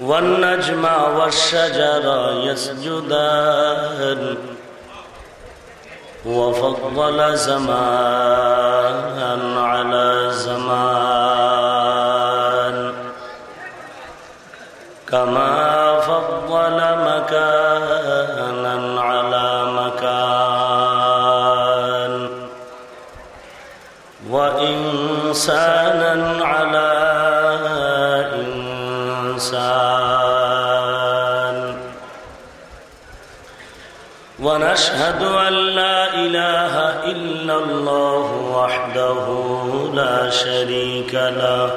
والنجم والشجر يسجدان وفضل زمان على زمان كما فضل مكانا على مكان وإنسانا وأشهد أن لا إله إلا الله وحده لا شريك له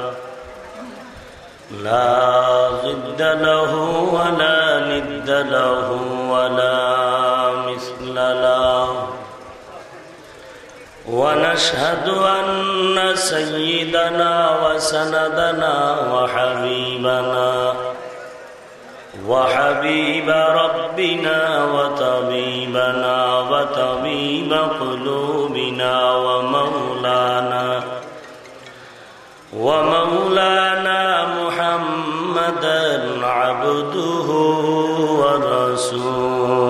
لا ضد له ولا ند له ولا مثل له ونشهد أن سيدنا وسندنا وحبيبنا وحبيب ربنا وطبيبنا وطبيب قلوبنا ومولانا ومولانا محمدا عبده ورسوله.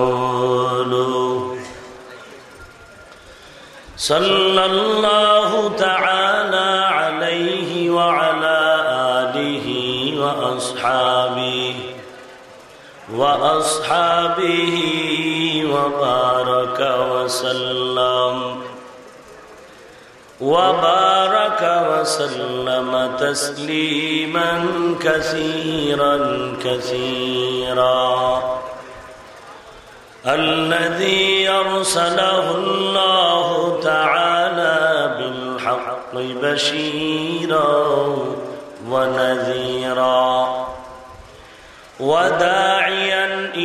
صلى الله تعالى وأصحابه وبارك وسلم. وبارك وسلم تسليما كثيرا كثيرا. الذي أرسله الله تعالى بالحق بشيرا ونذيرا. وداعيا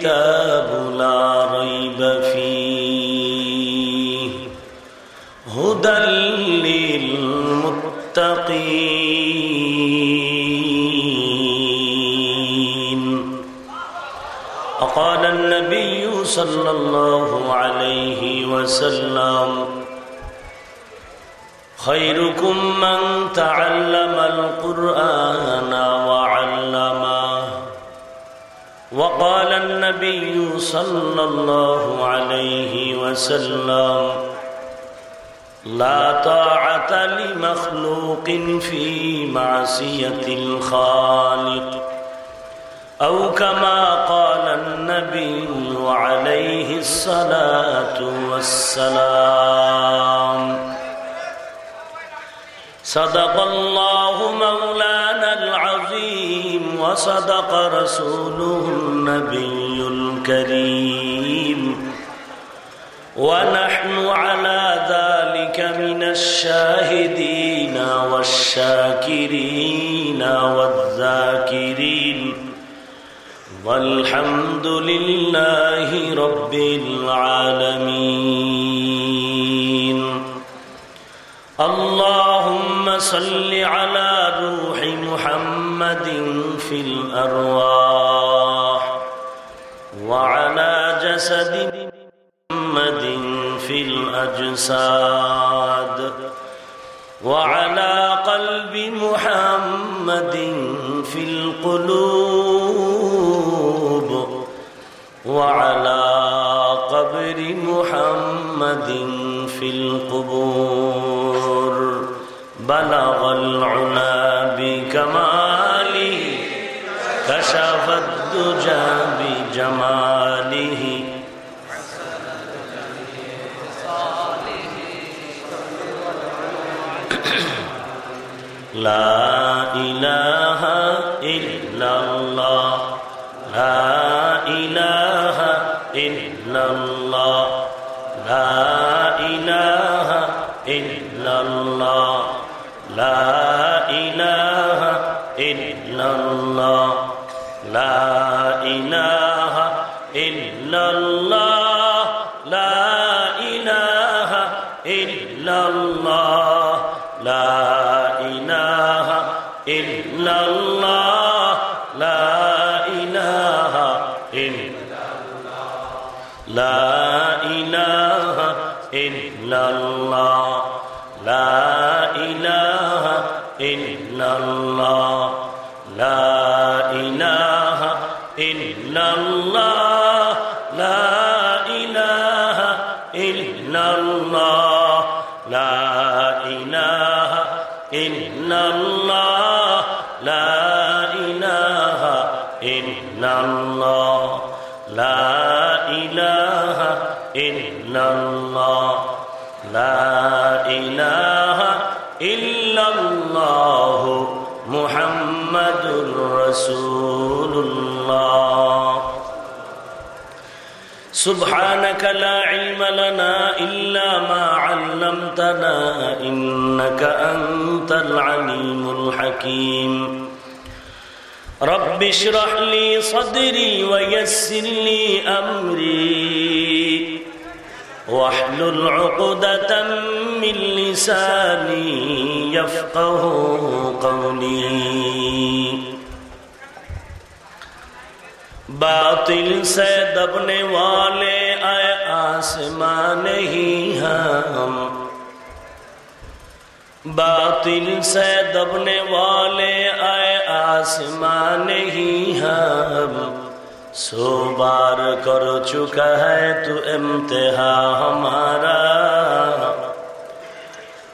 الكتاب لا ريب فيه. هدى للمتقين. وقال النبي صلى الله عليه وسلم خيركم من تعلم القرآن وعلمه وقال النبي صلى الله عليه وسلم لا طاعة لمخلوق في معصية الخالق أو كما قال النبي عليه الصلاة والسلام. صدق الله مولانا العظيم. وصدق رسوله النبي الكريم ونحن على ذلك من الشاهدين والشاكرين والذاكرين والحمد لله رب العالمين اللهم صل على روح محمد في الأرواح وعلى جسد محمد في الأجساد وعلى قلب محمد في القلوب وعلى قبر محمد في القبور بلغ العلا بكماله كشف الدجى بجماله لا إله إلا الله لا إله إلا الله لا إله إلا الله لا إله إلا الله محمد رسول الله سبحانك لا علم لنا إلا ما علمتنا إنك أنت العليم الحكيم رب اشرح لي صدري ويسر لي أمري واحلل عقدة من لساني يفقه قولي باطل سے دبنے والے اے آسمان ہی ہم باطل سے دبنے والے اے آسمان ہی ہم सो बार कर चुका है तू इम्तिहा हमारा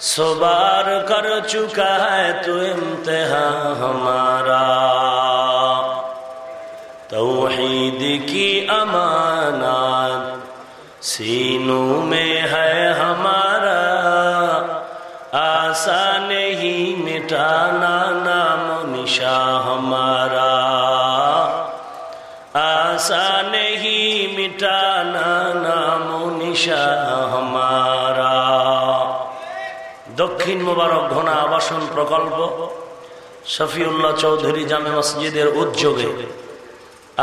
सो बार कर चुका है तू इम्तिहा हमारा तौहीद की अमानत सीनों में है हमारा आसान ही मिटाना नाम निशा हमारा মিটানা নাম আমারা। দক্ষিণ মোবারক ঘোনা আবাসন প্রকল্প, শফিউল্লাহ চৌধুরী জামে মসজিদের উদ্যোগে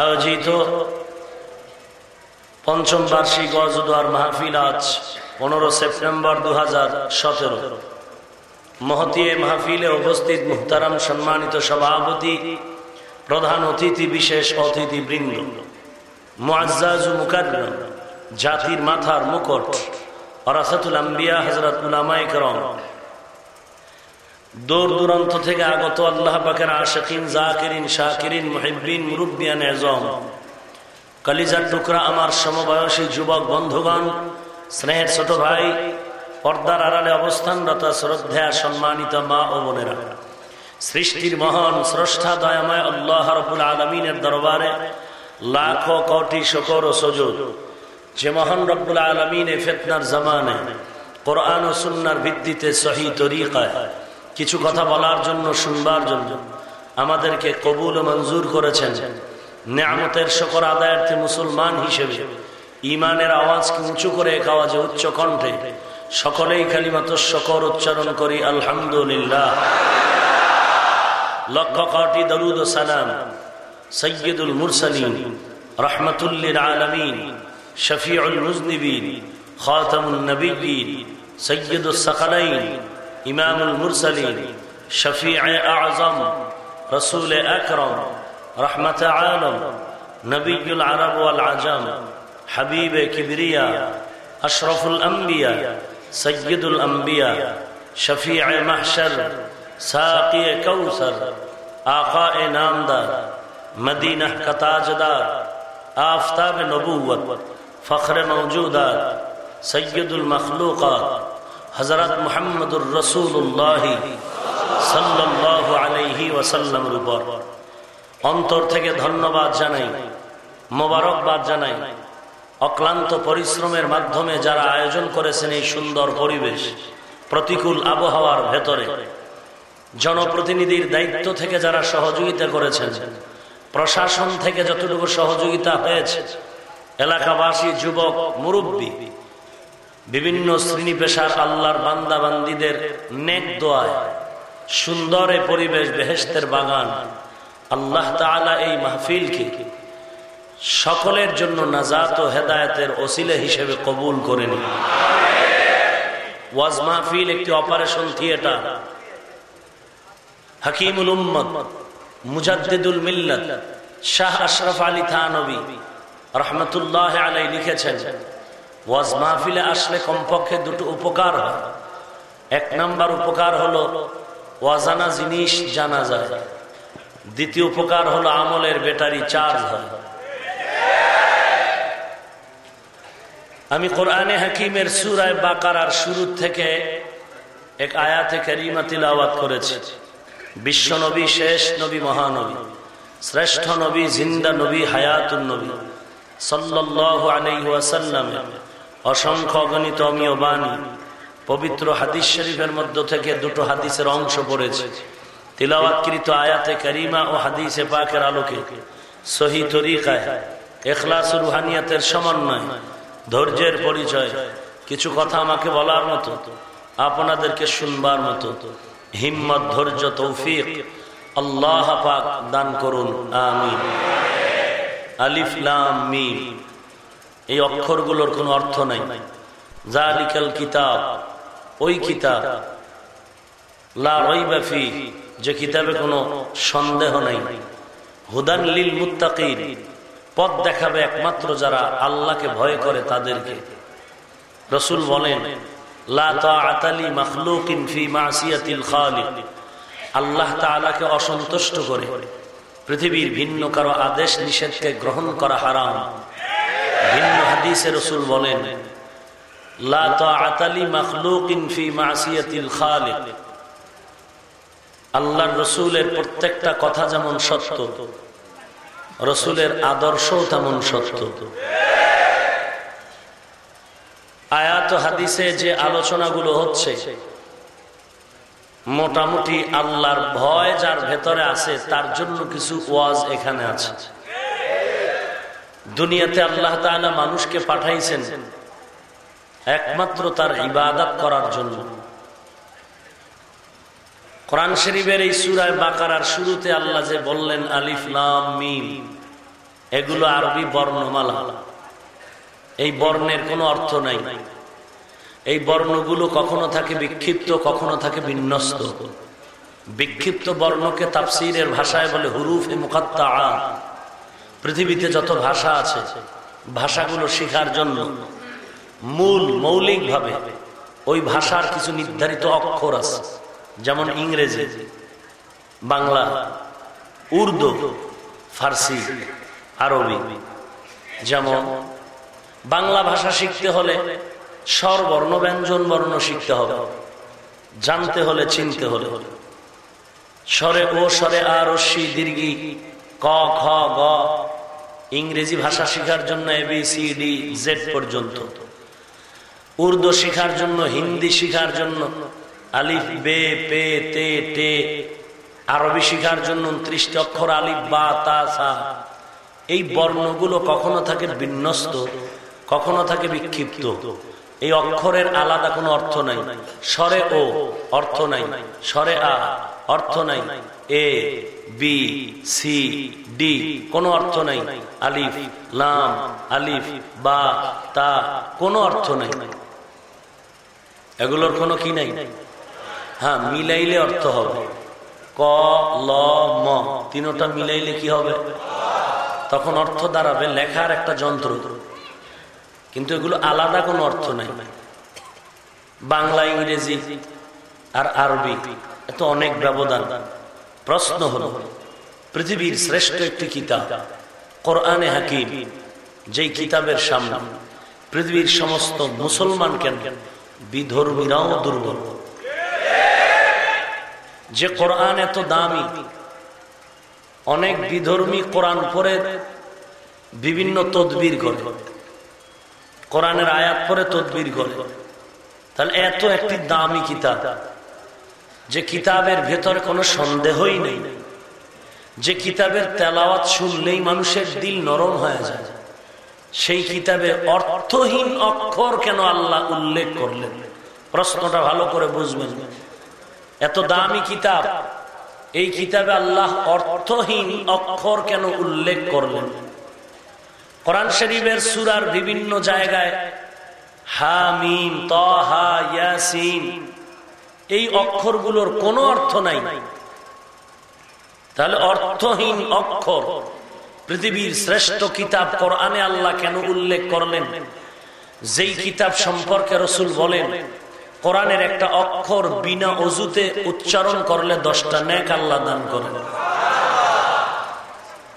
আয়োজিত পঞ্চম বার্ষিক অজদার মাহফিল আজ পনেরো সেপ্টেম্বর দু হাজার সতেরো। মহতিয়ে মাহফিলে উপস্থিত মুহতারাম সম্মানিত সভাপতি, প্রধান অতিথি, বিশেষ অতিথি অতিথিবৃন্দ। মুআজ্জাজ মুকাররম জাতির মাথার মুকুট অরাসাতুল আম্বিয়া হজরত উলামায়ে کرام দূর দূরান্ত থেকে আগত আল্লাহ পাকের আশিকিন জাকিরিন শাকিরিন মুহিব্বিন মুরব্বিয়ান এজম কলিজার টুকরা আমার সমবয়সী যুবক বন্ধুগণ স্নেহের ছোট ভাই পর্দার আড়ালে অবস্থানরত শ্রদ্ধা সম্মানিত মা ও বোনেরা সৃষ্টির মহান স্রষ্টা দয়াময় আল্লাহ রবুল আলমিনের দরবারে লাখো কোটি শকর ও যে মহান রব্বুল আলমিনে ফেতনার জামানে কোরআন ও সুন্নার ভিত্তিতে সহি তরিকায় কিছু কথা বলার জন্য, শুনবার জন্য আমাদেরকে কবুল মঞ্জুর করেছেন। নেয়ামতের শকর আদায়ার্থে মুসলমান হিসেবে ইমানের আওয়াজকে উঁচু করে এক আওয়াজে উচ্চ কণ্ঠে সকলেই কালিমাত শকর উচ্চারণ করি, আলহামদুলিল্লাহ। লক্ষ কোটি দরুদ ও সালাম سيد المرسلين رحمة للعالمين شفيع المذنبين خاتم النبيين سيد الثقلين إمام المرسلين شفيع أعظم رسول أكرم رحمة عالم نبي العرب والعجم حبيب كبرياء أشرف الأنبياء سيد الأنبياء شفيع محشر ساقي كوثر آقاء نامدار مدینہ کا تاجدار آفتاب نبوت فخر موجودات سید المخلوقات حضرت محمد الرسول اللہ সাল্লাহ আলাইহি ওয়াসাল্লামের উপর। অন্তর থেকে ধন্যবাদ জানাই, মোবারকবাদ জানাই। অক্লান্ত পরিশ্রমের মাধ্যমে যারা আয়োজন করেছেন এই সুন্দর পরিবেশ, প্রতিকূল আবহাওয়ার ভেতরে। জনপ্রতিনিধির দায়িত্ব থেকে যারা সহযোগিতা করেছেন প্রশাসন থেকে যতটুকু সহযোগিতা হয়েছে, এলাকাবাসী, যুবক, মুরব্বী, বিভিন্ন শ্রেণি পেশার আল্লাহর বান্দা বান্দিদের নেক দোয়ায়, সুন্দর এ পরিবেশ বেহেস্তের বাগান, আল্লাহ তালা এই মাহফিলকে সকলের জন্য নাজাত ও হেদায়তের ওসিলে হিসেবে কবুল করে নি ওয়াজ মাহফিল একটি অপারেশন থিয়েটার, হাকিমুল উম্মদ মুজাদ্দিদুল মিল্লত শাহ আশরফ আলী থানবী রহমতুল্লাহ আলাই লিখেছেন, ওয়াজ মাহফিলে আসলে কমপক্ষে দুটো উপকার হয়। এক নাম্বার উপকার হলো ওয়াজানা জিনিস জানা যায়। দ্বিতীয় উপকার হলো আমলের ব্যাটারি চার্জ হয়। আমি কোরআনে হাকিমের সুরায় বাকারার শুরু থেকে এক আয়াতে করিমা তিলাওয়াত করেছি। বিশ্ব নবী শেষ নবী মহানবী, শ্রেষ্ঠ নবী জিন্দা নবী হায়াতুল নবী। সাল্লাহ আলাইসাল্লামে অসংখ্য অগণিত অমীয় বাণী, পবিত্র হাদিস শরীফের মধ্য থেকে দুটো হাদিসের অংশ পড়েছে। তিলাওয়াতকৃত আয়াতে করিমা ও হাদিসে পাকের আলোকে সহি তরিকায়, এখলাস রুহানিয়াতের সমন্বয় ধৈর্যের পরিচয় কিছু কথা আমাকে বলার মতো, আপনাদেরকে শুনবার মতো। হিম্মত, ধৈর্য, তৌফিক আল্লাহ পাক দান করুন, আমিন। আলিফলাম মিম। এই অক্ষরগুলোর কোনো অর্থ নাই। জালিকাল কিতাব, ওই কিতাব। লা রইবাফি যে কিতাবে কোনো সন্দেহ নাই। হুদান লিল মুত্তাকির পথ দেখাবে একমাত্র যারা আল্লাহকে ভয় করে তাদেরকে। রসুল বলেন আল্লাহ তালাকে অসন্তুষ্ট করে। পৃথিবীর ভিন্ন কারও আদেশ নিষেধকে গ্রহণ করা হারাম। ভিন্ন হাদিসে রসুল বলেন আল্লাহর রসুলের প্রত্যেকটা কথা যেমন সত্য, রসুলের আদর্শও তেমন সত্য। আয়াত হাদিসে যে আলোচনাগুলো হচ্ছে, মোটামুটি আল্লাহর ভয় যার ভেতরে আছে, তার জন্য কিছু ওয়াজ এখানে আছে। দুনিয়াতে আল্লাহ তাআলা মানুষকে পাঠাইছেন একমাত্র তার ইবাদত করার জন্য। কোরআন শরীফের এই সুরায় বাকারার শুরুতে আল্লাহ যে বললেন, আলিফ লাম মিম, এগুলো আরবি বর্ণমালা। এই বর্ণের কোনো অর্থ নাই। এই বর্ণগুলো কখনো থাকে বিক্ষিপ্ত, কখনো থাকে বিন্যস্ত। বিক্ষিপ্ত বর্ণকে তাফসিরের ভাষায় বলে হুরুফ এ মুখাত্তা পৃথিবীতে যত ভাষা আছে, ভাষাগুলো শেখার জন্য মূল, মৌলিকভাবে ওই ভাষার কিছু নির্ধারিত অক্ষর আছে। যেমন ইংরেজি, বাংলা, উর্দু, ফার্সি, আরবি। যেমন বাংলা ভাষা শিখতে হলে স্বর বর্ণ ব্যঞ্জন বর্ণ শিখতে হবে। জানতে হলে চিনতে হলে। স্বরে ও, স্বরে আর রশ্মি দীর্ঘি, ক, খ, গ, ইংরেজি ভাষা শেখার জন্য A, B, C, D, Z পর্যন্ত। উর্দু শেখার জন্য, হিন্দি শেখার জন্য, আলিফ, বে, পে, তে টে আরবি শিখার জন্য উনত্রিশটি অক্ষর, আলিফ, বা, তা, সা, এই বর্ণগুলো কখনো থাকে বিন্যস্ত কখনো থাকে বিক্ষিপ্ত। এই অক্ষরের আলাদা কোনো অর্থ নাই। স্বরে ও, অর্থ নাই। স্বরে আ, অর্থ নাই। এ, বি, সি, ডি, কোনো অর্থ নাই। আলিফ, লাম, আলিফ, বা, তা, কোনো অর্থ নাই। এগুলোর কোনো কি নাই? হ্যাঁ মিলাইলে অর্থ হবে। ক, ল, ম, তিনোটা মিলাইলে কি হবে? তখন অর্থ দাঁড়াবে লেখার একটা যন্ত্র। কিন্তু এগুলো আলাদা কোনো অর্থ নাই। বাংলা, ইংরেজি আর আরবি এত অনেক ব্যবধান। প্রশ্ন হল, পৃথিবীর শ্রেষ্ঠ একটি কিতাব, কোরআনে হাকিম, যেই কিতাবের সামনে পৃথিবীর সমস্ত মুসলমান কেন বিধর্মীরাও দুর্বল। যে কোরআন এত দামি, অনেক বিধর্মী কোরআন পরে বিভিন্ন তদবির করে। কোরআনের আয়াত পরে তদবির করে। তাহলে এত একটি দামি কিতাব, যে কিতাবের ভেতরে কোনো সন্দেহই নেই। যে কিতাবের তেলাওয়াত শুনলেই মানুষের দিল নরম হয়ে যায়। সেই কিতাবে অর্থহীন অক্ষর কেন আল্লাহ উল্লেখ করলেন? প্রশ্নটা ভালো করে বুঝবেন। এত দামি কিতাব, এই কিতাবে আল্লাহ অর্থহীন অক্ষর কেন উল্লেখ করলেন? কোরআন শরীফের সুরার বিভিন্ন জায়গায় হামিম, তহা, ইয়াসিন, এই অক্ষরগুলোর কোনো অর্থ নাই। তাহলে অর্থহীন অক্ষর। পৃথিবীর শ্রেষ্ঠ কিতাব কোরআনে আল্লাহ কেন উল্লেখ করলেন? যেই কিতাব সম্পর্কে রসুল বলেন, কোরআনের একটা অক্ষর বিনা অজুতে উচ্চারণ করলে দশটা ন্যাক আল্লাহ দান করেন।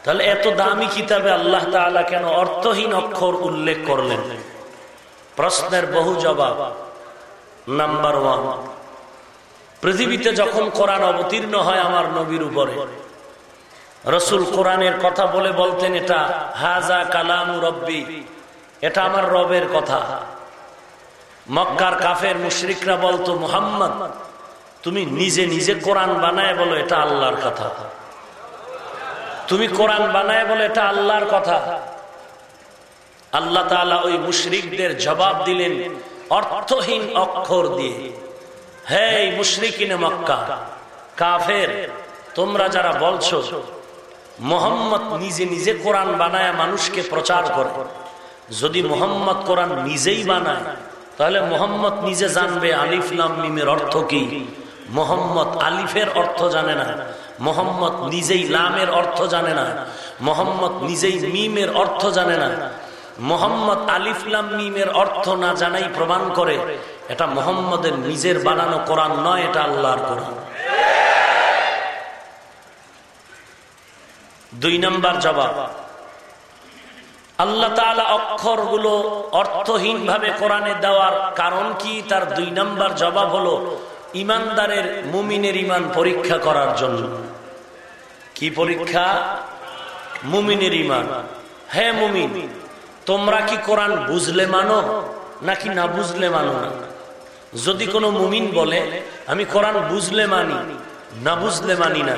তাহলে এত দামি কিতাবে আল্লাহ তাআলা কেন অর্থহীন অক্ষর উল্লেখ করলেন? প্রশ্নের বহু জবাব। নাম্বার ওয়ান পৃথিবীতে যখন কোরআন অবতীর্ণ হয় আমার নবীর উপরে, রসুল কোরআনের কথা বলে বলতেন এটা, হাজা কালাম রব্বি এটা আমার রবের কথা। মক্কার কাফের মুশরিকরা বলতো, মুহাম্মদ, তুমি নিজে নিজে কোরআন বানায় বলো, এটা আল্লাহর কথা। তুমি কোরআন বানায় বলে এটা আল্লাহর কথা। আল্লাহ তাআলা ওই মুশরিকদের জবাব দিলেন অর্থহীন অক্ষর দিয়ে। হে মুশরিকিনে মক্কা কাফের তোমরা যারা বলছো মোহাম্মদ নিজে নিজে কোরআন বানায় মানুষকে প্রচার করে। যদি মোহাম্মদ কোরআন নিজেই বানায় তাহলে মোহাম্মদ নিজে জানবে আলিফলাম মিমের অর্থ কি। মোহাম্মদ আলিফের অর্থ জানে না। মোহাম্মদ নিজেই লামের অর্থ জানে না, মোহাম্মদ নিজেই মিমের অর্থ জানে না, মোহাম্মদ আলিফলাম মিমের অর্থ না জানাই প্রমাণ করে, এটা মোহাম্মদের নিজের বানানো কোরআন নয়, এটা আল্লাহর কোরআন। দুই নম্বর জবাব, আল্লাহ তালা অর্থহীন ভাবে কোরআনে দেওয়ার কারণ কি? তার দুই নম্বর জবাব হলো ইমানদারের মুমিনের ইমান পরীক্ষা করার জন্য। কি পরীক্ষা? মুমিনের ইমান হ্যাঁ মুমিন, তোমরা কি কোরআন বুঝলে মানো, নাকি না বুঝলে মানো না? যদি কোনো মুমিন বলে, আমি কোরআন বুঝলে মানি, না বুঝলে মানি না,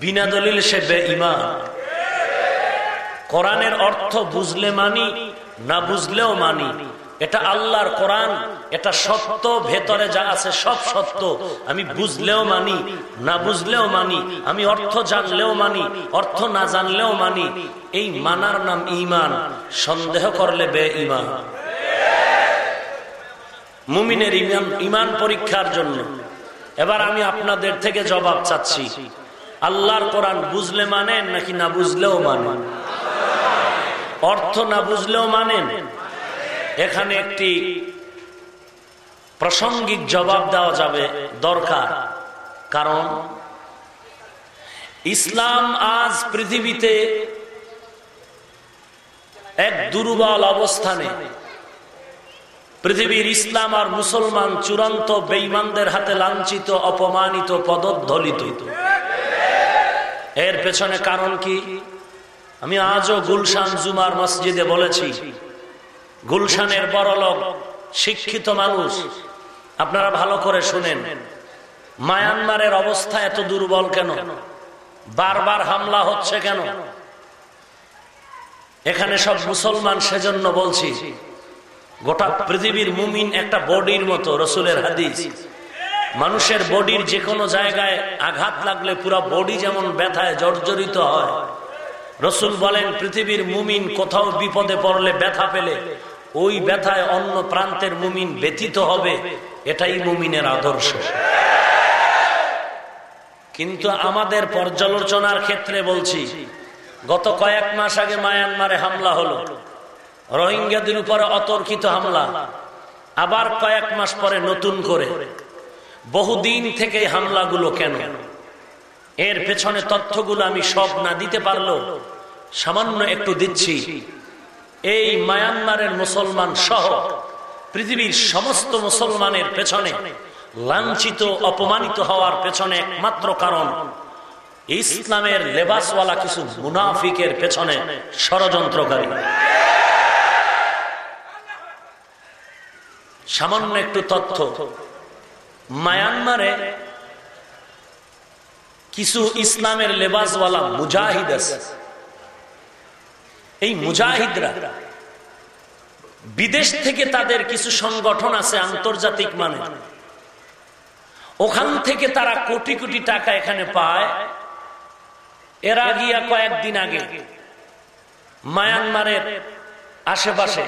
বিনা দলিল সে বে ইমান কোরআনের অর্থ বুঝলে মানি, না বুঝলেও মানি এটা আল্লাহর কোরআন, এটা সত্য, ভেতরে যা আছে সব সত্য। আমি বুঝলেও মানি, না বুঝলেও মানি, আমি অর্থ জানলেও মানি, অর্থ না জানলেও মানি, এই মানার নাম ইমান সন্দেহ করলে বে ইমান মুমিনের ইমান ইমান পরীক্ষার জন্য। এবার আমি আপনাদের থেকে জবাব চাচ্ছি, আল্লাহর কোরআন বুঝলে মানেন নাকি না বুঝলেও মানেন? অর্থ না বুঝলেও মানেন? এখানে একটি প্রাসঙ্গিক জবাব দেওয়া যাবে, দরকার। কারণ ইসলাম আজ পৃথিবীতে এক দুর্বল অবস্থানে। পৃথিবীর ইসলাম আর মুসলমান চূড়ান্ত বেইমানদের হাতে লাঞ্ছিত, অপমানিত পদধলিত এর পেছনে কারণ কি? আমি আজও গুলশান জুমার মসজিদে বলেছি গুলশানের বড় লোক শিক্ষিত মানুষ। আপনারা ভালো করে শুনেন। মায়ানমারের অবস্থা এত দুর্বল কেন? বারবার হামলা হচ্ছে কেন? এখানে সব মুসলমান সেজন্য বলছি, গোটা পৃথিবীর মুমিন একটা বডির মতো, রসুলের হাদিস। মানুষের বডির যে কোনো জায়গায় আঘাত লাগলে পুরো বডি যেমন ব্যথায় জর্জরিত হয়। রসুল বলেন, পৃথিবীর মুমিন কোথাও বিপদে পড়লে ব্যথা পেলে ওই ব্যথায় অন্য প্রান্তের মুমিন ব্যথিত হবে, এটাই মুমিনের আদর্শ। কিন্তু আমাদের পর্যালোচনার ক্ষেত্রে বলছি, গত কয়েক মাস আগে মায়ানমারে হামলা হলো। রোহিঙ্গাদের উপরে অতর্কিত হামলা, আবার কয়েক মাস পরে নতুন করে। বহুদিন থেকে হামলাগুলো কেন? এর পেছনে তথ্যগুলো আমি সব না দিতে পারল সামান্য একটু দিচ্ছি। এই মায়ানমারের মুসলমান সহ পৃথিবীর সমস্ত মুসলমানের পেছনে লাঞ্ছিত, অপমানিত হওয়ার পেছনে একমাত্র কারণ ইসলামের লেবাসওয়ালা কিছু মুনাফিকের পেছনে ষড়যন্ত্রকারী। সামান্য একটু তথ্য। মায়ানমারে কিছু ইসলামের লেবাসওয়ালা মুজাহিদ আছে। এই মুজাহিদরা, বিদেশ থেকে তাদের কিছু সংগঠন আছে আন্তর্জাতিক মানে ওখান থেকে তারা কোটি কোটি টাকা এখানে পায়। এরা গিয়া কয়েকদিন আগে মায়ানমারের আশেপাশে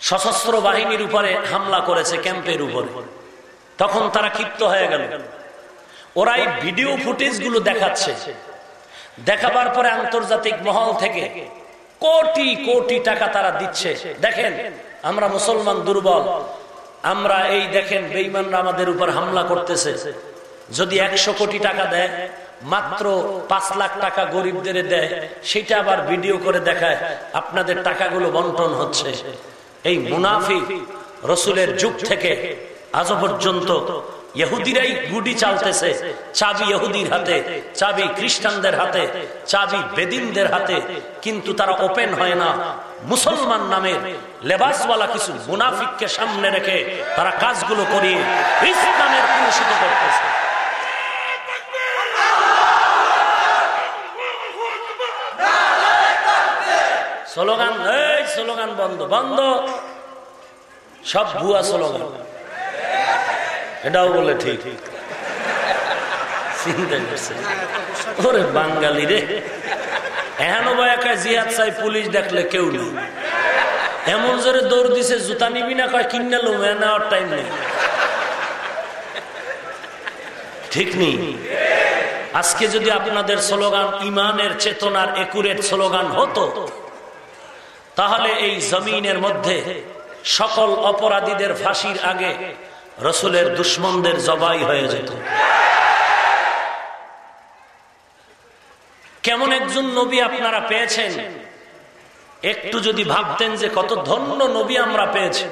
সশস্ত্র বাহিনীর উপরে হামলা করেছে ক্যাম্পের উপরে। তখন তারা ক্ষিপ্ত হয়ে গেল। ওরা এই ভিডিও ফুটেজগুলো দেখাচ্ছে। দেখাবার পরে আন্তর্জাতিক মহল থেকে কোটি কোটি টাকা তারা দিচ্ছে। দেখেন, আমরা মুসলমান দুর্বল। আমরা এই দেখেন বেইমানরা আমাদের উপর হামলা করতেছে। যদি একশো কোটি টাকা দেয়, মাত্র পাঁচ লাখ টাকা গরিবদের দেয়, সেটা আবার ভিডিও করে দেখায়, আপনাদের টাকাগুলো বন্টন হচ্ছে। এই মুনাফি রসুলের যুগ থেকে আজও পর্যন্ত ইহুদিরাই গুডি চালতেছে। চাবি ইহুদির হাতে, চাবি খ্রিস্টানদের হাতে, চাবি বেদিনদের হাতে, কিন্তু তারা ওপেন হয় না। মুসলমান নামের লেবাসওয়ালা কিছু মুনাফিককে সামনে রেখে তারা কাজগুলো করিয়ে ইসলামের পুরুষিত করতেছে। স্লোগান, এই স্লোগান বন্ধ বন্ধ। সব ভুয়া স্লোগান। এটাও বলে ঠিক। ওরে বাঙালি রে। একা জিহাদ চাই, পুলিশ দেখলে কেউ নেই। এমন জোরে দৌড় দিছে, জুতা নিবি না, কয় নেওয়ার টাইম নেই। ঠিক নেই। আজকে যদি আপনাদের স্লোগান, ইমানের চেতনার একুরেট স্লোগান হতো, তাহলে এই জমিনের মধ্যে সকল অপরাধীদের ফাঁসির আগে রসুলের দুশ্মনদের জবাই হয়ে যেত। কেমন একজন নবী আপনারা পেয়েছেন? একটু যদি ভাবতেন যে কত ধন্য নবী আমরা পেয়েছি।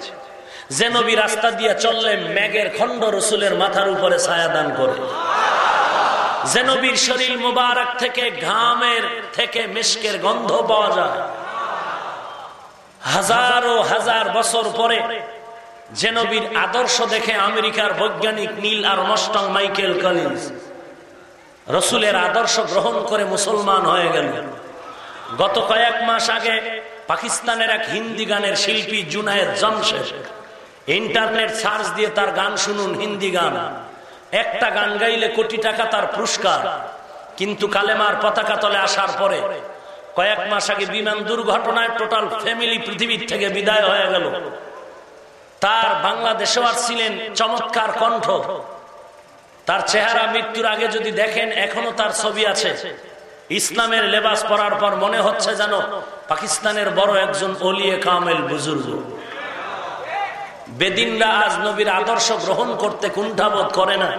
যে নবী রাস্তা দিয়ে চললে ম্যাগের খণ্ড রসুলের মাথার উপরে ছায়া দান করে। যে নবীর শরীর মুবারক থেকে ঘামের থেকে মিষ্কের গন্ধ পাওয়া যায়। হাজারো হাজার বছর পরে যে নবীর আদর্শ দেখে আমেরিকার বৈজ্ঞানিক নীল আর মস্টং মাইকেল কলিন্স রসুলের আদর্শ গ্রহণ করে মুসলমান হয়ে গেল। গত কয়েক মাস আগে পাকিস্তানের এক হিন্দি গানের শিল্পী জুনায়েদ জমশেদ ইন্টারনেট সার্চ দিয়ে তার গান শুনুন, হিন্দি গান। একটা গান গাইলে কোটি টাকা তার পুরস্কার। কিন্তু কালেমার পতাকা তলে আসার পরে কয়েক মাস আগে বিমান দুর্ঘটনায় টোটাল ফ্যামিলি পৃথিবীর থেকে বিদায় হয়ে গেল। তার বাংলাদেশেও ছিলেন চমৎকার কণ্ঠ। তার চেহারা মৃত্যুর আগে যদি দেখেন এখনও তার ছবি আছে। ইসলামের লেবাস পরার পর মনে হচ্ছে যেন পাকিস্তানের বড় একজন অলিয়ে কামেল বুজুর্গ। বেদিনরা আজ নবীর আদর্শ গ্রহণ করতে কুণ্ঠাবোধ করে না।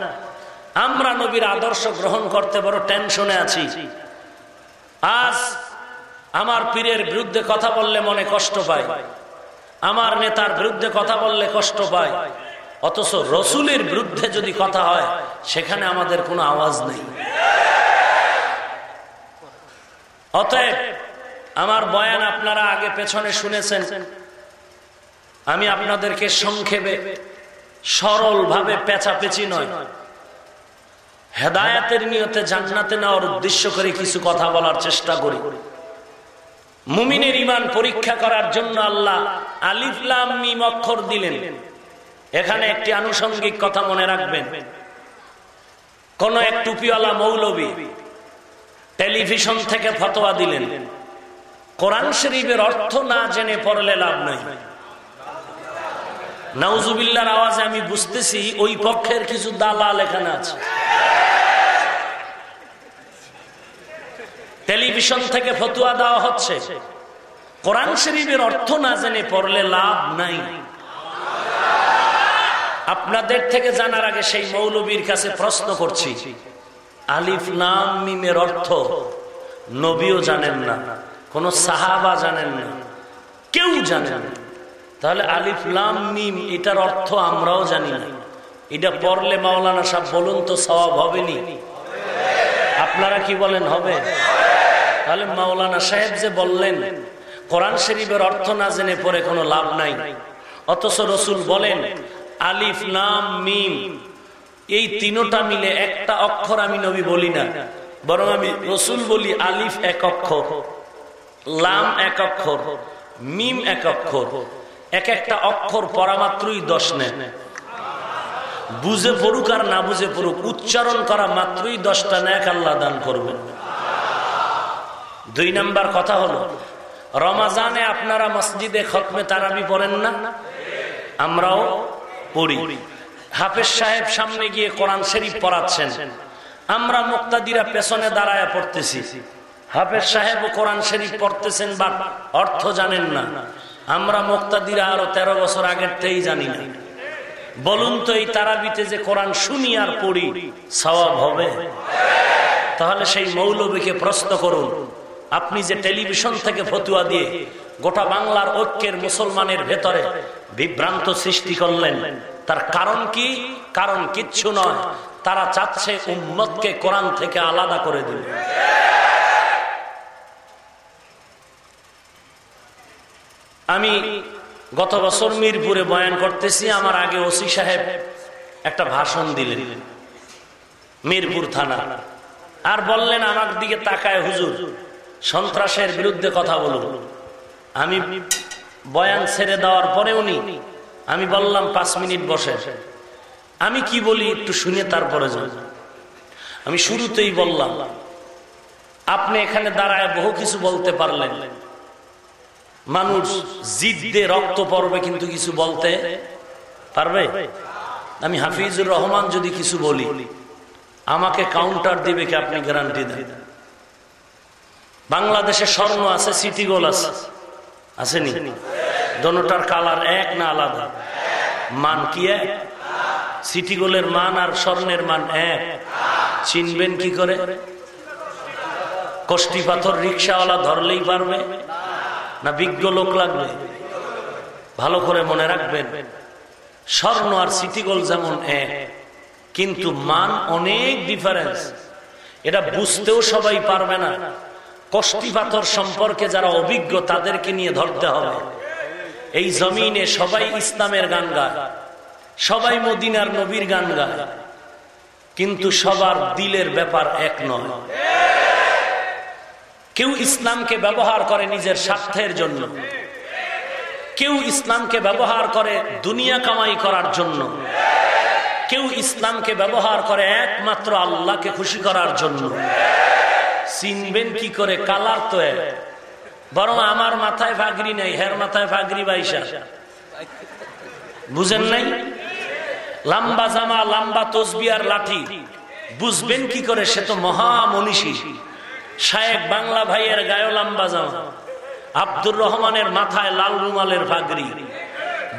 আমরা নবীর আদর্শ গ্রহণ করতে বড় টেনশনে আছি। আজ আমার পীরের বিরুদ্ধে কথা বললে মনে কষ্ট পায়। আমার নেতার বিরুদ্ধে কথা বললে কষ্ট পায়। অথচ রসুলের বিরুদ্ধে যদি কথা হয়, সেখানে আমাদের কোনো আওয়াজ নেই। অতএব আমার বয়ান আপনারা আগে পেছনে শুনেছেন। আমি আপনাদেরকে সংক্ষেপে সরল ভাবে পেঁচাপেচি নয়। হেদায়াতের নিয়তে জান্নাতে নেওয়ার উদ্দেশ্য করে কিছু কথা বলার চেষ্টা করি। মুমিনের ইমান পরীক্ষা করার জন্য আল্লাহ আলিফলাম অক্ষর দিলেন। এখানে একটি আনুষঙ্গিক কথা মনে রাখবেন। কোন এক টুপিওয়ালা মৌলবী টেলিভিশন থেকে ফতোয়া দিলেন, কোরআন শরীফের অর্থ না জেনে পড়লে লাভ নাই। নাউজুবিল্লার আওয়াজে আমি বুঝতেছি ওই পক্ষের কিছু দালাল এখানে আছে। টেলিভিশন থেকে ফতুয়া দেওয়া হচ্ছে। কোরআন শরীফের অর্থ না জেনে পড়লে লাভ নাই। আপনাদের থেকে জানার আগে সেই মৌলবীর কাছে প্রশ্ন করছি। আলিফ নাম মিমের অর্থ নবীও জানেন না, কোন সাহাবা জানেন না, কেউ জানেন না। তাহলে আলিফ, লাম, মিম, এটার অর্থ আমরাও জানি না। এটা পড়লে মাওলানা সাহেব বলুন তো সবাব হবেনি আপনারা কি বলেন, হবে? তাহলে মাওলানা সাহেব যে বললেন, কোরআন শরীফের অর্থ না জেনে পরে কোনো লাভ নাই। অথচ রসুল বলেন, আলিফ, নাম, মিম, এই তিনোটা মিলে একটা অক্ষর আমি নবী বলি না, বরং আমি রসুল বলি আলিফ এক অক্ষর, লাম এক অক্ষর, মিম এক অক্ষর, এক একটা অক্ষর পড়া মাত্রই দশ নেন। বুঝে পড়ুক আর না বুঝে পড়ুক, উচ্চারণ করা মাত্রই দশটা ন্যাক আল্লাহ দান করবেন। দুই নাম্বার কথা হলো, রমাজানে আপনারা মসজিদে খতমে তারাবি পড়েন না? আমরাও পড়ি। হাফেজ সাহেব সামনে গিয়ে কোরআন শরীফ পড়াচ্ছেন। আমরা মুক্তাদিরা পেছনে দাঁড়ায় পড়তেছি। হাফেজ সাহেব কোরআন শরীফ পড়তেছেন বা অর্থ জানেন না। আমরা মুক্তাদিরা আরও তেরো বছর আগের থেকেই জানি না। বলুন তো এই তারাবিতে যে কোরআন শুনি আর পড়ি, সওয়াব হবে? তাহলে সেই মৌলবীকে প্রশ্ন করুন আপনি যে টেলিভিশন থেকে ফতুয়া দিয়ে গোটা বাংলার ঐক্যের মুসলমানের ভেতরে বিভ্রান্ত সৃষ্টি করলেন, তার কারণ কি? কারণ কিচ্ছু নয়, তারা চাচ্ছে উম্মতকে কোরআন থেকে আলাদা করে দিল। আমি গত বছর মিরপুরে বয়ান করতেছি, আমার আগে ওসি সাহেব একটা ভাষণ দিলেন, মিরপুর থানা। আর বললেন, আমার দিকে তাকায় হুজুর সন্ত্রাসের বিরুদ্ধে কথা বলুন। আমি বয়ান ছেড়ে দেওয়ার পরে উনি আমি বললাম, পাঁচ মিনিট বসে আমি কি বলি একটু শুনে তারপরে আমি শুরুতেই বললাম, আপনি এখানে দাঁড়ায় বহু কিছু বলতে পারলেন। মানুষ জিদ্দে রক্ত পড়বে কিন্তু কিছু বলতে পারবে? আমি হাফিজুর রহমান যদি কিছু বলি, আমাকে কাউন্টার দিবে কি আপনি গ্যারান্টি দেন? বাংলাদেশে স্বর্ণ আছে সিটি গোল আছে। আসেনি? দোনোটার কালার এক না আলাদা? মান কি এক? সিটি গোলের মান আর স্বর্ণের মান এক। চিনবেন কি করে? কষ্টি পাথর রিক্সাওয়ালা ধরলেই পারবে? না বিজ্ঞ লোক লাগবে? ভালো করে মনে রাখবেন স্বর্ণ আর সিটি গোল যেমন এক কিন্তু মান অনেক ডিফারেন্স এটা বুঝতেও সবাই পারবে না। কষ্টি পাথর সম্পর্কে যারা অভিজ্ঞ, তাদেরকে নিয়ে ধরতে হবে। এই জমিনে সবাই ইসলামের গান গায়, সবাই মদিনার নবীর গান গায়, কিন্তু সবার দিলের ব্যাপার এক নয়। কেউ ইসলামকে ব্যবহার করে নিজের স্বার্থের জন্য, কেউ ইসলামকে ব্যবহার করে দুনিয়া কামাই করার জন্য, কেউ ইসলামকে ব্যবহার করে একমাত্র আল্লাহকে খুশি করার জন্য। চিনবেন কি করে? কালার তো বরং আমার মাথায় ফাগরি নেই, হের মাথায় ফাগরি বাইসা বুঝেন নাই? লাম্বা জামা, লাম্বা তসবিয়ার লাঠি। বুঝবেন কি করে? সে তো মহা মনীষী। শায়েক বাংলা ভাইয়ের গায়ে লাম্বা জামা। আব্দুর রহমানের মাথায় লাল রুমালের ফাগরি।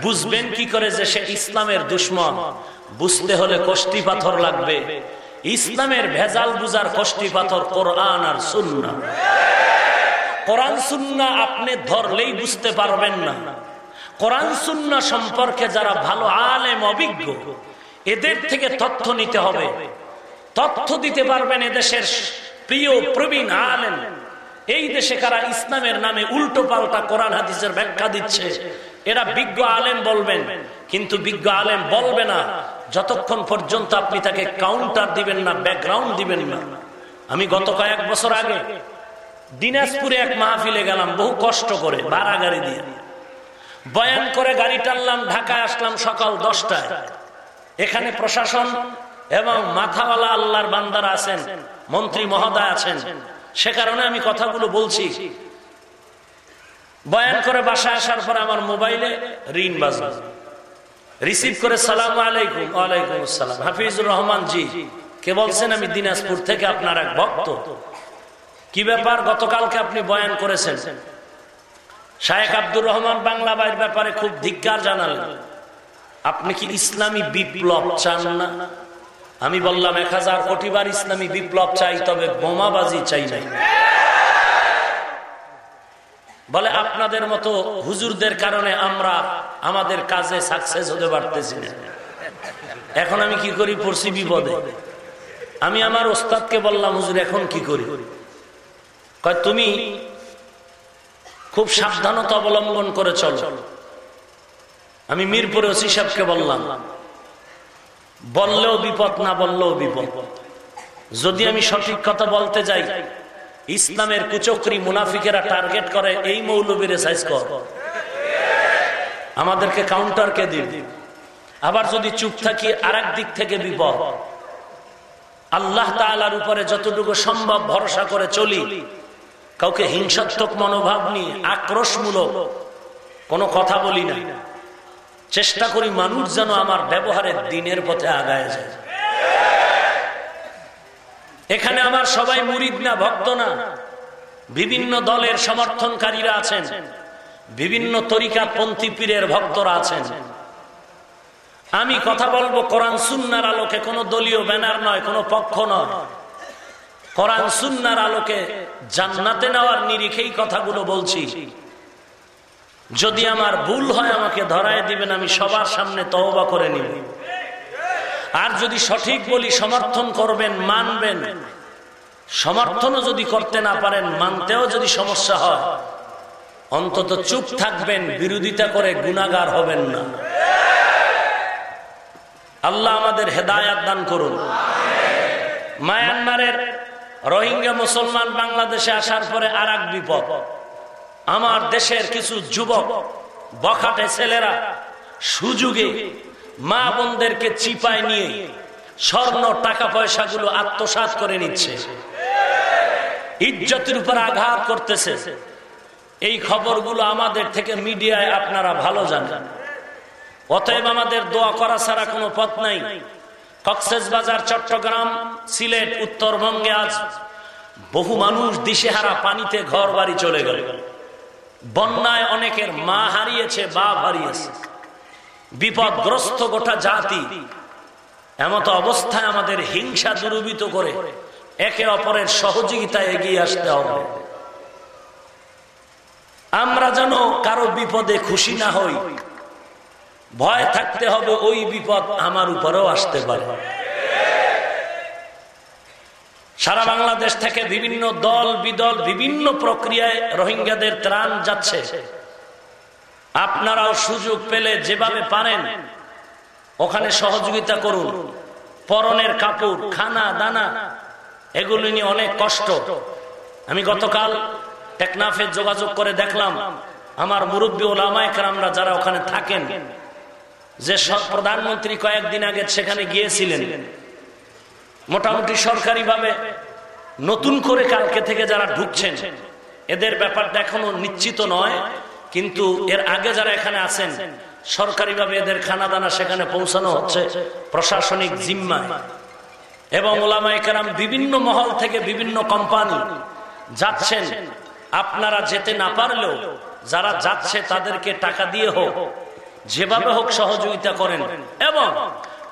বুঝবেন কি করে যে সে ইসলামের দুশ্মন? বুঝতে হলে কষ্টি পাথর লাগবে। ইসলামের ভেজাল বুজার কষ্টি পাথর কোরআন আর সুন্না। কোরআন সুন্না আপনি ধরলেই বুঝতে পারবেন না। কোরআন সুন্না সম্পর্কে যারা ভালো আলেম, অভিজ্ঞ, এদের থেকে তথ্য নিতে হবে। তথ্য দিতে পারবেন এদেশের প্রিয় প্রবীণ আলেম। এই দেশে কারা ইসলামের নামে উল্টো পাল্টা কোরআন হাদিসের ব্যাখ্যা দিচ্ছে, এরা বিজ্ঞ আলেম বলবেন, কিন্তু বিজ্ঞ আলেম বলবে না। যতক্ষণ পর্যন্ত আপনি তাকে কাউন্টার দিবেন না ব্যাকগ্রাউন্ড দিবেন না, আমি গত কয়েক বছর আগে দিনাজপুরে এক মাহফিলে গেলাম, বহু কষ্ট করে ভাড়া গাড়ি দিয়ে। বয়ান করে গাড়ি টানলাম, ঢাকায় আসলাম সকাল দশটায়। এখানে প্রশাসন এবং মাথাওয়ালা আল্লাহর বান্দারা আছেন, মন্ত্রী মহোদয় আছেন। সে কারণে আমি কথাগুলো বলছি। বয়ান করে বাসায় আসার পর আমার মোবাইলে ঋণ বাজবে রিসিভ করে সালাম আলাইকুম, ওয়ালাইকুম আসসালাম। হাফিজুর রহমান জি, কে বলছেন আমি দিনাজপুর থেকে আপনার এক ভক্ত। কি ব্যাপার, গতকালকে আপনি বয়ান করেছেন? শায়েখ আব্দুর রহমান বাংলা বাইর ব্যাপারে খুব ধিক্কার জানালেন। আপনি কি ইসলামী বিপ্লব চান না? আমি বললাম, এক হাজার কোটিবার ইসলামী বিপ্লব চাই, তবে বোমাবাজি চাই নাই। বলে, আপনাদের মতো হুজুরদের কারণে আমরা আমাদের কাজে সাকসেস হতে পারতেছি না। এখন আমি কি করি? পড়ছি বিপদে। আমি আমার ওস্তাদকে বললাম, হুজুর, এখন কি করি? কয়, তুমি খুব সাবধানতা অবলম্বন করে চলো। আমি মিরপুরে ওসি সাহেবকে বললাম, বললেও বিপদ, না বললেও বিপদ। যদি আমি সঠিক কথা বলতে যাই ইসলামের কুচক্রি মুনাফিকেরা টার্গেট করে, এই মৌলবীরে সাইজ কর। আমাদেরকে কাউন্টার কে দিন। আবার যদি চুপ থাকি আর দিক থেকে বিপদ। আল্লাহ তালার উপরে যতটুকু সম্ভব ভরসা করে চলি। কাউকে হিংসাত্মক মনোভাব নিয়ে আক্রোশমূলক কোনো কথা বলি না। চেষ্টা করি মানুষ যেন আমার ব্যবহারের দিনের পথে আগায় যায়। এখানে আমার সবাই মুরিদ না, ভক্ত না। বিভিন্ন দলের সমর্থনকারীরা আছেন। বিভিন্ন তরিকা পন্থী পীরের ভক্তরা আছেন। আমি কথা বলব কোরআন সুন্নার আলোকে, কোনো দলীয় ব্যানার নয়, কোনো পক্ষ নয়। কোরআন সুন্নার আলোকে জান্নাতে নেওয়ার নিরিখেই কথাগুলো বলছি। যদি আমার ভুল হয়, আমাকে ধরায় দিবেন, আমি সবার সামনে তহবা করে নিব। আর যদি সঠিক বলি সমর্থন করবেন, মানবেন। সমর্থনও যদি করতে না পারেন, মানতেও যদি সমস্যা হয়, অন্তত চুপ থাকবেন, বিরোধিতা করে গুণাগার হবেন না। আল্লাহ আমাদের হেদায়াত দান করুন। মায়ানমারের রোহিঙ্গা মুসলমান বাংলাদেশে আসার পরে আর বিপদ। আমার দেশের কিছু যুবক, বখাটে ছেলেরা সুযোগে মা বোনদেরকে চিপায় নিয়ে স্বর্ণ টাকা পয়সাগুলো আত্মসাত করে নিচ্ছে। ইজ্জতের উপর আঘাত করতেছে। এই খবরগুলো আমাদের থেকে মিডিয়ায় আপনারা ভালো জানেন। অতএব আমাদের দোয়া করা ছাড়া কোনো পথ নাই। কক্সেস বাজার, চট্টগ্রাম, সিলেট, উত্তরবঙ্গে আজ বহু মানুষ দিশেহারা পানিতে ঘর বাড়ি চলে গেল। বন্যায় অনেকের মা হারিয়েছে, বাপ হারিয়েছে। বিপদগ্রস্ত গোটা জাতি এমত অবস্থায় আমাদের হিংসা দুরুবিত করে একে অপরের সহযোগিতায় এগিয়ে আসতে হবে। আমরা যেন কারও বিপদে খুশি না হই, ভয় থাকতে হবে ওই বিপদ আমার উপরেও আসতে পারে। সারা বাংলাদেশ থেকে বিভিন্ন দল, বিদল, বিভিন্ন প্রক্রিয়ায় রোহিঙ্গাদের ত্রাণ যাচ্ছে। আপনারাও সুযোগ পেলে যেভাবে পারেন, ওখানে সহযোগিতা করুন। পরনের কাপড়, খানা, দানা, এগুলি নিয়ে অনেক কষ্ট। আমি গতকাল টেকনাফে যোগাযোগ করে দেখলাম, আমার মুরব্বী ওলামায়করামরা যারা ওখানে থাকেন, যে প্রধানমন্ত্রী কয়েকদিন আগে সেখানে গিয়েছিলেন। মোটামুটি সরকারিভাবে নতুন করে কালকে থেকে যারা ঢুকছেন, এদের ব্যাপারটা এখনও নিশ্চিত নয়। কিন্তু এর আগে যারা এখানে আছেন, সরকারিভাবে এদের খানা দানা সেখানে পৌঁছানো হচ্ছে প্রশাসনিক জিম্মায়। এবং ওলামাইকার বিভিন্ন মহল থেকে বিভিন্ন কোম্পানি যাচ্ছেন। আপনারা যেতে না পারলেও যারা যাচ্ছে তাদেরকে টাকা দিয়ে হোক, যেভাবে হোক সহযোগিতা করেন এবং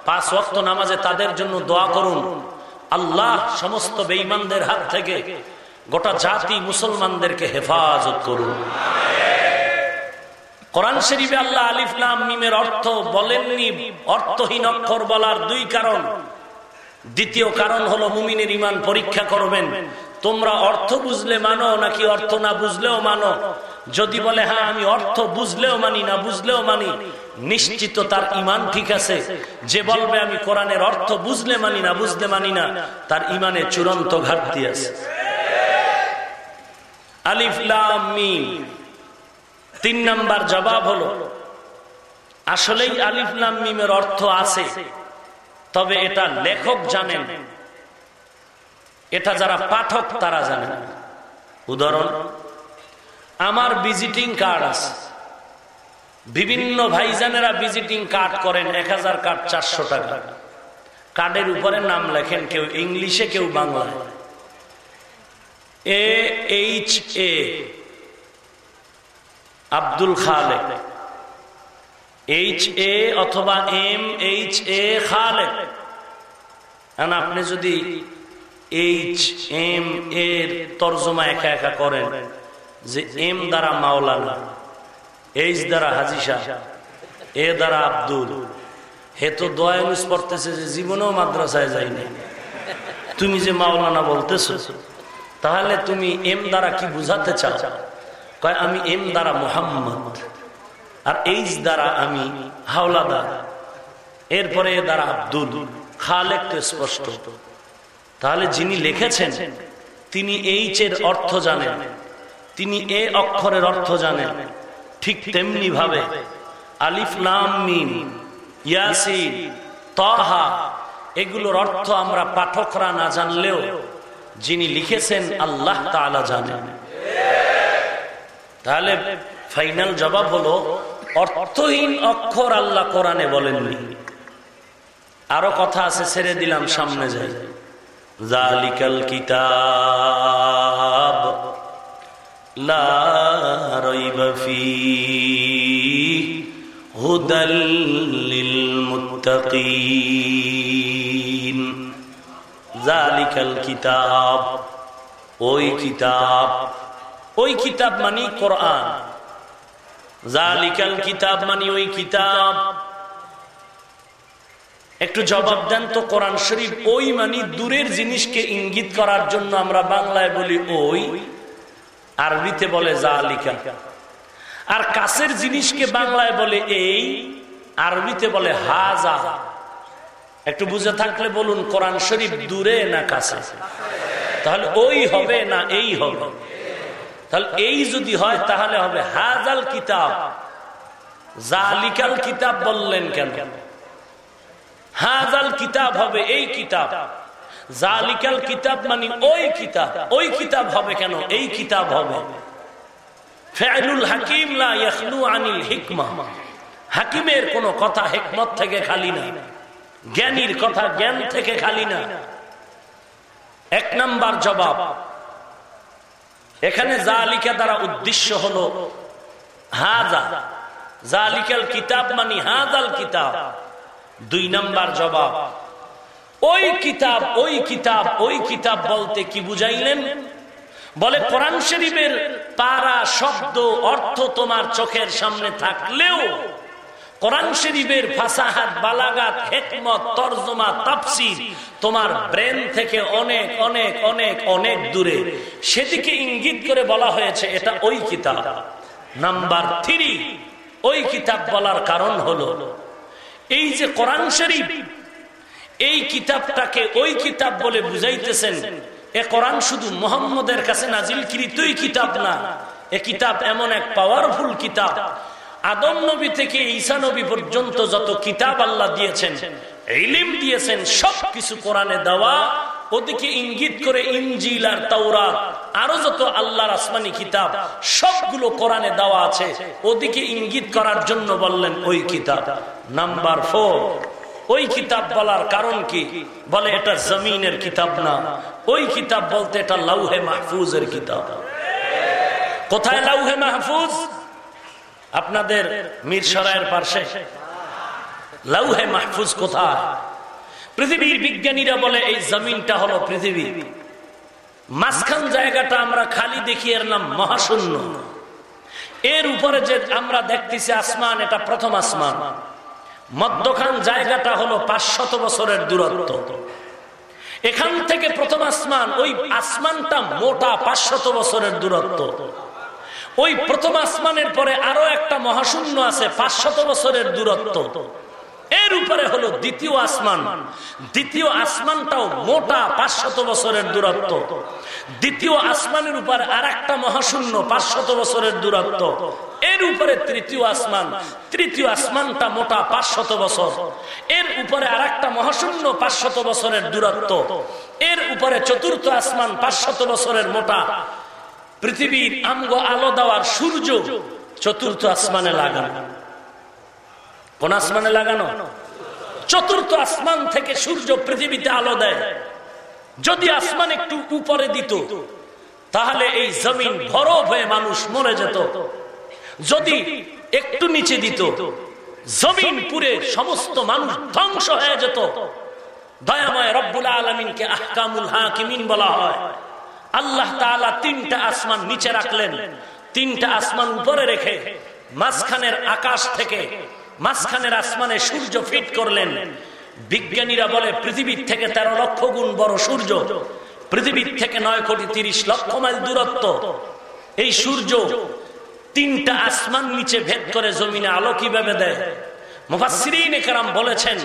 পাঁচ ওয়াক্ত নামাজে তাদের জন্য দোয়া করুন। আল্লাহ সমস্ত বেঈমানদের হাত থেকে গোটা জাতি মুসলমানদেরকে হেফাজত করুন। কোরআন শরীফে আল্লাহ আলিফলাম মিমের অর্থ বলেননি, অর্থহীন অক্ষর বলার দুই কারণ। দ্বিতীয় কারণ হলো মুমিনের ইমান পরীক্ষা করবেন। তোমরা অর্থ বুঝলে মানো নাকি অর্থ না বুঝলেও মানো? যদি বলে হ্যাঁ আমি অর্থ বুঝলেও মানি, না বুঝলেও মানি, নিশ্চিত তার ইমান ঠিক আছে। যে বলবে, আমি কোরআনের অর্থ বুঝলে মানি, না বুঝলে মানি না, তার ইমানে চূড়ান্ত ঘাটতি আছে। আলিফলাম মিম। তিন নাম্বার জবাব হলো, আসলেই আলিফলাম মিমের অর্থ আছে, তবে এটা লেখক জানেন। এটা যারা পাঠক, তারা জানেন। উদাহরণ, আমার ভিজিটিং কার্ড আছে। বিভিন্ন ভাইজানেরা ভিজিটিং কার্ড করেন এক হাজার কার্ড চারশো টাকা। কার্ডের উপরে নাম লেখেন কেউ ইংলিশে, কেউ বাংলায়। এ এইচ এ আব্দুল খালে এইচ এ অথবা এম এইচ এ খালে আপনি যদি এইচ এম এর তর্জমা একা একা করেন, যে এম দ্বারা মাওলানা এইচ দ্বারা হাজিসা এ দ্বারা আব্দুল, হে তো দয়ানুস পড়তেছে যে জীবনেও মাদ্রাসায় যায়নি তুমি যে মাওলানা বলতেছ, তাহলে তুমি এম দ্বারা কি বুঝাতে চাও? কয়, আমি এম দ্বারা মোহাম্মদ, আর এইচ দ্বারা আমি হাওলাদার, এরপরে দ্বারা আব্দুল, খালেক তো স্পষ্ট। তাহলে যিনি লিখেছেন, তিনি এইচ এর অর্থ জানেন, তিনি এ অক্ষরের অর্থ জানেন, ঠিক তেমনি ভাবে, আলিফ নাম মিম, ইয়াসিন, তহা, এগুলোর অর্থ আমরা পাঠকরা না জানলেও, যিনি লিখেছেন, আল্লাহ তাআলা জানেন। তাহলে ফাইনাল জবাব হলো, অর্থহীন অক্ষর আল্লাহ কোরআনে বলেননি। আরও কথা আছে, ছেড়ে দিলাম, সামনে যাই। জালিকাল কিতাব হুদাল মুত্তাকিন। জালিকাল কিতাব, ওই কিতাব ওই কিতাব মানি কোরআন। জালিকাল কিতাব মানি ওই কিতাব। একটু জবাব দেন তো কোরআন শরীফ ওই মানি দূরের জিনিসকে ইঙ্গিত করার জন্য আমরা বাংলায় বলি ওই, আরবিতে বলে জালিকা আর কাছের জিনিসকে বাংলায় বলে এই, আরবিতে বলে হাজা। একটু বুঝে থাকলে বলুন কোরআন শরীফ দূরে না কাছে? তাহলে ওই হবে না এই হবে? তাহলে এই যদি হয়, তাহলে হবে হাজাল কিতাব। জালিকাল কিতাব বললেন কেন? হাজাল কিতাব হবে এই কিতাব। জালিকাল কিতাব মানে ওই কিতাব। ওই কিতাব হবে কেন? এই কিতাব হবে। ফেলুল হাকিম আনিল হিকমা। হাকিমের কোন কথা হেকমত থেকে খালি না। জ্ঞানীর কথা জ্ঞান থেকে খালি না। এক নাম্বার জবাব এখানে যা জালিকা দ্বারা উদ্দেশ্য হলো, হাজা, জালিকাল কিতাব মানি হাজাল কিতাব। দুই নাম্বার জবাব, ওই কিতাব ওই কিতাব ওই কিতাব বলতে কি বুঝাইলেন? বলে কোরআন শরীফের পারা শব্দ, অর্থ তোমার চোখের সামনে থাকলেও কোরআন শরীফের ফাসাহাত, বালাগাত, হেকমত, তর্জমা, তাফসির তোমার ব্রেন থেকে অনেক অনেক অনেক অনেক দূরে। সেদিকে ইঙ্গিত করে বলা হয়েছে, এটা ওই কিতাব। নাম্বার থ্রি, ওই কিতাব বলার কারণ হলো, এই যে কোরআন শরীফ, এই কিতাবটাকে ওই কিতাব বলে বুঝাইতেছেন, এ কোরআন শুধু মোহাম্মদের কাছে নাজিল কৃতই কিতাব না, এ কিতাব এমন এক পাওয়ারফুল কিতাব আদম নবী থেকে ঈসা নবী পর্যন্ত যত কিতাব আল্লাহ দিয়েছেন, ইলিম দিয়েছেন সব কিছু কোরআনে দেওয়া, ওদিকে ইঙ্গিত করে ইঞ্জিল আর তাওরা আরও যত আল্লাহর আসমানি কিতাব, সবগুলো কোরআনে দেওয়া আছে। ওদিকে ইঙ্গিত করার জন্য বললেন, ওই কিতাব, নাম্বার ফোর, ওই কিতাব বলার কারণ কি? বলে, এটা জমিনের কিতাব না। ওই কিতাব বলতে এটা লাউহে মাহফুজের কিতাব। কোথায় লাউহে মাহফুজ? আপনাদের মিরসরায়ের পার্শ্বে। লাউহে মাহফুজ কোথায়? পৃথিবীর বিজ্ঞানীরা বলে এই জমিনটা হলো পৃথিবী। মাঝখান জায়গাটা আমরা খালি দেখি, এর নাম মহাশূন্য। এর উপরে যে আমরা দেখতেছি আসমান, এটা প্রথম আসমান। মধ্যখান জায়গাটা হলো পাঁচশত বছরের দূরত্ব। এখান থেকে প্রথম আসমান, ওই আসমানটা মোটা পাঁচশত বছরের দূরত্ব। ওই প্রথম আসমানের পরে আরও একটা মহাশূন্য আছে, পাঁচশত বছরের দূরত্ব। এর উপরে হলো দ্বিতীয় আসমান। দ্বিতীয় আসমানটাও মোটা পাঁচশত বছরের দূরত্ব। দ্বিতীয় আসমানের উপর আর একটা মহাশূন্য পাঁচশত বছরের দূরত্ব। এর উপরে তৃতীয় আসমান। তৃতীয় আসমানটা মোটা পাঁচশত বছর। এর উপরে আর একটা মহাশূন্য পাঁচশত বছরের দূরত্ব। এর উপরে চতুর্থ আসমান পাঁচশত বছরের মোটা। পৃথিবীর আঙ্গ আলো দেওয়ার সূর্য চতুর্থ আসমানে লাগানো। কোন আসমানে লাগানো? চতুর্থ আসমান থেকে সূর্য পৃথিবীতে আলো দেয়। যদি আসমান একটু উপরে দিত, তাহলে এই জমিন বরফ হয়ে মানুষ মরে যেত। যদি একটু নিচে দিত, জমিন পুরে সমস্ত মানুষ ধ্বংস হয়ে যেত। দয়াময় রব্বুল আলমিনকে আহকামুল হাকিমিন বলা হয়। আল্লাহ তাআলা তিনটা আসমান নিচে রাখলেন। তিনটা আসমান উপরে রেখে মাঝখানের আকাশ থেকে মাঝখানের আসমানে সূর্য ফিট করলেন। বিজ্ঞানীরা বলে, পৃথিবীর থেকে তেরো লক্ষ গুণ বড় সূর্য, পৃথিবীর থেকে নয় কোটি তিরিশ লক্ষ মাইল দূরত্ব। এই সূর্য তিনটা আসমান নিচে ভেদ করে জমিনে আলো কীভাবে দেয়? মুফাসসিরিন একরাম বলেছেন,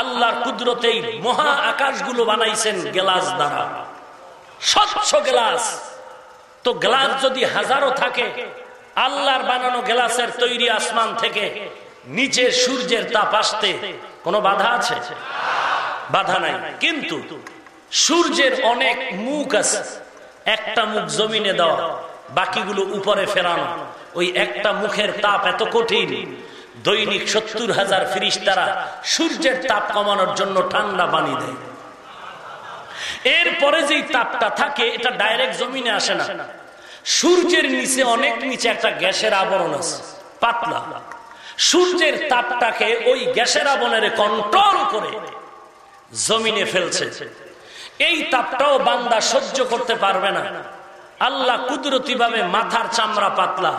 আল্লাহর কুদরতেই মহা আকাশগুলো বানাইছেন গেলাস দ্বারা। স্বচ্ছ গ্লাস। তো গ্লাস যদি হাজারো থাকে, আল্লাহর বানানো গ্লাসের তৈরি আসমান থেকে নিচে সূর্যের তাপ আসতে কোনো বাধা আছে? বাধা নাই। কিন্তু সূর্যের অনেক মুখ আছে। একটা মুখ জমিনে দেওয়া বাকিগুলো উপরে ফেরানো। ওই একটা মুখের তাপ এত কঠিন, দৈনিক সত্তর হাজার ফিরিস তারা সূর্যের তাপ কমানোর জন্য ঠান্ডা পানি দেয়। এরপরে যেই তাপটা থাকে, এটা ডাইরেক্ট জমিনে আসে না। সূর্যের নিচে অনেক নিচে একটা গ্যাসের আবরণ আছে, পাতলা। সূর্যের তাপটাকে ওই গ্যাসের আবরণের কন্ট্রোল করে জমিনে ফেলছে। এই তাপটাও বান্দা সহ্য করতে পারবে না। আল্লাহ কুদরতি ভাবে মাথার চামড়া পাতলা,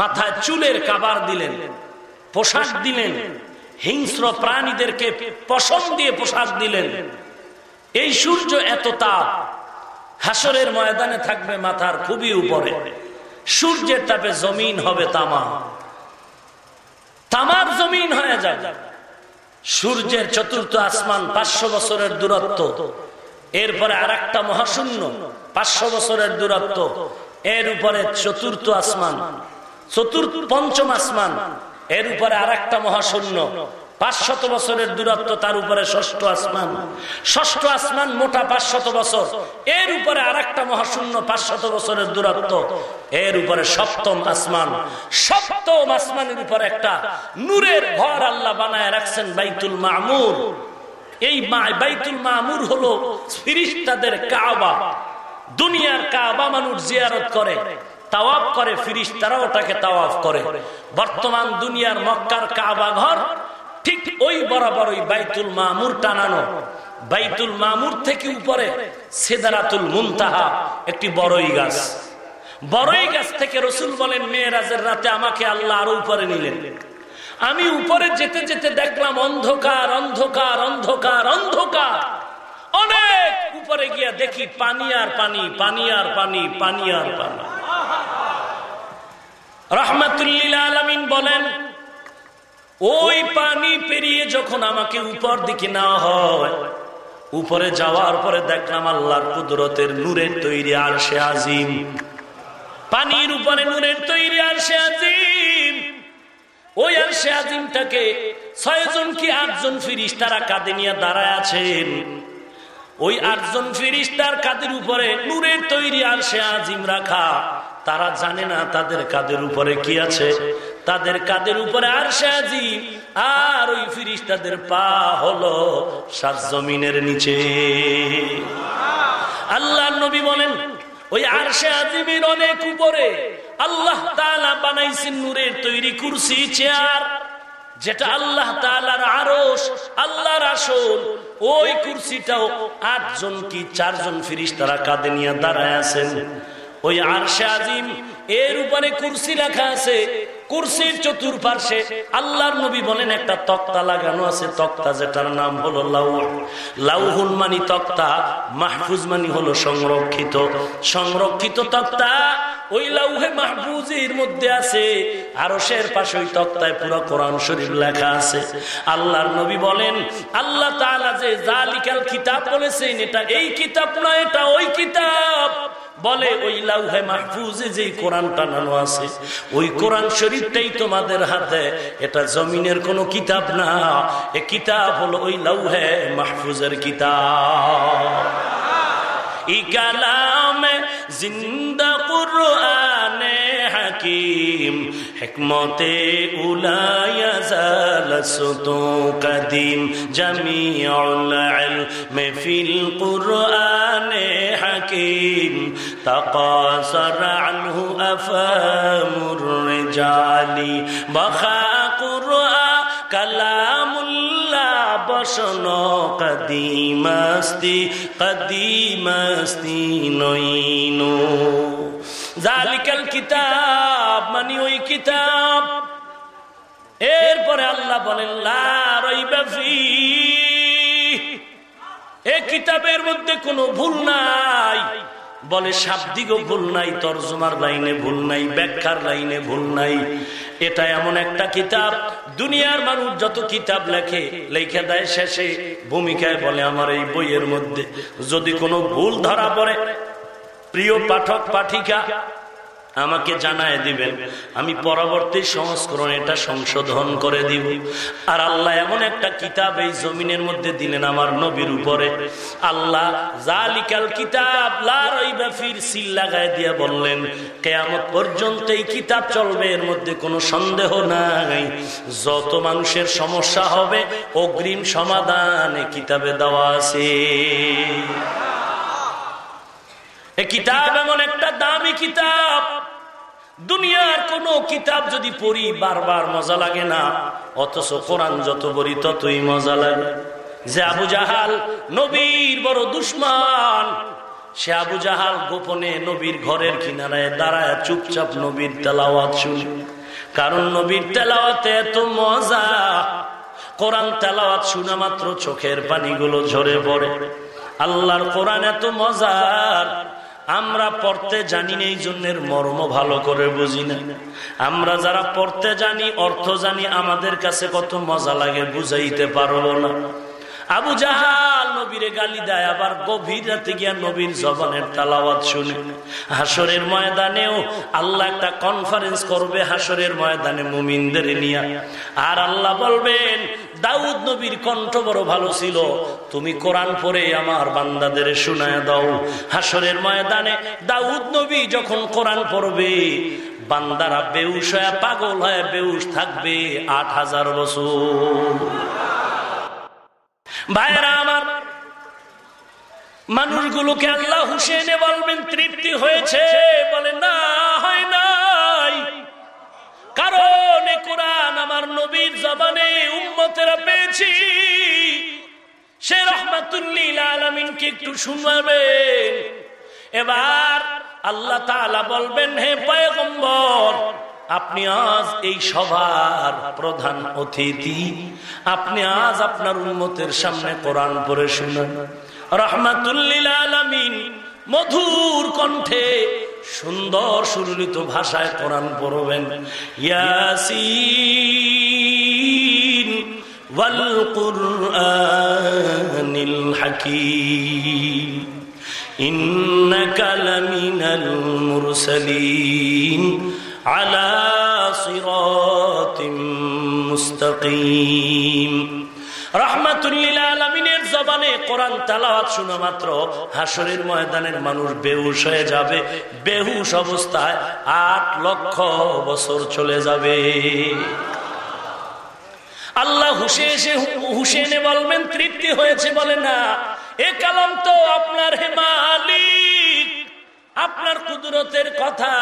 মাথায় চুলের কাবার দিলেন, পোশাক দিলেন, হিংস্র প্রাণীদেরকে পশম দিয়ে পোশাক দিলেন। এই সূর্য এত তাপ, হাসরের ময়দানে থাকবে মাথার খুবই উপরে। সূর্যের তাপে জমিন হবে তামা। তামার জমিন হয়ে যাবে। সূর্যের চতুর্থ আসমান পাঁচশো বছরের দূরত্ব। এরপরে আর একটা মহাশূন্য পাঁচশো বছরের দূরত্ব। এর উপরে চতুর্থ আসমান, চতুর্থ পঞ্চম আসমান। এর উপরে আর একটা মহাশূন্য পাঁচশত বছরের দূরত্ব তার উপরে ষষ্ঠ আসমান। ষষ্ঠ আসমান মোটা পাঁচশত বছর। এর উপরে আর একটা মহাশূন্য পাঁচশত বছরের দূরত্ব। এর উপরে সপ্তম আসমান। সপ্তম আসমানের উপরে একটা নূরের ঘর আল্লাহ বানায় রাখছেন বাইতুল মামুর। এই বাইতুল মামুর হলো ফিরিস্তাদের কাবা। দুনিয়ার কাবা মানুষ জিয়ারত করে, তাওয়াফ করে ফিরিস তারা ওটাকে তাওয়াফ করে। বর্তমান দুনিয়ার মক্কার কাবা ঘর ঠিক ওই বরাবর ওই বাইতুল মামুর টানানো। বাইতুল মামুর থেকে উপরে সেদারাতুল মুনতাহা, একটি বড়ই গাছ। বড়ই গাছ থেকে রসুল বলেন, মেয়েরাজের রাতে আমাকে আল্লাহ আরও উপরে নিলেন। আমি উপরে যেতে যেতে দেখলাম অন্ধকার অন্ধকার অন্ধকার অন্ধকার। অনেক উপরে গিয়া দেখি পানি আর পানি পানি আর পানি পানি আর পানি। রহমাতুল্লিল আলমিন বলেন ওই পানি পেরিয়ে যখন আমাকে উপর দিকে নেওয়া হয়, উপরে যাওয়ার পরে দেখলাম আল্লাহর কুদরতের নূরের তৈরি আর সে আজিম। পানির উপরে নূরের তৈরি আর সে আজিম। ওই আর সে আজিমটাকে ছয়জন কি আটজন ফিরিস তারা কাঁদে নিয়ে দাঁড়ায় আছেন। ওই আটজন ফিরিস্তার কাদের উপরে নূরের তৈরি আর সে আজিম রাখা, তারা জানে না তাদের কাদের উপরে কি আছে। তাদের কাদের উপরে আর সে আর ওই ফিরিস্তাদের পা হলো সাত জমিনের নিচে। আল্লাহ নবী বলেন, ওই আর সে আজিমের অনেক উপরে আল্লাহ তালা বানাইছেন নূরের তৈরি কুরসি, চেয়ার, যেটা আল্লাহ তালার আরস আল্লাহর আসল। ওই কুরসিটাও আটজন কি চারজন ফিরিস তারা কাঁদে নিয়ে দাঁড়ায় আছেন। ওই আরশে আজিম, এর উপরে কুরসি লেখা আছে, কুরসির চতুর্পার্শ্বে আল্লাহর নবী বলেন একটা তক্তা লাগানো আছে, তক্তা যেটার নাম হলো লাউ। লাউহুল মানি তক্তা, মাহফুজ মানি হলো সংরক্ষিত। সংরক্ষিত তক্তা ওই লাউহে মাহফুজের মধ্যে আছে, আরশের পাশে ওই তক্তায় পুরো কোরআন শরীফ লেখা আছে। আল্লাহর নবী বলেন, আল্লাহ তাআলা যে জালিকাল কিতাব বলেছেন, এটা এই কিতাব নয়, এটা ওই কিতাব। বলে, ওই লাউহে মাহফুজে যে কোরআন টানানো আছে, ওই কোরআন শরীফটাই তোমাদের হাতে। এটা জমিনের কোনো কিতাব না। এ কিতাব হলো ওই লাউহে মাহফুজের কিতাব। ই কালাম জিন্দা কুরআনে হাকিম, হিকমতে উলায়া জালসতু কদিম। জামিউল ইলম ফিল কুরআনে হাকিম। তাকাসার আনহু আফামুর রিজালি বখা কুরআন কালামুল্লাহ বসন কদিমাস্তি কদিমাস্তি নইনো জালিকাল কিতাব মানে ওই কিতাব এরপরে আল্লাহ বলেন, লা রাইবা ফি এ কিতাবের মধ্যে কোনো ভুল নাই। বলে, শাব্দিকও ভুল নাই, তর্জমার লাইনে ভুল নাই, ব্যাখ্যার লাইনে ভুল নাই। এটা এমন একটা কিতাব, দুনিয়ার মানুষ যত কিতাব লেখে, লেখা দেয় শেষে ভূমিকায় বলে, আমার এই বইয়ের মধ্যে যদি কোনো ভুল ধরা পড়ে, প্রিয় পাঠক, পাঠিকা আমাকে জানায় দিবেন। আমি পরবর্তী সংস্করণ এটা সংশোধন করে দিব। আর আল্লাহ এমন একটা কিতাব এই জমিনের মধ্যে দিলেন আমার নবীর উপরে। আল্লাহ জালিকাল কিতাব সিল লাগায় দিয়ে বললেন, কেয়ামত পর্যন্ত এই কিতাব চলবে, এর মধ্যে কোনো সন্দেহ নাই। যত মানুষের সমস্যা হবে, অগ্রিম সমাধান কিতাবে দেওয়া আছে। এ কিতাব এমন একটা দামি কিতাব। দুনিয়ার কোন কিতাব যদি পড়ি, বারবার মজা লাগে না। অথচ কোরআন যত পড়ি, ততই মজা লাগে। যে আবু জাহাল নবীর বড় দুশ্মান, সে আবু জাহাল গোপনে নবীর ঘরের কিনারায় দাঁড়ায় চুপচাপ নবীর তেলাওয়াত শুনে। কারণ নবীর তেলাওয়াতে এত মজা। কোরআন তেলাওয়াত শুনে মাত্র চোখের পানিগুলো ঝরে পড়ে। আল্লাহর কোরআন এত মজার। আমরা পড়তে জানি এই জন্যের মর্ম ভালো করে বুঝি না। আমরা যারা পড়তে জানি, অর্থ জানি, আমাদের কাছে কত মজা লাগে, বুঝাইতে পারব না। আবু জাহাল নবীরে গালি দেয়, আবার গভীর রাতে গিয়া নবীর জবানের তালাওয়াত শুনে। হাসরের ময়দানেও আল্লাহ একটা কনফারেন্স করবে হাসরের ময়দানে মুমিনদের নিয়ে। আর আল্লাহ বলবেন দাউদ নবীর কণ্ঠ বড় ভালো ছিল। তুমি কোরআন পরে আমার বান্দাদের শুনায় দাও। হাসরের ময়দানে দাউদ নবী যখন কোরআন পড়বে, বান্দারা বেউস হয়ে পাগল হয়ে বেউস থাকবে আট হাজার বছর। ভাইরা আমার, মানুষগুলোকে আল্লাহ হুসেনে বলবেন, তৃপ্তি হয়েছে বলে না, হয় নাই। কারণ কোরআন আমার নবীর জবানে উম্মতেরা পেয়েছি। সে রহমাতুল্লিল আলমিনকে একটু শুনবেন। এবার আল্লাহ বলবেন, হে পয়গম্বর, আপনি আজ এই সভার প্রধান অতিথি। আপনি আজ আপনার উন্মতের সামনে কোরআন পড়ে শুনেন। রহমাতুল্লিল আলমিন মধুর কণ্ঠে সুন্দর সুললিত ভাষায় কোরআন পড়বেন। ইয়াসিন ওয়াল কুরআনিল হাকীম। ইন্নাকা লামিনাল মুরসালিন আলা সিরাতিম মুস্তাকিম। রহমাতুল্লিল জবানে কোরআন তালাওয়াত শোনা মাত্র। হাসরের ময়দানের মানুষ বেহুশ হয়ে যাবে। বেহুশ অবস্থায় আট লক্ষ বছর চলে যাবে। আল্লাহ হুসে এসে হুসেনে বলবেন, তৃপ্তি হয়েছে বলে না। এ কালাম তো আপনার হে মালিক, আপনার কুদরতের কথা।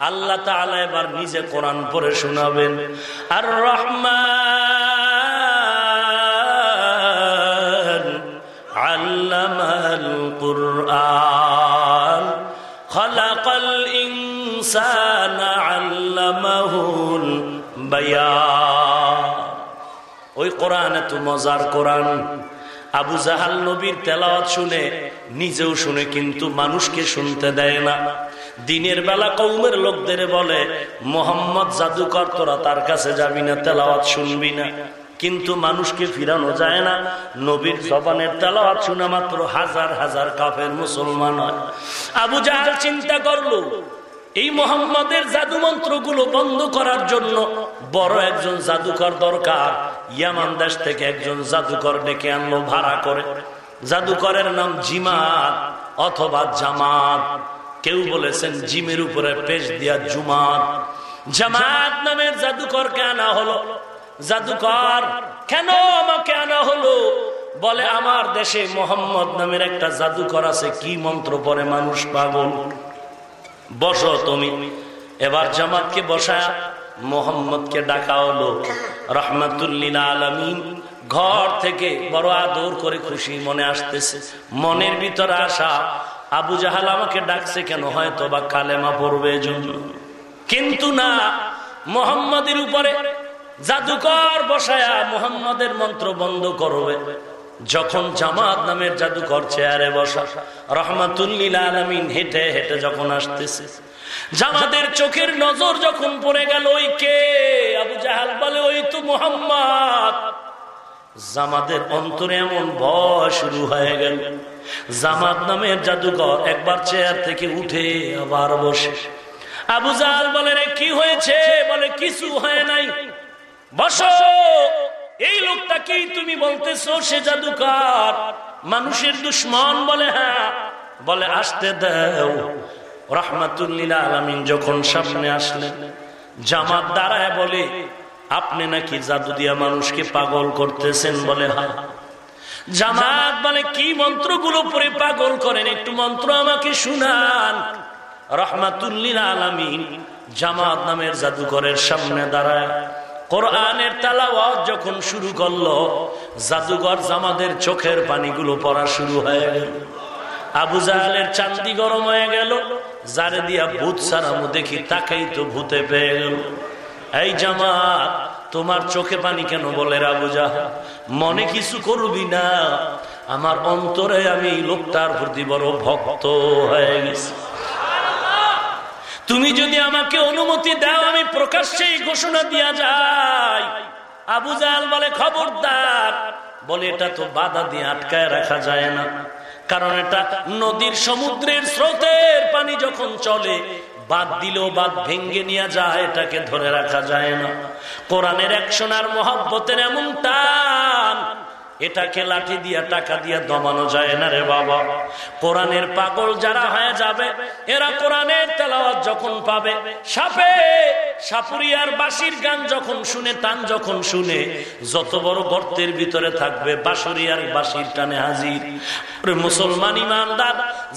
আল্লাহ তাআলা এবার নিজে কোরআন পড়ে শোনাবেন। আর রহমান আল্লামাল কুরআন। খলাকাল ইনসানা আল্লামাহুল বায়ান। ওই কোরআন এত মজার কোরআন। আবু জাহাল নবীর তেলাওয়াত শুনে, নিজেও শুনে কিন্তু মানুষকে শুনতে দেয় না। দিনের বেলা কৌমের লোকদের বলে, মোহাম্মদ জাদুকর, তোরা তার কাছে যাবি না, তেলাওয়াত শুনবি না। কিন্তু মানুষকে ফিরানো যায় না। নবীর জবানের তেলাওয়াত শুনে মাত্র হাজার হাজার কাফের মুসলমান হয়। আবু জাহাল চিন্তা করল, এই মোহাম্মদের জাদু মন্ত্রগুলো বন্ধ করার জন্য বড় একজন জাদুকর দরকার। ইয়ামান দেশ থেকে একজন জাদুকর ডেকে আনলো, ভাড়া করে। জাদুকরের নাম জিমাত অথবা জামাত। কেউ বলেছেন, জিমের উপরে পেশ দিয়া জুমাত। জামাত নামের জাদুকরকে আনা হলো। জাদুকর, কেন আমাকে আনা হলো? বলে, আমার দেশে মোহাম্মদ নামের একটা জাদুকর আছে, কি মন্ত্র পরে মানুষ পাগল? বসো তুমি। এবার জামাতকে বসায় মোহাম্মদকে ডাকা হলো রহমাতুল্লিল আলমিন ঘর থেকে বড় আদর করে খুশি মনে আসতেছে। মনের ভিতরে আসা আবু জাহাল আমাকে ডাকছে কেন? হয়তো বা কালেমা পড়বে জন্য কিন্তু না, মোহাম্মদের উপরে জাদুকর বসায়া মোহাম্মদের মন্ত্র বন্ধ করবে। যখন জামাত নামের জাদুকর চেয়ারে বসা রহমাতুল্লিল আলমিন হেঁটে হেঁটে যখন আসতেছে, জামাতের চোখের নজর যখন পড়ে গেল, ওই কে? আবু জাহাল বলে, ওই তো মোহাম্মদ। জামাতের অন্তরে এমন ভয় শুরু হয়ে গেল। জামাত নামের জাদুকর একবার চেয়ার থেকে উঠে আবার বসে। আবু জাহাল বলে, রে, কি হয়েছে? বলে, কিছু হয় নাই। বসো। এই লোকটা কি তুমি বলতেছো? সে জাদুকর। মানুষের দুশ্মন বলে হ্যাঁ। বলে, আসতে দেও। রহমাতুল্লিল আলমিন যখন সামনে আসলেন, জামাত দাঁড়ায় বলে, আপনি নাকি জাদু দিয়া মানুষকে পাগল করতেছেন বলে হ্যাঁ। জামাত বলে, কি মন্ত্রগুলো পরে পাগল করেন? একটু মন্ত্র আমাকে শুনান। রহমাতুল্লিল আলমিন জামাত নামের জাদুঘরের সামনে দাঁড়ায়। কোরআনের তালাওয়াত যখন শুরু করল, জাদুঘর জামাদের চোখের পানিগুলো পড়া শুরু হয়ে গেল। আবু জাহালের চান্দি গরম হয়ে গেল যারে দিয়া ভূত সারামু দেখি তাকেই তো ভূতে পেয়ে গেল। এই জামাত, তোমার চোখে পানি কেন বলে আবু মনে কিছু করবি না। আমার অন্তরে আমি লোকটার প্রতি বড় ভক্ত হয়ে গেছি। তুমি যদি আমাকে অনুমতি দাও, আমি প্রকাশ্যে ঘোষণা দিয়া যাই। আবু জাহাল বলে, খবরদার। বলে, এটা তো বাধা দিয়ে আটকায় রাখা যায় না। কারণ এটা নদীর সমুদ্রের স্রোতের পানি যখন চলে বাদ দিলেও বাদ ভেঙ্গে নিয়ে যায়, এটাকে ধরে রাখা যায় না। কোরআনের একশনার মহাব্বতের এমন টান এটাকে লাঠি দিয়া, টাকা দিয়া দমানো যায় না রে বাবা। কোরআনের পাগল যারা হয়ে যাবে, এরা কোরআনের তেলাওয়াত যখন পাবে, সাপে, সাপুরিয়ার বাসির গান যখন শুনে, তান যখন শুনে, যত বড় গর্তের ভিতরে থাকবে বাসুরিয়ার বাসির টানে হাজির। মুসলমান ইমানদার,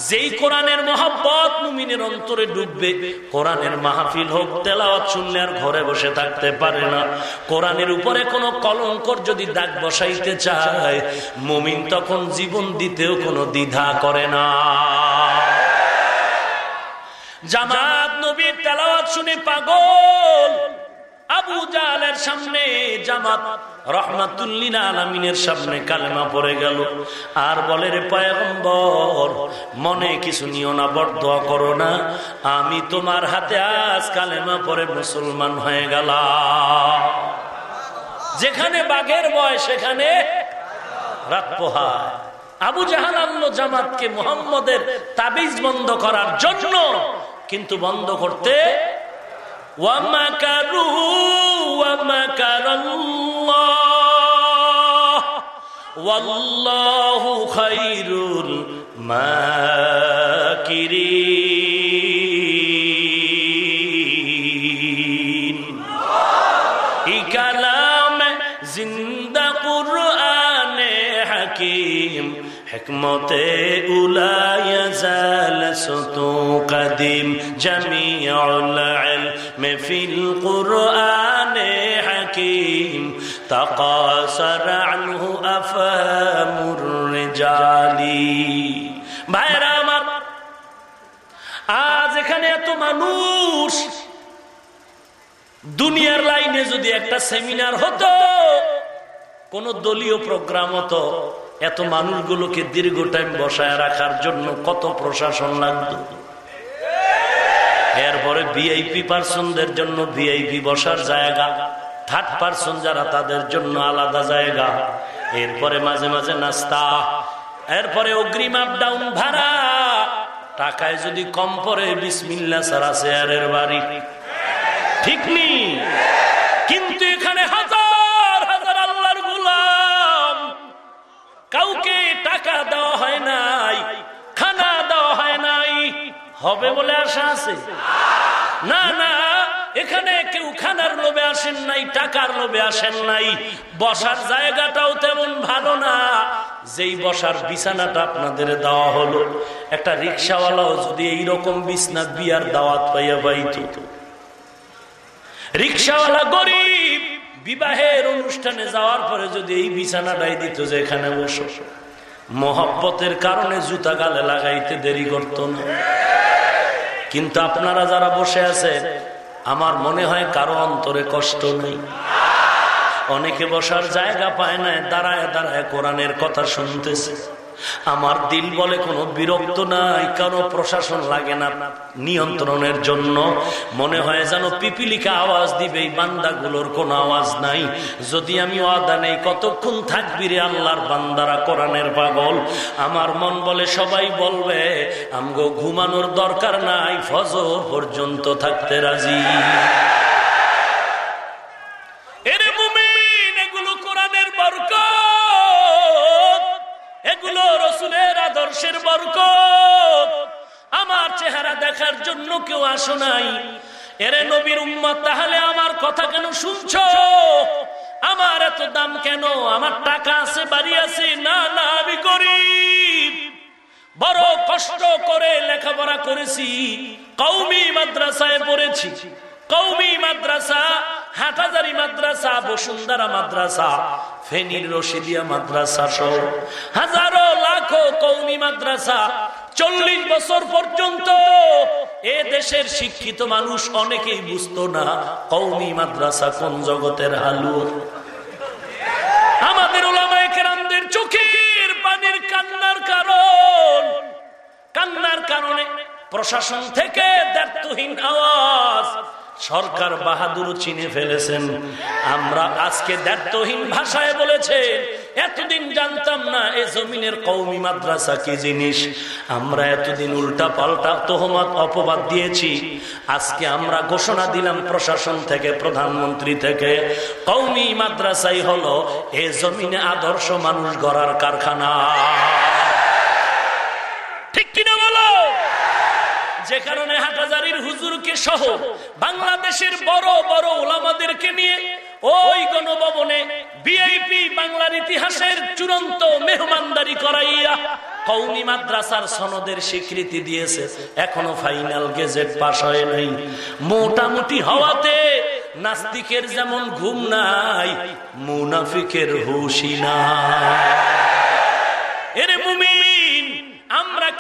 যেই কোরআনের মহাব্বত মুমিনের অন্তরে ডুববে, কোরআনের মাহফিল হোক, তেলাওয়াত শুনলে আর ঘরে বসে থাকতে পারে না। কোরআনের উপরে কোনো কলঙ্কর যদি দাগ বসাইতে চায় যায় মুমিন তখন জীবন দিতেও কোনো দ্বিধা করে না। জামাত নবীর তেলাওয়াত শুনে পাগল। আবু জালের সামনে জামাত আলমিনের সামনে কালেমা পড়ে গেল। আর বলে, রে পয়গম্বর, মনে কিছু নিও না, বরদোয়া করো না। আমি তোমার হাতে আজ কালেমা পরে মুসলমান হয়ে গেলাম। যেখানে বাঘের বয় সেখানে রাত পোহায়। আবু জাহাল জামাতকে মোহাম্মদের তাবিজ বন্ধ করার জন্য, কিন্তু বন্ধ করতে ওয়াল্লাহু খাইরুল মাকিরিন। حکمت اولا یزال ستو قدیم جمیع العلم فی القرآن حکیم تقاصر عنه افهم الرجالی ভাইরা আমার আজ এখানে এত মানুষ দুনিয়ার লাইনে যদি একটা সেমিনার হতো কোন দলীয় প্রোগ্রাম হতো এত মানুষগুলোকে দীর্ঘ টাইম বসায় রাখার জন্য কত প্রশাসন লাগতো? এরপরে ভিআইপি পার্সনদের জন্য ভিআইপি বসার জায়গা থার্ড পার্সন যারা তাদের জন্য আলাদা জায়গা। এরপরে মাঝে মাঝে নাস্তা, এরপরে অগ্রিম আপ ডাউন ভাড়া। টাকায় যদি কম পরে বিসমিল্লা সারা শেয়ারের বাড়ি। ঠিক নেই। কিন্তু হবে বলে আশা আছে? না না, এখানে কেউ খানার লোভে আসেন নাই, টাকার লোভে আসেন নাই। বসার জায়গাটাও তেমন ভালো না। যেই বসার বিছানাটা আপনাদের দেওয়া হলো, একটা রিক্সাওয়ালাও যদি এইরকম বিছনা বিয়ার দাওয়াত পাইয়া পাইত রিক্সাওয়ালা গরিব, বিবাহের অনুষ্ঠানে যাওয়ার পরে যদি এই বিছানাটাই দিত যে এখানে বসো। মহব্বতের কারণে জুতা গালে লাগাইতে দেরি করত না। কিন্তু আপনারা যারা বসে আছে, আমার মনে হয় কারও অন্তরে কষ্ট নেই। অনেকে বসার জায়গা পায় না, দাঁড়ায় দাঁড়ায় কোরআনের কথা শুনতেছে। আমার দিল বলে কোনো বিরক্ত নাই কারও প্রশাসন লাগে না নিয়ন্ত্রণের জন্য। মনে হয় যেন পিপিলিকা আওয়াজ দিবে, এই বান্দাগুলোর কোনো আওয়াজ নাই। যদি আমি ওয়াদা নেই, কতক্ষণ থাকবি রে আল্লাহর বান্দারা কোরআনের পাগল? আমার মন বলে সবাই বলবে, আমগো ঘুমানোর দরকার নাই, ফজর পর্যন্ত থাকতে রাজি। রসুলের আদর্শের বরকত। আমার চেহারা দেখার জন্য কেউ আসো নাই। এরে নবীর উম্মত, তাহলে আমার কথা কেন শুনছ? আমার এত দাম কেন? আমার টাকা আছে, বাড়ি আছে? না না, আমি গরিব। বড় কষ্ট করে লেখাপড়া করেছি। কৌমি মাদ্রাসায় পড়েছি। কৌমি মাদ্রাসা হাটাজারি মাদ্রাসা, বসুন্ধরা মাদ্রাসা, ফেনীর রশিদিয়া মাদ্রাসা সহ হাজারো লাখো কৌমি মাদ্রাসা, চল্লিশ বছর পর্যন্ত এ দেশের শিক্ষিত মানুষ অনেকেই বুঝতো না কৌমি মাদ্রাসা কোন জগতের হালু আমাদের ওলামায় কেরামদের চোখের পানির কান্নার কারণ। কান্নার কারণে প্রশাসন থেকে দায়িত্বহীন আওয়াজ সরকার বাহাদুর চিনে ফেলেছেন। আমরা আজকে দায়িত্বহীন ভাষায় বলেছে, এতদিন জানতাম না এ জমিনের কৌমি মাদ্রাসা কি জিনিস। আমরা এতদিন উল্টা পাল্টা তোহমত, অপবাদ দিয়েছি। আজকে আমরা ঘোষণা দিলাম প্রশাসন থেকে, প্রধানমন্ত্রী থেকে কৌমি মাদ্রাসাই হলো এ জমিনে আদর্শ মানুষ গড়ার কারখানা। ঠিক কিনা বলো? যে কারণে হাটাজারির হুজুরকে সহ বাংলাদেশের বড় বড় ওলামাদেরকে নিয়ে ওই গণভবনে বিআইপি বাংলার ইতিহাসের চূড়ান্ত মেহমানদারি করাইয়া কৌমি মাদ্রাসার সনদের স্বীকৃতি দিয়েছে। এখনও ফাইনাল গেজেট পাশ হয় নাই। মোটামুটি হওয়াতে নাস্তিকের যেমন ঘুম নাই, মুনাফিকের হুশি না এরে মুমিন!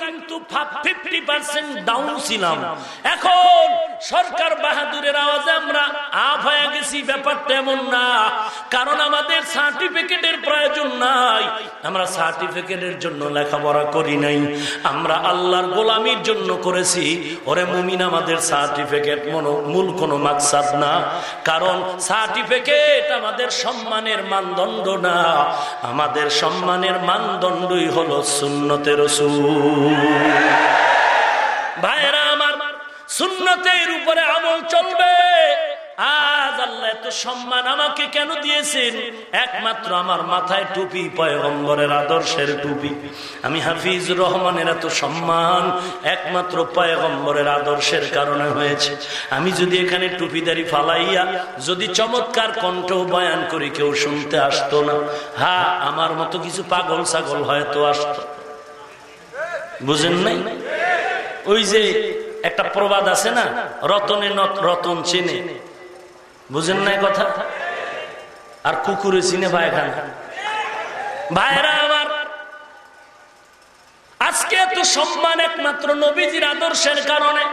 কিন্তু ফিফটি পার্সেন্ট ডাউন ছিলাম। এখন সরকার বাহাদুরের আওয়াজে আমরা আপ হয়ে গেছি, ব্যাপারটা এমন না। কারণ আমাদের সার্টিফিকেটের প্রয়োজন নাই। আমরা সার্টিফিকেটের জন্য লেখাপড়া করি নাই। আমরা আল্লাহর গোলামির জন্য করেছি। ওরে মুমিন, আমাদের সার্টিফিকেট মূল কোনো মাকসাদ না। কারণ সার্টিফিকেট আমাদের সম্মানের মানদণ্ড না। আমাদের সম্মানের মানদণ্ডই হলো সুন্নতের ভাইরা আমার সুন্নতের উপরে আমল চলবে। আজ আল্লাহ এত সম্মান আমাকে কেন দিয়েছেন? একমাত্র আমার মাথায় টুপি, পয়গম্বরের আদর্শের টুপি। আমি হাফিজ রহমানের এত সম্মান একমাত্র পয়গম্বরের আদর্শের কারণে হয়েছে। আমি যদি এখানে টুপিদারি ফালাইয়া, যদি চমৎকার কণ্ঠ বয়ান করি, কেউ শুনতে আসতো না। হা আমার মতো কিছু পাগল ছাগল হয়তো আসতো। বুঝেন নাই? ওই যে একটা প্রবাদ আছে না, রতনে রতন চেনে। বুঝেন নাই কথা? আর কুকুরে চিনে ভাইখান ভাইরা আমার, আজকে এত সম্মান একমাত্র নবীজির আদর্শের কারণে।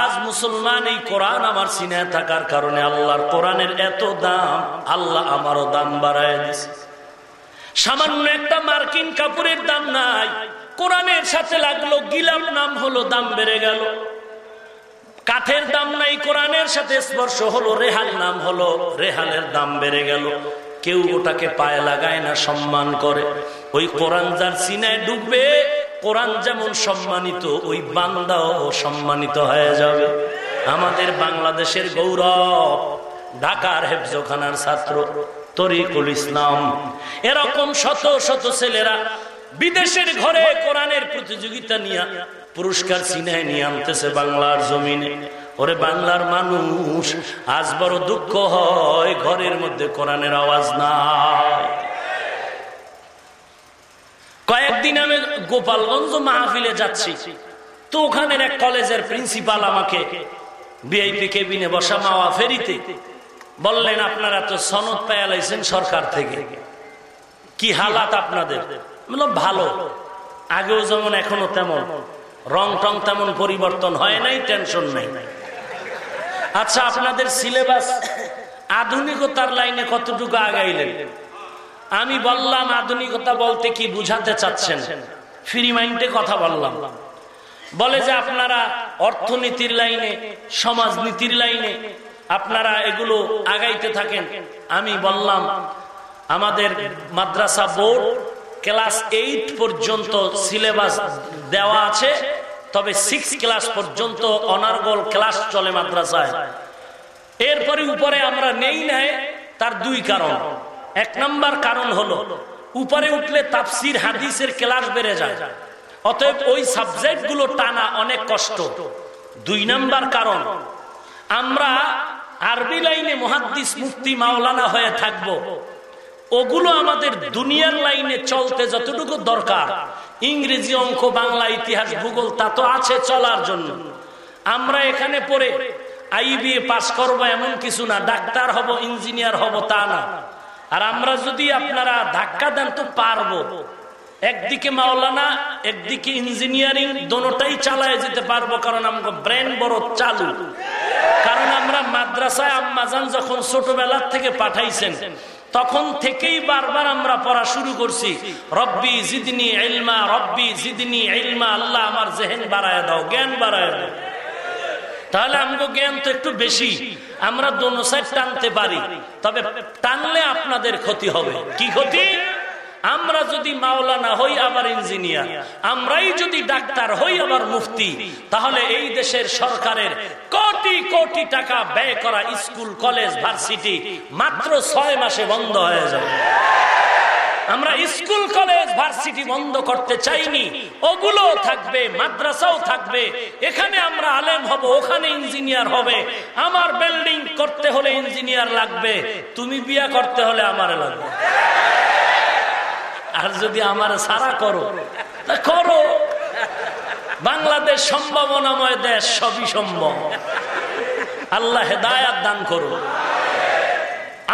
আজ মুসলমান এই কোরআন আমার সিনে থাকার কারণে আল্লাহর কোরআনের এত দাম, আল্লাহ আমারও দাম বাড়ায় দিছে। সামান্য একটা মার্কিন কাপড়ের দাম নাই। কোরআনের সাথে লাগল গিলাম নাম হলো দাম বেড়ে গেল। কাঠের দাম নাই, কোরআনের সাথে স্পর্শ হলো রেহাল, নাম হলো রেহালের দাম বেড়ে গেল। কেউ ওটাকে পায়ে লাগায় না, সম্মান করে। ওই কোরআন যার সিনায় ডুববে, কোরআন যেমন সম্মানিত, ওই বান্দাও সম্মানিত হয়ে যাবে। আমাদের বাংলাদেশের গৌরব, ঢাকার হেফজখানার ছাত্র তরিকুল ইসলাম। এরকম শত শত ছেলেরা বিদেশের ঘরে কোরআনের প্রতিযোগিতা নিয়ে পুরস্কার চিনায় নিয়ে আনতেছে বাংলার জমিনে। ওরে বাংলার মানুষ, আজ বড় দুঃখ হয়, ঘরের মধ্যে কোরআনের আওয়াজ নাই। কয়েকদিন আমি গোপালগঞ্জ মাহফিলে যাচ্ছি। তো ওখানের এক কলেজের প্রিন্সিপাল আমাকে বিআইপি কেবিনে বসা মাওয়া ফেরিতে বললেন, আপনারা তো সনদ পেয়ে লাইছেন সরকার থেকে। কি হালাত আপনাদের? ভালো আগেও যেমন এখনও তেমন রং টং তেমন পরিবর্তন হয় নাই টেনশন নাই আচ্ছা আপনাদের সিলেবাস আধুনিকতার লাইনে কতটুকু আগাইলেন আমি বললাম আধুনিকতা বলতে কি বুঝাতে চাচ্ছেন ফ্রি মাইন্ডে কথা বললাম। বলে যে আপনারা অর্থনীতির লাইনে, সমাজনীতির লাইনে আপনারা এগুলো আগাইতে থাকেন। আমি বললাম, আমাদের মাদ্রাসা বোর্ড ক্লাস এইট পর্যন্ত সিলেবাস দেওয়া আছে, তবে সিক্স ক্লাস পর্যন্ত অনার্গল ক্লাস চলে মাদ্রাসায়। এরপরে উপরে আমরা নেই নাই, তার দুই কারণ। এক নম্বর কারণ হলো, উপরে উঠলে তাফসির হাদিসের ক্লাস বেড়ে যায়। অতএব ওই সাবজেক্টগুলো টানা অনেক কষ্ট। দুই নাম্বার কারণ, আমরা আরবি লাইনে মহাদ্দিস মুফতি মাওলানা হয়ে থাকব। ওগুলো আমাদের দুনিয়ার লাইনে চলতে যতটুকু দরকার। ইংরেজি অঙ্ক, বাংলা ইতিহাস, ভূগোল, তা তো আছে চলার জন্য। আমরা এখানে পড়ে আইবিএ পাস করব এমন কিছু না, ডাক্তার হব, ইঞ্জিনিয়ার হব, তা না। আর আমরা যদি আপনারা ধাক্কা দেন তো পারব। একদিকে মাওলানা, একদিকে ইঞ্জিনিয়ারিং, দোনোটাই চালায় যেতে পারব কারণ আমাকে ব্রেন বড় চালু। কারণ আমরা মাদ্রাসায় আম্মাজান যখন ছোটবেলার থেকে পাঠাইছেন তখন থেকেই বারবার আমরা পড়া শুরু করছি। রব্বি জিদনি এলমা রব্বি জিদনি এলমা আল্লাহ আমার জেহেন বাড়ায় দাও, জ্ঞান বাড়ায় দাও। তাহলে আমাকে জ্ঞান তো একটু বেশি, আমরা দোনো সাইড টানতে পারি, তবে টানলে আপনাদের ক্ষতি হবে। কি ক্ষতি? আমরা যদি মাওলানা হই আবার ইঞ্জিনিয়ার, আমরাই যদি ডাক্তার হই আবার মুফতি, তাহলে এই দেশের সরকারের কোটি কোটি টাকা ব্যয় করা স্কুল, কলেজ, ভার্সিটি মাত্র ছয় মাসে বন্ধ হয়ে যাবে। আমরা স্কুল, কলেজ, ভার্সিটি বন্ধ করতে চাইনি ওগুলো থাকবে, মাদ্রাসাও থাকবে, এখানে আমরা আলেম হব, ওখানে ইঞ্জিনিয়ার হবে, আমার বিল্ডিং করতে হলে ইঞ্জিনিয়ার লাগবে, তুমি বিয়া করতে হলে আমার লাগবে। আর যদি আমার সারা করো, তা করো। বাংলাদেশ সম্ভাবনাময় দেশ, সবই সম্ভব। আল্লাহ হেদায়াত দান করো।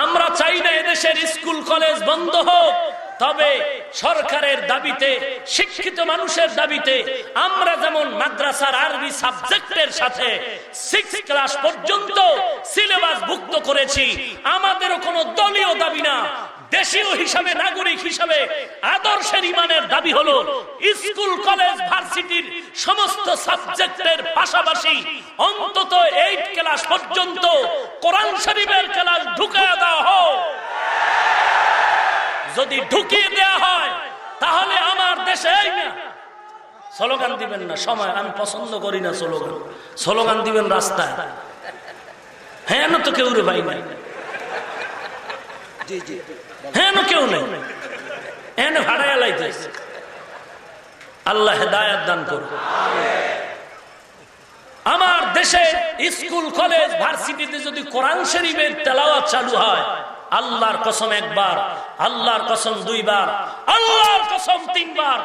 আমরা চাই না এদেশের স্কুল, কলেজ বন্ধ হোক, তবে সরকারের দাবিতে, শিক্ষিত মানুষের দাবিতে আমরা যেমন মাদ্রাসার আরবি সাবজেক্টের সাথে ক্লাস পর্যন্ত সিলেবাস ভুক্ত করেছি, আমাদেরও কোনো দলীয় দাবি না। দেশীয় হিসাবে, নাগরিক হিসাবে আদর্শের ইমানের দাবি হলো স্কুল, কলেজ, ভার্সিটির সমস্ত সাবজেক্টের পাশাপাশি অন্তত এইট ক্লাস পর্যন্ত কোরআন শরীফের ক্লাস ঢুকে দেওয়া হোক। যদি ঢুকিয়ে দেওয়া হয়, তাহলে আমার দেশে স্লোগান দিবেন না, সময়, আমি পছন্দ করি না স্লোগান। স্লোগান দিবেন রাস্তায়। হ্যাঁ না তো কেউ রে ভাই নাই। জি জি। হ্যাঁ কেউ নেই। হ্যাঁ না ভাড়ায় লাইতেছে। আল্লাহ হেদায়াত দান করবে আমার দেশে স্কুল, কলেজ, ভার্সিটিতে যদি কোরআন শরীফের তেলাওয়াত চালু হয়, আল্লাহর কসম একবার, আল্লাহর কসম দুইবার, আল্লাহর কসম তিনবার,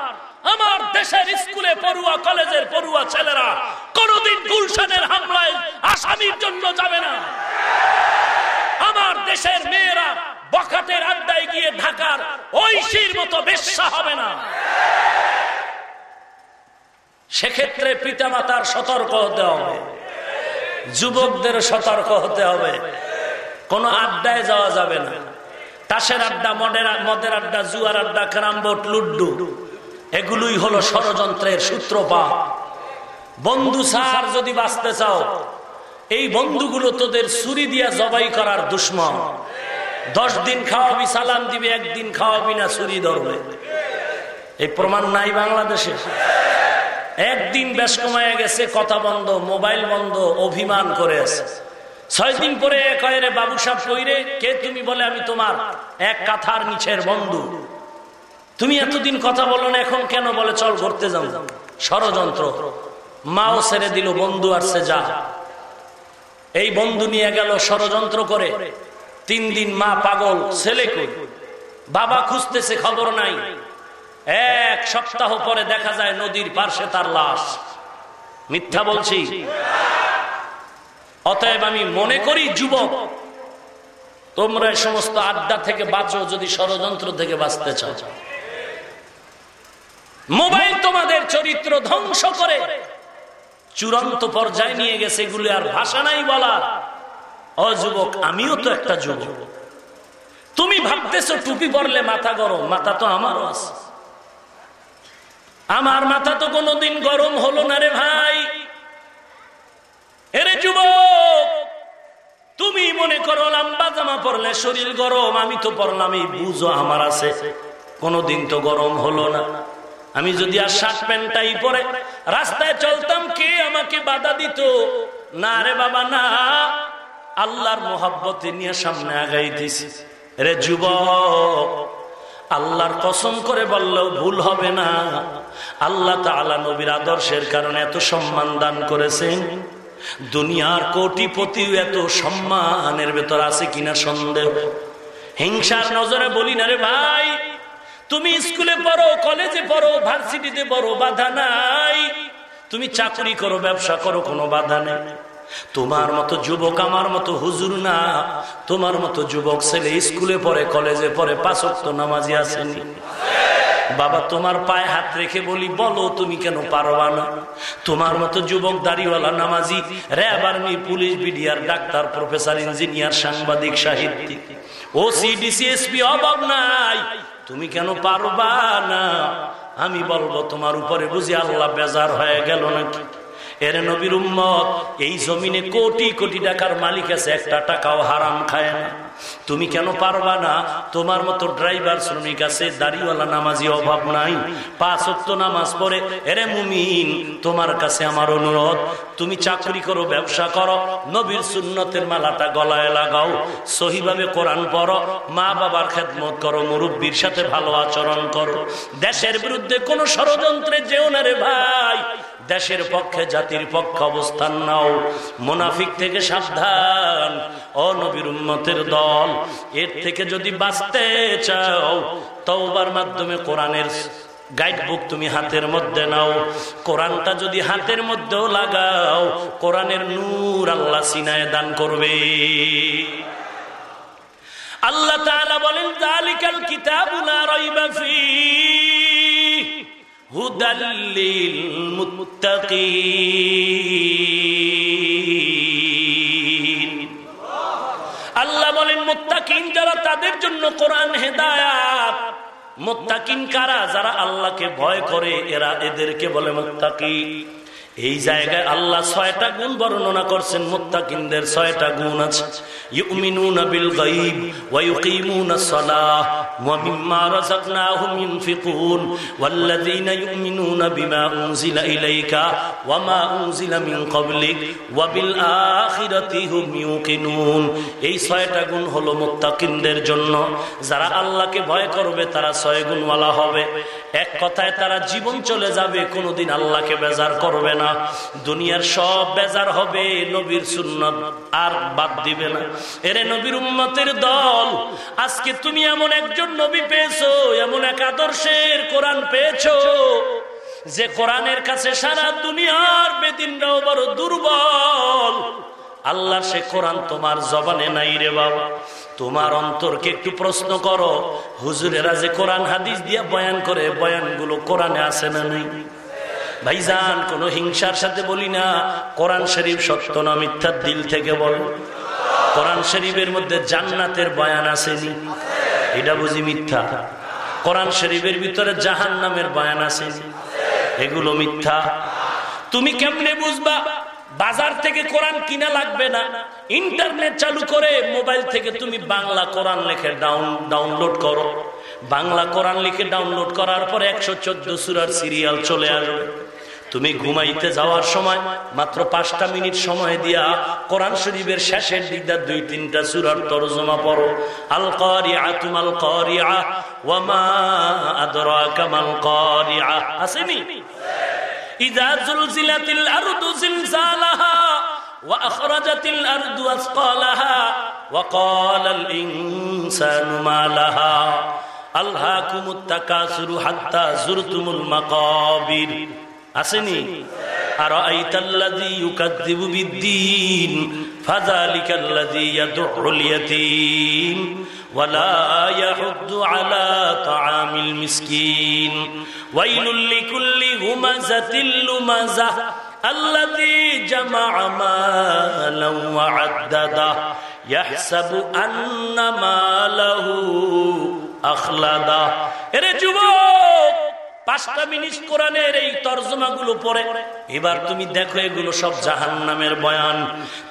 আমার দেশের স্কুলে পড়ুয়া, কলেজের পড়ুয়া ছেলেরা কোনদিন গুলশানের হামলায় আসামির জন্য যাবে না। আমার দেশের মেয়েরা বখাটের আড্ডায় গিয়ে ঢাকার ঐশীর মতো বেশ্যা হবে না। সেক্ষেত্রে পিতামাতার সতর্ক হতে হবে। যুবকদের সতর্ক হতে হবে। কোনো আড্ডায় যাওয়া যাবে না। তাসের আড্ডা, মদের মদের আড্ডা, জুয়ার আড্ডা ক্রামবোট লুড্ডু, এগুলোই হলো ষড়যন্ত্রের সূত্রপাত। বন্ধু সার যদি বাঁচতে চাও, এই বন্ধুগুলো তোদের ছুরি দিয়া জবাই করার দুশ্মন। দশ দিন খাওয়াবি, সালাম দিবি, একদিন খাওয়াবি না, ছুরি ধরবে। এই প্রমাণ নাই বাংলাদেশে। একদিন বেশ কমায় গেছে, কথা বন্ধ, মোবাইল বন্ধ, অভিমান করে আছে। ছয় দিন পরে কয়ে রে, বাবু সাহ কইরে কে তুমি বলে আমি তোমার এক কাথার নিচের বন্ধু। তুমি এতদিন কথা বলো না, এখন কেন বলে চল ঘুরতে যাও। ষড়যন্ত্র। মাও ছেড়ে দিল, বন্ধু আসছে, যা। এই বন্ধু নিয়ে গেল ষড়যন্ত্র করে। তিন দিন মা পাগল, ছেলে কই? বাবা খুঁজতেছে, খবর নাই। এক সপ্তাহ পরে দেখা যায় নদীর পার্শ্বে তার লাশ। মিথ্যা বলছি। অতএব আমি মনে করি, যুবক, তোমরা এই সমস্ত আড্ডা থেকে বাঁচো, যদি ষড়যন্ত্র থেকে বাঁচতে চাও। মোবাইল তোমাদের চরিত্র ধ্বংস করে। চূড়ান্ত পর্যায়ে নিয়ে গেছে এগুলি আর ভাষা নাই অযুবক, আমিও তো একটা যুবক। তুমি ভাবতেছ টুপি পরলে মাথা গরম, মাথা তো আমারও আছে। আমার মাথা তো কোনোদিন গরম হলো না রে ভাই। এরে যুবক, তুমি মনে করো লম্বা জামা পরলে শরীর গরম, আমি তো পরলাম, এই বুঝো আমার আছে। কোনোদিন তো গরম হলো না। আমি যদি আর শার্ট প্যান্টটাই পরে রাস্তায় চলতাম, কে আমাকে বাধা দিত? না রে বাবা, না। আল্লাহর মোহাব্বতে নিয়ে সামনে আগাই আগাইতেছি রে যুবক, আল্লাহর কসম করে বললেও ভুল হবে না। আল্লাহ তালা নবীর আদর্শের কারণে এত সম্মান দান করেছেন। দুনিয়ার কোটিপতি এত সম্মানের ভেতর আছে কিনা সন্দেহ। হিংসার নজরে বলি না রে ভাই। তুমি স্কুলে পড়ো, কলেজে পড়ো, ভার্সিটিতে পড়ো, বাধা নাই। তুমি চাকরি করো, ব্যবসা করো, কোনো বাধা নেই। তোমার মতো যুবক আমার মতো হুজুর না। তোমার মতো যুবক ছেলে স্কুলে পড়ে, কলেজে পড়ে পাঁচক্ত নামাজি আসেনি। বাবা তোমার পায়ে হাত রেখে বলি, বলো, তুমি কেন পারবা না? তোমার মতো যুবক দাড়িওয়ালা নামাজি RAB army police, BDR, doctor, professor, engineer, সাংবাদিক, সাহিত্যিক। ও সিডিসিএসপি অভাব নাই। তুমি কেন পারবা না? আমি বলব, তোমার উপরে বুঝি আল্লাহ বেজার হয়ে গেল নাকি? এর নবীর উম্মত, এই জমিনে কোটি কোটি টাকার মালিক আছে, একটা টাকাও হারাম খায় না। তুমি কেন পারবা না? তোমার মতো ড্রাইভার, শ্রমিক আছে, দাড়িওয়ালা নামাজি অভাব নাই। পাঁচ নামাজ পড়ে, এরে মুমিন, তোমার কাছে আমার অনুরোধ, তুমি চাকরি করো, ব্যবসা করো, নবীর সুন্নতের মালাটা গলায় লাগাও, সহিভাবে কোরআন পড়ো মা বাবার খেদমত করো, মুরব্বীর সাথে ভালো আচরণ করো। দেশের বিরুদ্ধে কোন ষড়যন্ত্রে যেও না রে ভাই। দেশের পক্ষে জাতির পক্ষে অবস্থান নাও। মোনাফিক থেকে সাবধান। অনবীর উন্মতের দল, এর থেকে যদি বাঁচতে চাও, তওবার মাধ্যমে কোরআনের গাইড বুক তুমি হাতের মধ্যে নাও। কোরআনটা যদি হাতের মধ্যেও লাগাও, কোরআনের নূর আল্লাহ সিনায় দান করবে। আল্লাহ বলেন জালিকাল কিতাবু লা আল্লাহ বলেন, মুত্তাকিন যারা তাদের জন্য কোরআন হেদায়াত। মুত্তাকিন কারা? যারা আল্লাহকে ভয় করে, এরা এদেরকে বলে মুত্তাকি এই জায়গায় আল্লাহ ছয়টা গুণ বর্ণনা করছেন, মুত্তাকিনদের ছয়টা গুণ আছে। ইউমিনুনা বিল গায়ব ওয়া ইউকিমুনাস সালাহ। ওয়াল্লাযীনা ইউমিনুনা বিমা উনজিলা ইলাইকা ওয়া মা উনজিলা মিন ক্বাবলিক ওয়া বিল আখিরাতি হুম ইউকিনুন। এই ছয়টা গুণ হলো মুত্তাকিনদের জন্য। যারা আল্লাহকে ভয় করবে, তারা ছয় গুণওয়ালা হবে। এক কথায় তারা জীবন চলে যাবে, কোনোদিন আল্লাহকে বেজার করবে না। দুনিয়ার সব বেজার হবে, নবীর সুন্নত আর বাদ দিবে না। এরে নবীর উম্মতের দল, আজকে তুমি এমন একজন নবী পেয়েছ, এমন এক আদর্শের কোরআন পেয়েছ, যে কোরআনের কাছে সারা দুনিয়ার বেদিনরাও বড় দুর্বল। আল্লাহ, সে কোরআন তোমার জবানে নাই রে বাবা। তোমার অন্তরকে একটু প্রশ্ন করো, হুজুরেরা যে কোরআন হাদিস দিয়া বয়ান করে, বয়ানগুলো কোরআনে আছে না নেই? ভাইজান, কোন হিংসার সাথে বলি না, কোরআন শরীফ সত্য না মিথ্যার দিল থেকে বল। কোরআন শরীফের মধ্যে জান্নাতের বয়ান আসেনি। এটা বুঝি মিথ্যা? কোরআন শরীফের ভিতরে জাহান নামের বয়ান আসেনি এগুলো মিথ্যা। তুমি কেমনে বুঝবা? বাজার থেকে কোরআন কিনা লাগবে না। ইন্টারনেট চালু করে মোবাইল থেকে তুমি বাংলা কোরআন লেখে ডাউন ডাউনলোড করো। বাংলা কোরআন লিখে ডাউনলোড করার পর একশো চোদ্দ সুরার সিরিয়াল চলে আসবে। তুমি ঘুমাইতে যাওয়ার সময় মাত্র পাঁচটা মিনিট সময় দিয়া কোরআন শরীফের শেষের দিকটা দুই তিনটা সুরার তরজমা পড়ো। আল করিয়া তুমাল করিয়া ওয়ামা আদরা কামাল করিয়া আসেনি ইদা জুলজিলাতিল আরদু জিলজালাহা ওয়া আখরাজাতিল আরদু আসকালাহা ওয়া ক্বালা আল ইনসানু মা লাহা। আল্লাহকুমুত তাকাসুরু হাত্তা জুরতুমুল মাকাবির। আসেনি أرأيت الذي يكذب بالدين فذلك الذي يدع اليتيم ولا يحض على طعام المسكين ويل لكل همزة لمزة الذي جمع مالا وعدده يحسب أن ماله أخلده এরে যুবক পাঁচটা মিনিট কোরআনের এই তর্জমা গুলো পড়ে। এবার তুমি দেখো এগুলো সব জাহান নামের বয়ান।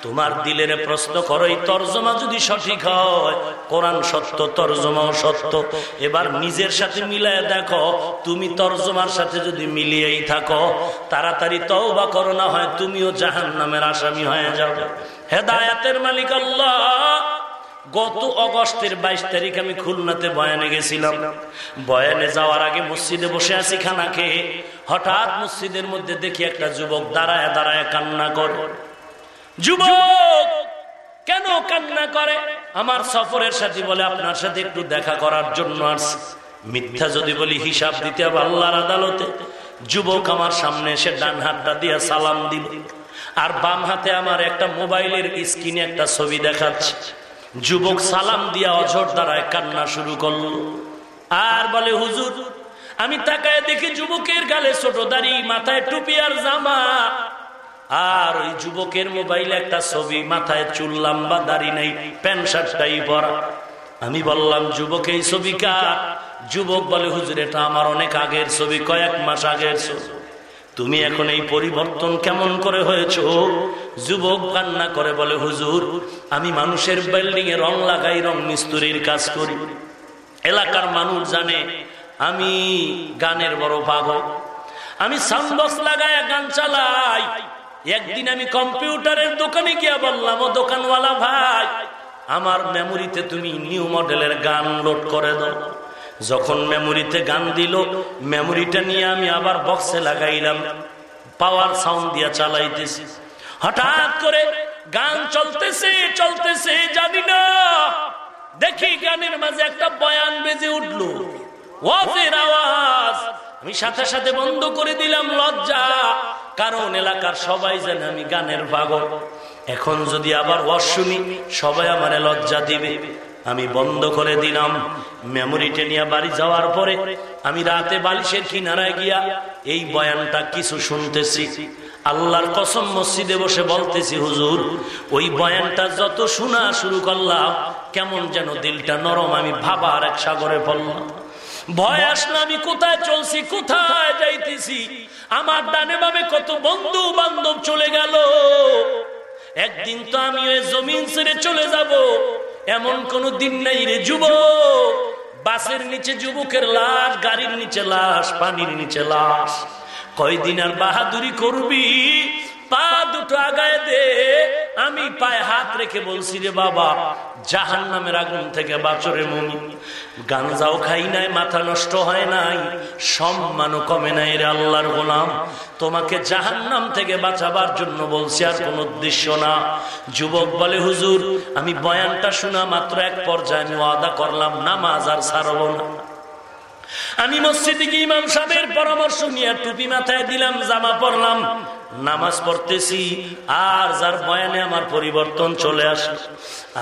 তোমার দিলের প্রশ্ন করো, এই তর্জমা যদি সঠিক হয়, কোরআন সত্য, তর্জমাও সত্য। এবার নিজের সাথে মিলায় দেখো, তুমি তর্জমার সাথে যদি মিলিয়েই থাকো, তাড়াতাড়ি তও বা করো, না হয় তুমিও জাহান নামের আসামি হয়ে যাও। হেদায়াতের মালিক আল্লাহ। গত অগস্টের বাইশ তারিখ আমি খুলনাতে বয়ানে গেছিলাম। বয়ানে যাওয়ার আগে মসজিদে বসে আছি খানা খেয়ে হঠাৎ মসজিদের মধ্যে দেখি একটা যুবক দাঁড়ায় দাঁড়ায় কান্না করে। যুবক, কেন কান্না করে? আমার সফরের সাথে বলে, আপনার সাথে একটু দেখা করার জন্য আসছি। মিথ্যা যদি বলি, হিসাব দিতে হবে আল্লাহর আদালতে। যুবক আমার সামনে এসে ডান হাতটা দিয়ে সালাম দিল। আর বাম হাতে আমার একটা মোবাইলের স্ক্রিনে একটা ছবি দেখাচ্ছে। যুবক সালাম দিয়া অঝর দ্বারায় কান্না শুরু করল। আর বলে, হুজুর, আমি তাকায় দেখি যুবকের গালে ছোট দাড়ি, মাথায় টুপি আর জামা। আর ওই যুবকের মোবাইলে একটা ছবি, মাথায় চুল লম্বা, দাড়ি নেই, প্যান্ট শার্টটাই পরা। আমি বললাম, যুবক, এই ছবি কার? যুবক বলে, হুজুর, এটা আমার অনেক আগের ছবি, কয়েক মাস আগের ছবি। তুমি এখন এই পরিবর্তন কেমন করে হয়েছ? যুবক কান্না করে বলে, হুজুর, আমি মানুষের বিল্ডিং এ রং লাগাই, রং মিস্ত্রির কাজ করি। এলাকার মানুষ জানে, আমি গানের বড় পাগল। আমি সাউন্ড বক্স লাগায় গান চালাই। একদিন আমি কম্পিউটারের দোকানে গিয়া বললাম, ও দোকানওয়ালা ভাই, আমার মেমোরিতে তুমি নিউ মডেলের গান লোড করে দাও। যখন মেমোরিতে গান দিল মেমোরিটা নিয়ে আমি আবার বক্সে লাগাইলাম। পাওয়ার সাউন্ড দিয়া চালাইতেছি। হঠাৎ করে গান চলতেছে চলতেছে, জানি না। দেখি গানের মাঝে একটা বয়ান বেজে উঠল। ওয়াজের আওয়াজ। আমি সাথে সাথে বন্ধ করে দিলাম লজ্জা, কারণ এলাকার সবাই জানে আমি গানের পাগল। এখন যদি আবার ওয়াজ শুনি, সবাই আমারে লজ্জা দিবে। আমি বন্ধ করে দিলাম। মেমোরিটা নিয়ে বাড়ি যাওয়ার পরে আমি রাতে বালিশের কিনারায় গিয়া এই বয়ানটা কিছু শুনতেছি। আল্লাহর কসম মসজিদে বসে বলতেছি, হুজুর, ওই বয়ানটা যত শোনা শুরু করলাম, কেমন যেন দিলটা নরম, আমি ভাবার এক সাগরে পড়লাম। ভয় আসলো আমি কোথায় চলছি, কোথায় যাইতেছি? আমার ডানে ভাবে কত বন্ধু বান্ধব চলে গেল। একদিন তো আমি জমিন ছেড়ে চলে যাব। এমন কোন দিন নাই রে যুবক। বাসের নিচে যুবকের লাশ, গাড়ির নিচে লাশ, পানির নিচে লাশ। কয়দিন আর বাহাদুরি করবি? পা দুটো আগায় দে। আমি পায়ে হাত রেখে বলছি রে বাবা জাহান নামের আগুন থেকে বাচরে মমি গাঞ্জাও খাই নাই, মাথা নষ্ট হয় নাই, সম্মানও কমে নাই রে আল্লাহর গোলাম। তোমাকে জাহান নাম থেকে বাঁচাবার জন্য বলছি আর কোন উদ্দেশ্য না। যুবক বলে, হুজুর, আমি বয়ানটা শোনা মাত্র এক পর্যায়ে আমি ওয়াদা করলাম, নামাজ আর ছাড়ব না। আমি মসজিদে গিয়ে ইমাম সাহেবের পরামর্শ নিয়ে টুপি মাথায় দিলাম, জামা পরলাম, নামাজ পড়তেছি, আর যার বয়ানে আমার পরিবর্তন চলে আসে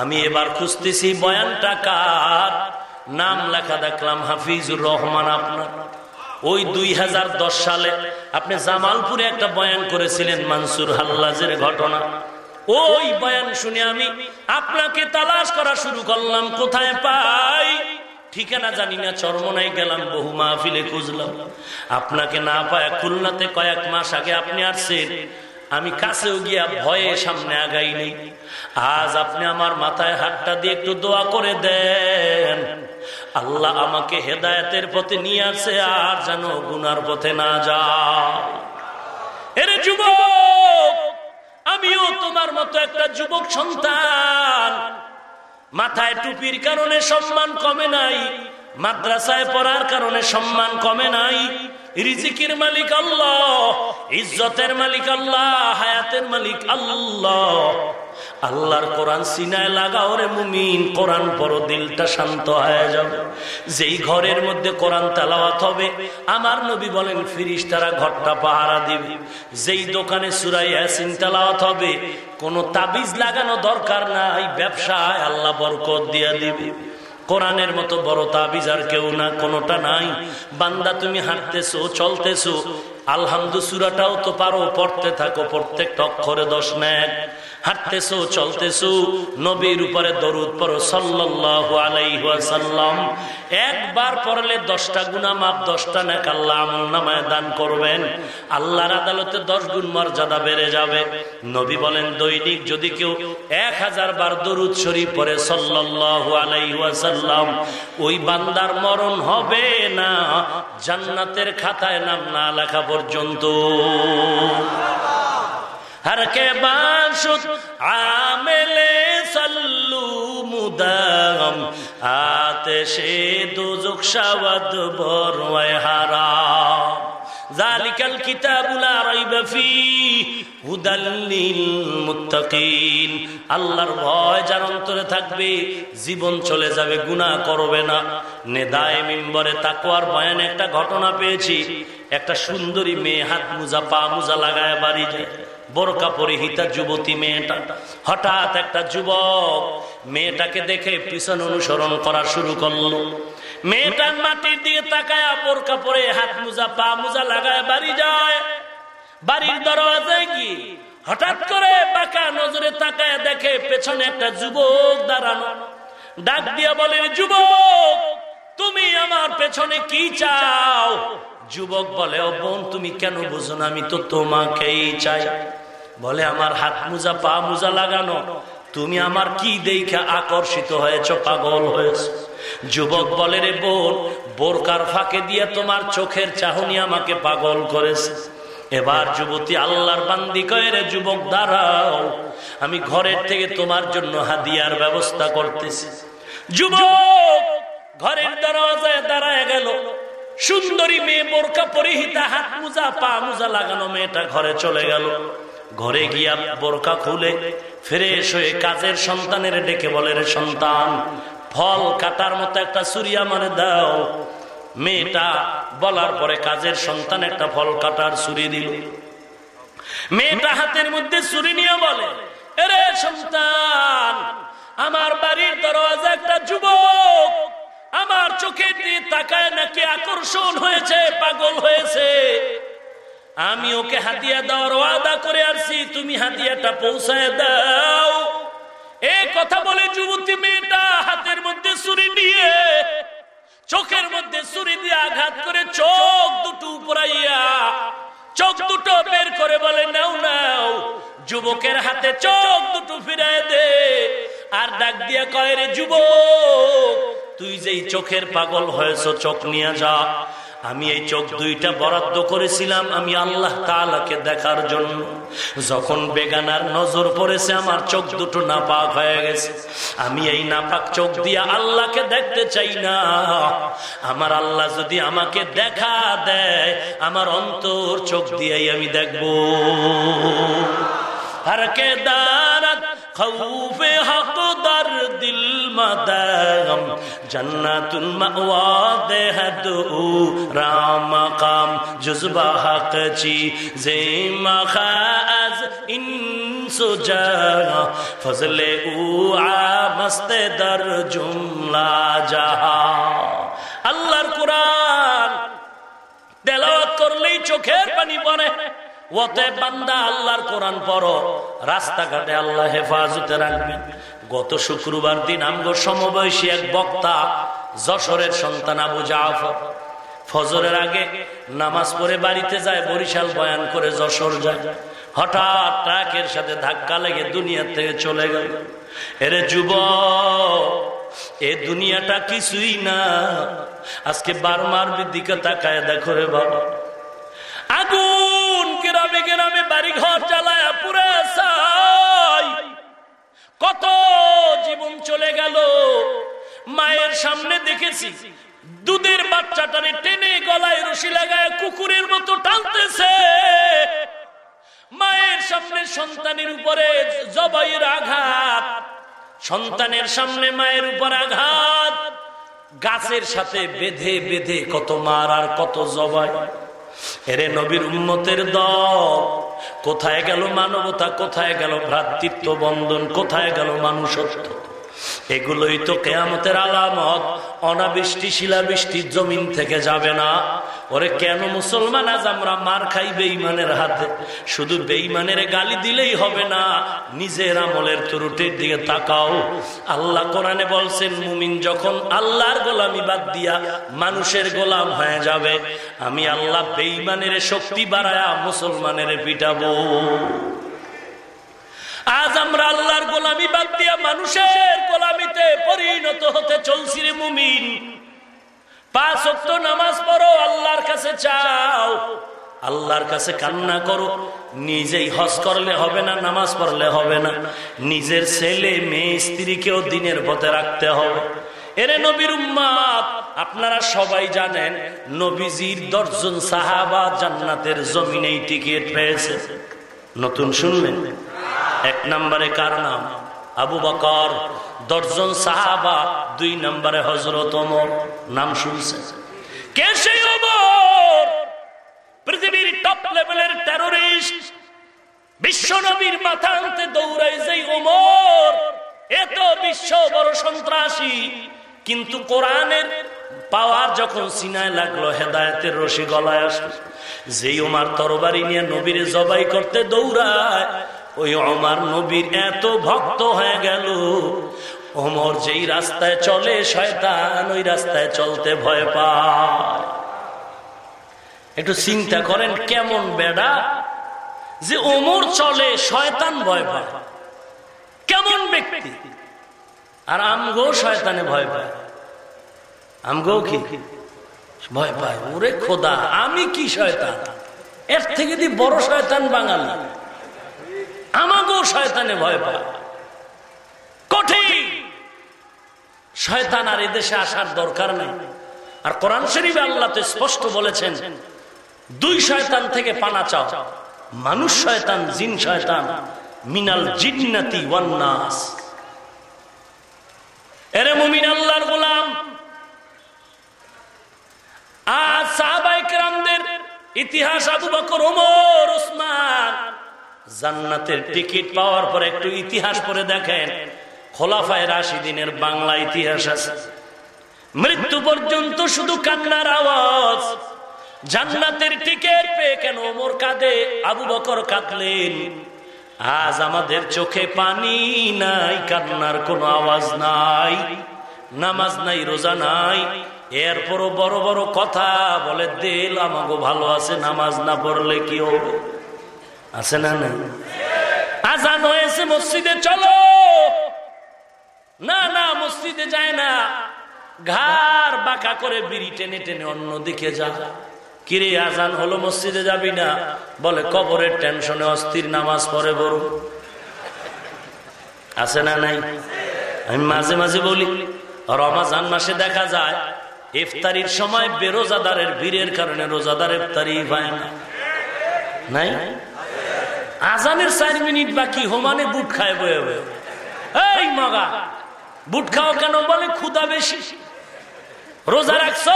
আমি এবার খুঁজতেছি, বয়ানটা কার? নাম লেখা দেখলাম, হাফিজুর রহমান আপনার। ওই দুই হাজার দশ সালে আপনি জামালপুরে একটা বয়ান করেছিলেন, মানসুর হাল্লাজের ঘটনা। ওই বয়ান শুনে আমি আপনাকে তালাশ করা শুরু করলাম, কোথায় পাই? ঠিকানা জানি না চরমনাই গেলাম, বহু মাহফিলে খুঁজলাম। আপনাকে না পায় খুলনাতে কয়েক মাস আগে আপনি আসছেন। আমি কাছেও গিয়া ভয়ে সামনে আগাই নেই। আজ আপনি আমার মাথায় হাতটা দিয়ে একটু দোয়া করে দেন। আল্লাহ আমাকে হেদায়তের পথে নিয়ে আসে আর যেন গুনার পথে না যা এরে যুবক, আমিও তোমার মতো একটা যুবক সন্তান। মাথায় টুপির কারণে সম্মান কমে নাই। মাদ্রাসায় পড়ার কারণে সম্মান কমে নাই। রিজিকের মালিক আল্লাহ, ইজ্জতের মালিক আল্লাহ, হায়াতের মালিক আল্লাহ। আল্লাহর কোরআন সিনায় লাগাও রে মুমিন, কোরআন পর দিলটা শান্ত হয়ে যাবে যেই ঘরের মধ্যে কোরআন তালাওয়াত হবে, আমার নবী বলেন ফিরিস তারা ঘরটা পাহারা দিবে। যেই দোকানে সুরাই ইয়াসিন তালাওয়াত হবে, কোনো তাবিজ লাগানো দরকার নাই, ব্যবসায় আল্লাহ বরকত দিয়া দিবে। কোরআনের মতো বড় তাবিজ আর কেউ না, কোনোটা নাই। বান্দা, তুমি হাঁটতেছো, চলতেছো। আলহামদু, সুরাটাও তো পারো, পড়তে থাকো, প্রত্যেকটা অক্ষরে দশ নেক। হাঁটতেছো, চলতেছো, নবীর উপরে দরুদ আলাইহি ওয়াসাল্লাম। একবার পড়লে দশটা গুনাহ মাপ, দশটা নেক আল্লাহ আমল নামায় দান করবেন। আল্লাহর আদালতে দশ গুণ মর্যাদা বেড়ে যাবে। নবী বলেন, দৈনিক যদি কেউ এক হাজার বার দরুদ শরীফ পড়ে, সাল্লাল্লাহু আলাইহি ওয়াসাল্লাম, ওই বান্দার মরণ হবে না? জান্নাতের খাতায় নাম না লেখা পর্যন্ত। ہر کے باشد عامل سلو مدام آتش دوزخ شود بروئے حرام ذلك الكتاب لا ফি فيه হুদাল মুত্তাকিন আল্লাহর ভয় যার অন্তরে থাকবে, জীবন চলে যাবে, গুনাহ করবে না। নেদায় মিম্বরে তাকওয়ার বয়ানে একটা ঘটনা পেয়েছি। একটা সুন্দরী মেয়ে হাত মোজা, পা মোজা লাগায় বাড়ি যায়। বোরকা পরিহিতা যুবতী মেয়েটা। হঠাৎ একটা যুবক মেয়েটাকে দেখে পিছন অনুসরণ করা শুরু করল। মেয়েটার মাটির দিকে তাকায় বোরকা পরে হাত মুজা, পা মুজা লাগায়, বাড়ি যায়। বাড়ির দরওয়াজায় কি হঠাৎ করে বাঁকা নজরে তাকায় দেখে পেছনে একটা যুবক দাঁড়ানো। ডাক দিয়া বলে, যুবক, তুমি আমার পেছনে কি চাও? যুবক বলে, ও বোন, তুমি কেন বুঝো না, আমি তো তোমাকেই চাই। বলে, আমার হাত মুজা, পা মুজা লাগানো। তুমি আমার কি দেখে আকর্ষিত হয়েছ, পাগল হয়েছ? যুবক বলে, রে বোন, বোরকার ফাঁকে দিয়ে তোমার চোখের চাহনি আমাকে পাগল করেছে। এবার যুবতী আল্লাহর বান্দি কয়ে যুবক, দাঁড়াও। আমি ঘরের থেকে তোমার জন্য হাদিয়ার ব্যবস্থা করতেছি। যুবক ঘরের দরওয়াজায় দাঁড়ায় গেল। সুন্দরী মেয়ে বোরকা পরিহিতা, হাত মুজা, পা মুজা লাগানো মেয়েটা ঘরে চলে গেল। ঘরে গিয়া বোরকা খুলে ফ্রেশ হয়ে কাজের সন্তানের ডেকে বলে, রে সন্তান, ফল কাটার মতো একটা সুরিয়া মানে দাও। মেয়েটা বলার পরে কাজের সন্তান একটা ফল কাটার সুরি দিল। মেয়েটা হাতের মধ্যে সুরি নিয়ে বলে, এরে সন্তান, আমার বাড়ির দরওয়াজা একটা যুবক, আমার চোখে দিয়ে তাকায় নাকি আকর্ষণ হয়েছে, পাগল হয়েছে। আমি ওকে হাতিয়া দেওয়ার তুমি হাতিয়াটা পৌঁছায় দাও। এ কথা বলে যুবতী মেয়েটা হাতের মধ্যে ছুরি নিয়ে চোখের মধ্যে ছুরি দিয়ে আঘাত করে চোখ দুটো উপরাইয়া চোখ দুটো বের করে বলে, নাও নাও, যুবকের হাতে চোখ দুটো ফিরাই দে। আর ডাক দিয়া কয়, রে যুবক, তুই যেই চোখের পাগল হয়েছ, চোখ নিয়ে যা। আমি এই চোখ দুইটা বরাদ্দ করেছিলাম আমি আল্লাহ তালাকে দেখার জন্য। যখন বেগানার নজর পড়েছে, আমার চোখ দুটো নাপাক হয়ে গেছে। আমি এই নাপাক চোখ দিয়ে আল্লাহকে দেখতে চাই না। আমার আল্লাহ যদি আমাকে দেখা দেয়, আমার অন্তর চোখ দিয়েই আমি দেখব। আর কে দাঁড়া খৌফে হকদার দিল মদম জন্নাতুল মাওয়া দেহদু রাম কাম। জুজবা হক চি জে মখাজ ইন সুজা ফজলে উ আ দর জুমলা জাহা। আল্লাহর কোরআন তেলাওয়াত করলেই চোখের পানি পড়ে। ওতে বান্দা, আল্লাহর কোরআন পড়ো, রাস্তাঘাটে আল্লাহ হেফাজতে গত শুক্রবার দিন আমগো সমবয়সী এক বক্তা, যশোরের সন্তান আবু জাফর, ফজরের আগে নামাজ পড়ে বাড়িতে যায়, বরিশাল বয়ান করে যশোর যায়। হঠাৎ ট্রাকের সাথে ধাক্কা লেগে দুনিয়া থেকে চলে গেল। এরে যুব এ দুনিয়াটা কিছুই না। আজকে বারমার দিকে তাকায় দেখো রে বাবা। আগুন গ্রামে গ্রামে বাড়ি ঘর জ্বালায় পুরে কত জীবন চলে গেল। মায়ের সামনে দেখেছি, দুধের বাচ্চাটারে টেনে গলায় রশি লাগায় কুকুরের মতো টানতেছে। মায়ের সামনে সন্তানের উপরে জবাইয়ের আঘাত। সন্তানের সামনে মায়ের উপর আঘাত। গাছের সাথে বেঁধে বেঁধে কত মার আর কত জবাই। এরে নবীর উন্মতের দল। কোথায় গেল মানবতা কোথায় গেল ভ্রাতৃত্ব বন্ধন কোথায় গেল মানুষত্ব? এগুলোই তো কেয়ামতের আলামত। অনাবৃষ্টি শিলাবৃষ্টি জমিন থেকে যাবে না। ওরে, কেন মুসলমান আজ আমরা মার খাই বেইমানের হাতে? শুধু বেইমানের গালি দিলেই হবে না, নিজের আমলের ত্রুটির দিকে তাকাও। আল্লাহ কোরআনে বলছেন, মুমিন যখন আল্লাহর গোলামি বাদ দিয়া মানুষের গোলাম হয়ে যাবে, আমি আল্লাহ বেইমানের শক্তি বাড়ায়া মুসলমানের পিটাবো। আজ আমরা আল্লাহর গোলামি বাদ দিয়া মানুষের গোলামিতে পরিণত হতে চলছি রে মুমিন। পাঁচ অক্ট নামাজ পড়ো, আল্লাহর কাছে চাও। আল্লাহর কাছে কান্না করো। নিজেই হজ করলে হবে না, নামাজ পড়লে হবে না। নিজের ছেলে, মেয়ে, স্ত্রীকেও দিনের পথে রাখতে হবে। এরে নবীর উম্মাদ, আপনারা সবাই জানেন, নবীজির দর্জন সাহাবা জান্নাতের জমিনেই টিকিট পেয়েছে। নতুন শুনলেন? এক নম্বরে কার নাম? আবু বকর। দর্জন সাহাবা, দুই নম্বরে হজরত অমর নাম শুনছে। কে সেই অমর পৃথিবীর টপ লেভেলের টেরোরিস্ট বিশ্ব নবীর মাথা আনতে দৌড়াই যেই ওমর। এত বিশ্ব বড় সন্ত্রাসী। কিন্তু কোরআনের পাওয়ার যখন সিনায় লাগল, হেদায়তের রশি গলায় আসলো। যেই ওমার তরবারি নিয়ে নবীরে জবাই করতে দৌড়ায় ওই অমার নবীর এত ভক্ত হয়ে গেল। ওমর যেই রাস্তায় চলে, শয়তান ওই রাস্তায় চলতে ভয় পায়। একটু চিন্তা করেন, কেমন বেড়া? যে ওমর চলে, শয়তান ভয় পায়। কেমন ব্যক্তি? আর আমগো শয়তানে ভয় পায়। আমগো কি? ভয় পায়। ওরে খোদা, আমি কি শয়তান? এর থেকে দি বড় শয়তান বাঙালি। আমাকেও শয়তানে ভয় পায়। কঠিন। শয়তান আর এদেশে আসার দরকার নেই। আর কোরআন শরীফে আল্লাহ তো স্পষ্ট বলেছেন, দুই শয়তান থেকে পানা চাও, মানুষ শয়তান, জিন শয়তান, মিনাল জিন্নাতি ওয়ান্নাস এরে মুমিন আল্লাহর গোলাম, আজ সাহাবাইকরামদের ইতিহাস আবু বকর, ওমর, ওসমান জান্নাতের টিকিট পাওয়ার পর একটু ইতিহাস পরে দেখেন। খোলাফায় রাশি দিনের বাংলা ইতিহাস আছে। মৃত্যু পর্যন্ত শুধু কান্নার আওয়াজ। জান্নাতের টিকিট পেয়ে কেন ওমর কাঁদে, আবু বকর কাঁদলেন। আজ আমাদের চোখে পানি নাই, কান্নার কোনো আওয়াজ নাই, নামাজ নাই, রোজা নাই। এরপরও বড় বড় কথা বলে, দিল আমাকে ভালো আছে, নামাজ না পড়লে কি হবে? আছে না নাই? আজান হয়েছে, মসজিদে চলো। না না, মসজিদে যায় না। ঘাড় বাঁকা করে বিড়ি টেনে টেনে অন্যদিকে যা। কিরে আজান হলো, মসজিদে যাবি না? বলে, কবরের টেনশনে অস্থির নামাজ পড়ে বড়। আছে না নাই? আমি মাঝে মাঝে বলি, রমাজান মাসে দেখা যায়, ইফতারির সময় বেরোজাদারের ভিড়ের কারণে রোজাদার ইফতারি পায় না। নাই? আজানের চার মিনিট বাকি হোমানে বুট খায় বয়ে বয়ে। এই মগা, বুট খাও কেন বলে ক্ষুদা বেশি? রোজা রাখছো?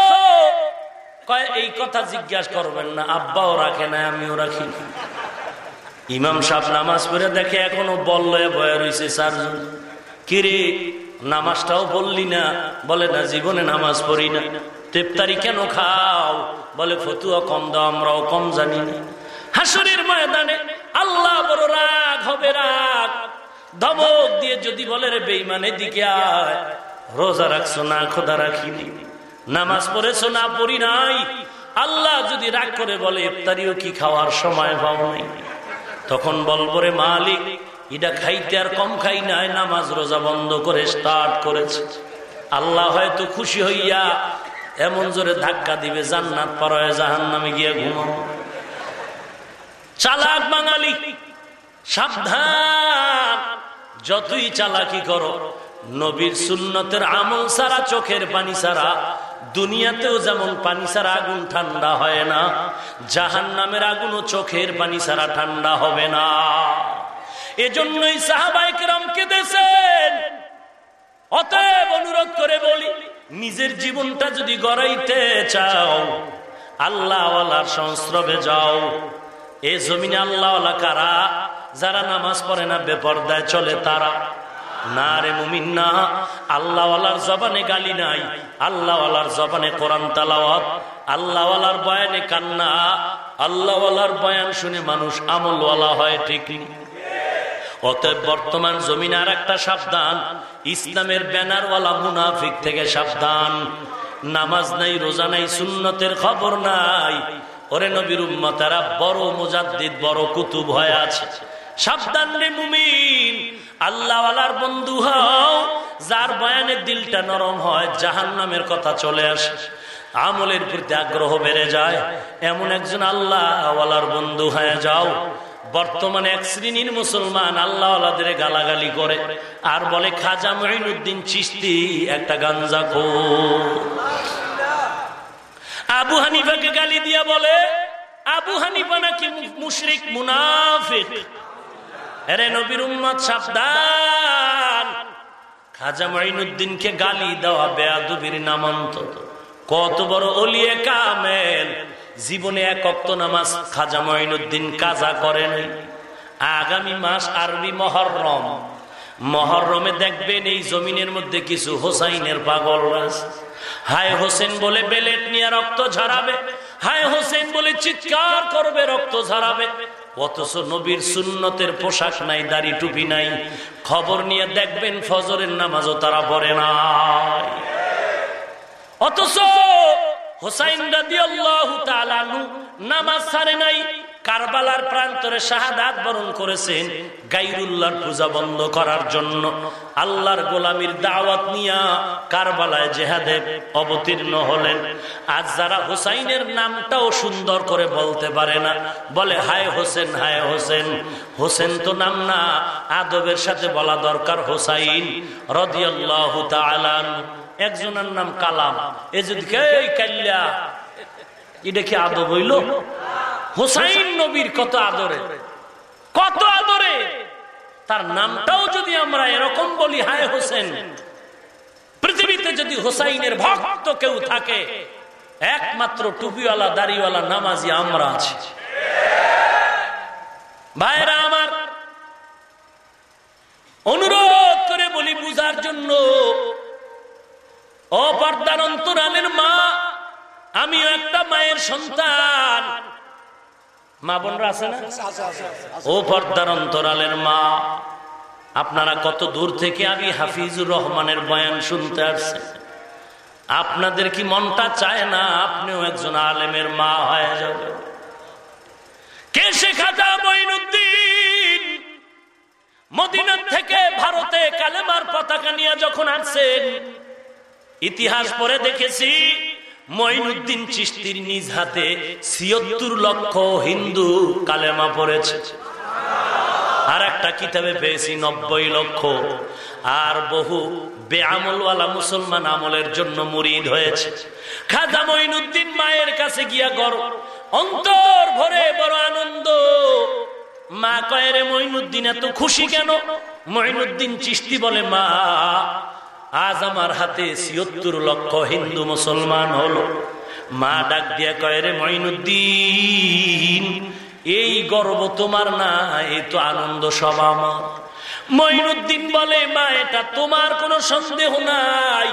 কয়, এই কথা জিজ্ঞাসা করবেন না, আব্বাও রাখে না আমিও রাখি ইমাম সাহেব নামাজ পড়ে দেখে এখনও বললয়ে বয়ে রয়েছে চারজন। কিরে নামাজটাও বললি না? বলে, না, জীবনে নামাজ পড়ি না। তেপ্তারি কেন খাও? বলে, ফতুয়া কম দাও, আমরাও কম জানি না। হাসরের ময়দানে আল্লাহ বড় রাগ হবে রাগ। ধমক দিয়ে যদি বলে রে বেইমানের দিকে আয়। রোজা রাখছো না, খোদা রাখিনি। নামাজ পড়েছো না, পড়ি নাই। আল্লাহ যদি রাগ করে বলে, ইফতারিও কি খাওয়ার সময় পাও নাই? তখন বলব রে মালিক, এটা খাইতে আর কম খাই নাই, নামাজ রোজা বন্ধ করে স্টার্ট করেছে। আল্লাহ হয়তো খুশি হইয়া এমন জোরে ধাক্কা দিবে, জান্নাত পরে জাহান নামে গিয়ে ঘুমাও চালাক বাঙালি, সাবধান। যতই চালাকি করো, নবীর সুন্নতের আমল সারা চোখের পানি সারা দুনিয়াতেও যেমন পানি সারা আগুন ঠান্ডা হয় না জাহান নামের আগুনও চোখের পানি সারা ঠান্ডা হবে না। এজন্যই সাহাবাইকেরাম কেঁদেছেন। অতএব অনুরোধ করে বলি, নিজের জীবনটা যদি গড়াইতে চাও, আল্লাহওয়ালার সংস্রবে যাও। এ জমিনে আল্লাহওয়ালা কারা? যারা নামাজ পড়ে না, বেপর্দায় চলে তারা। না রে মুমিন না জবানে গালি নাই, আল্লাহওয়ালার জবানে আল্লাহওয়ালার বয়ানে কান্না বয়ান শুনে মানুষ আমলওয়ালা হয় অতএব বর্তমান জমিন আর একটা সাবধান, ইসলামের ব্যানারওয়ালা মুনাফিক থেকে সাবধান। নামাজ নাই, রোজা নাই, সুন্নতের খবর নাই। ওরে নবীর উম্মতারা, বড় মুজাদ্দিদ, বড় কুতুব হয়ে আছে। সাবধান রে মুমিন, আল্লাহওয়ালার বন্ধু হও, যার বয়ানের দিলটা নরম হয় জাহান নামের কথা চলে আসে। আমলের প্রতি আগ্রহ বেড়ে যায়। এমন একজন আল্লাহওয়ালার বন্ধু হয়ে যাও। বর্তমানে এক শ্রেণির মুসলমান আল্লাহদের গালাগালি করে আর বলে, খাজা মহিনুদ্দিন চিস্তি একটা গাঞ্জা খো আবু হানিফাকে গালি দিয়া বলে, আবু হানিফা নাকি মুশরিক, মুনাফিক? আরে নবীর উম্মত, সাবধান। খাজা মাইনুদ্দিনকে গালি দেওয়া বেয়াদুবির নামান্ত কত বড় অলিয়ে কামেল, জীবনে এক অক্ত নামাজ খাজা মাইনুদ্দিন কাজা করেন আগামী মাস আরবি মহরম। মহরমে দেখবেন এই জমিনের মধ্যে কিছু হোসাইনের পাগল হায় হোসেন বলে বেলেট নিয়ে রক্ত ঝরাবে। হায় হোসেন বলে চিৎকার করবে, রক্ত ঝরাবে। অথচ নবীর সুন্নতের পোশাক নাই, দাড়ি টুপি নাই। খবর নিয়ে দেখবেন ফজরের নামাজও তারা পড়ে নাই। অথচ হোসাইন রাদি আল্লাহ নামাজ ছাড়ে নাই। কারবালার প্রান্তরে শাহাদাত বরণ করেছেন গাইরুল্লাহর পূজা বন্ধ করার জন্য। আল্লাহর গোলামির দাওয়াত নিয়া কারবালায় জেহাদে অবতীর্ণ হলেন। আজ যারা হুসাইনের নামটাও সুন্দর করে বলতে পারে না, বলে, হায় হোসেন হায় হোসেন। হোসেন তো নাম না, আদবের সাথে বলা দরকার হোসাইন তালান একজনের নাম কালাম। এ যদি কাল্লা এটা কি আদব হইল? হুসাইন নবীর কত আদরে? কত আদরে? তার নামটাও যদি আমরা এরকম বলি, হায় হোসেন, পৃথিবীতে যদি হোসাইনের ভক্ত কেউ থাকে, একমাত্র টুপিওয়ালা, দাড়িওয়ালা, নামাজি আমরা আছি। ভাইরা আমার, অনুরোধ করে বলি বুঝার জন্য, অপর্দার অন্তরালের মা, আমিও একটা মায়ের সন্তান। মা বোনরা আছে না? ও পর্দার অন্তরালের মা, আপনারা কত দূর থেকে আমি হাফিজুর রহমানের বয়ান শুনতে আসছেন। আপনাদের কি মনটা চায় না আপনিও একজন আলেমের মা হয়ে যাবে কে শেখাতা মঈনুদ্দিন? মদিনার থেকে ভারতে কালেমার পতাকা নিয়ে যখন আসছেন, ইতিহাস পরে দেখেছি মঈনুদ্দিন চিস্তির নিজ হাতে ছিয়ত্তর লক্ষ হিন্দু কালেমা পড়েছে। আর একটা কিতাবে পেয়েছি, নব্বই লক্ষ। আর বহু বেআমলওয়ালা মুসলমান আমলের জন্য মুরিদ হয়েছে। খাজা মঈনুদ্দিন মায়ের কাছে গিয়া গর্ব। অন্তর ভরে বড় আনন্দ। মা কয়েরে মঈনুদ্দিন, এত খুশি কেন? মঈনুদ্দিন চিস্তি বলে, মা আজ আমার হাতে ছিয়ত্তর লক্ষ হিন্দু মুসলমান হলো। মা ডাক দিয়া কয়, রে মঈনুদ্দিন, এই গর্ব তোমার না, এই তো আনন্দ সব আমার। মঈনুদ্দিন বলে, মা, এটা তোমার কোনো সন্দেহ নাই।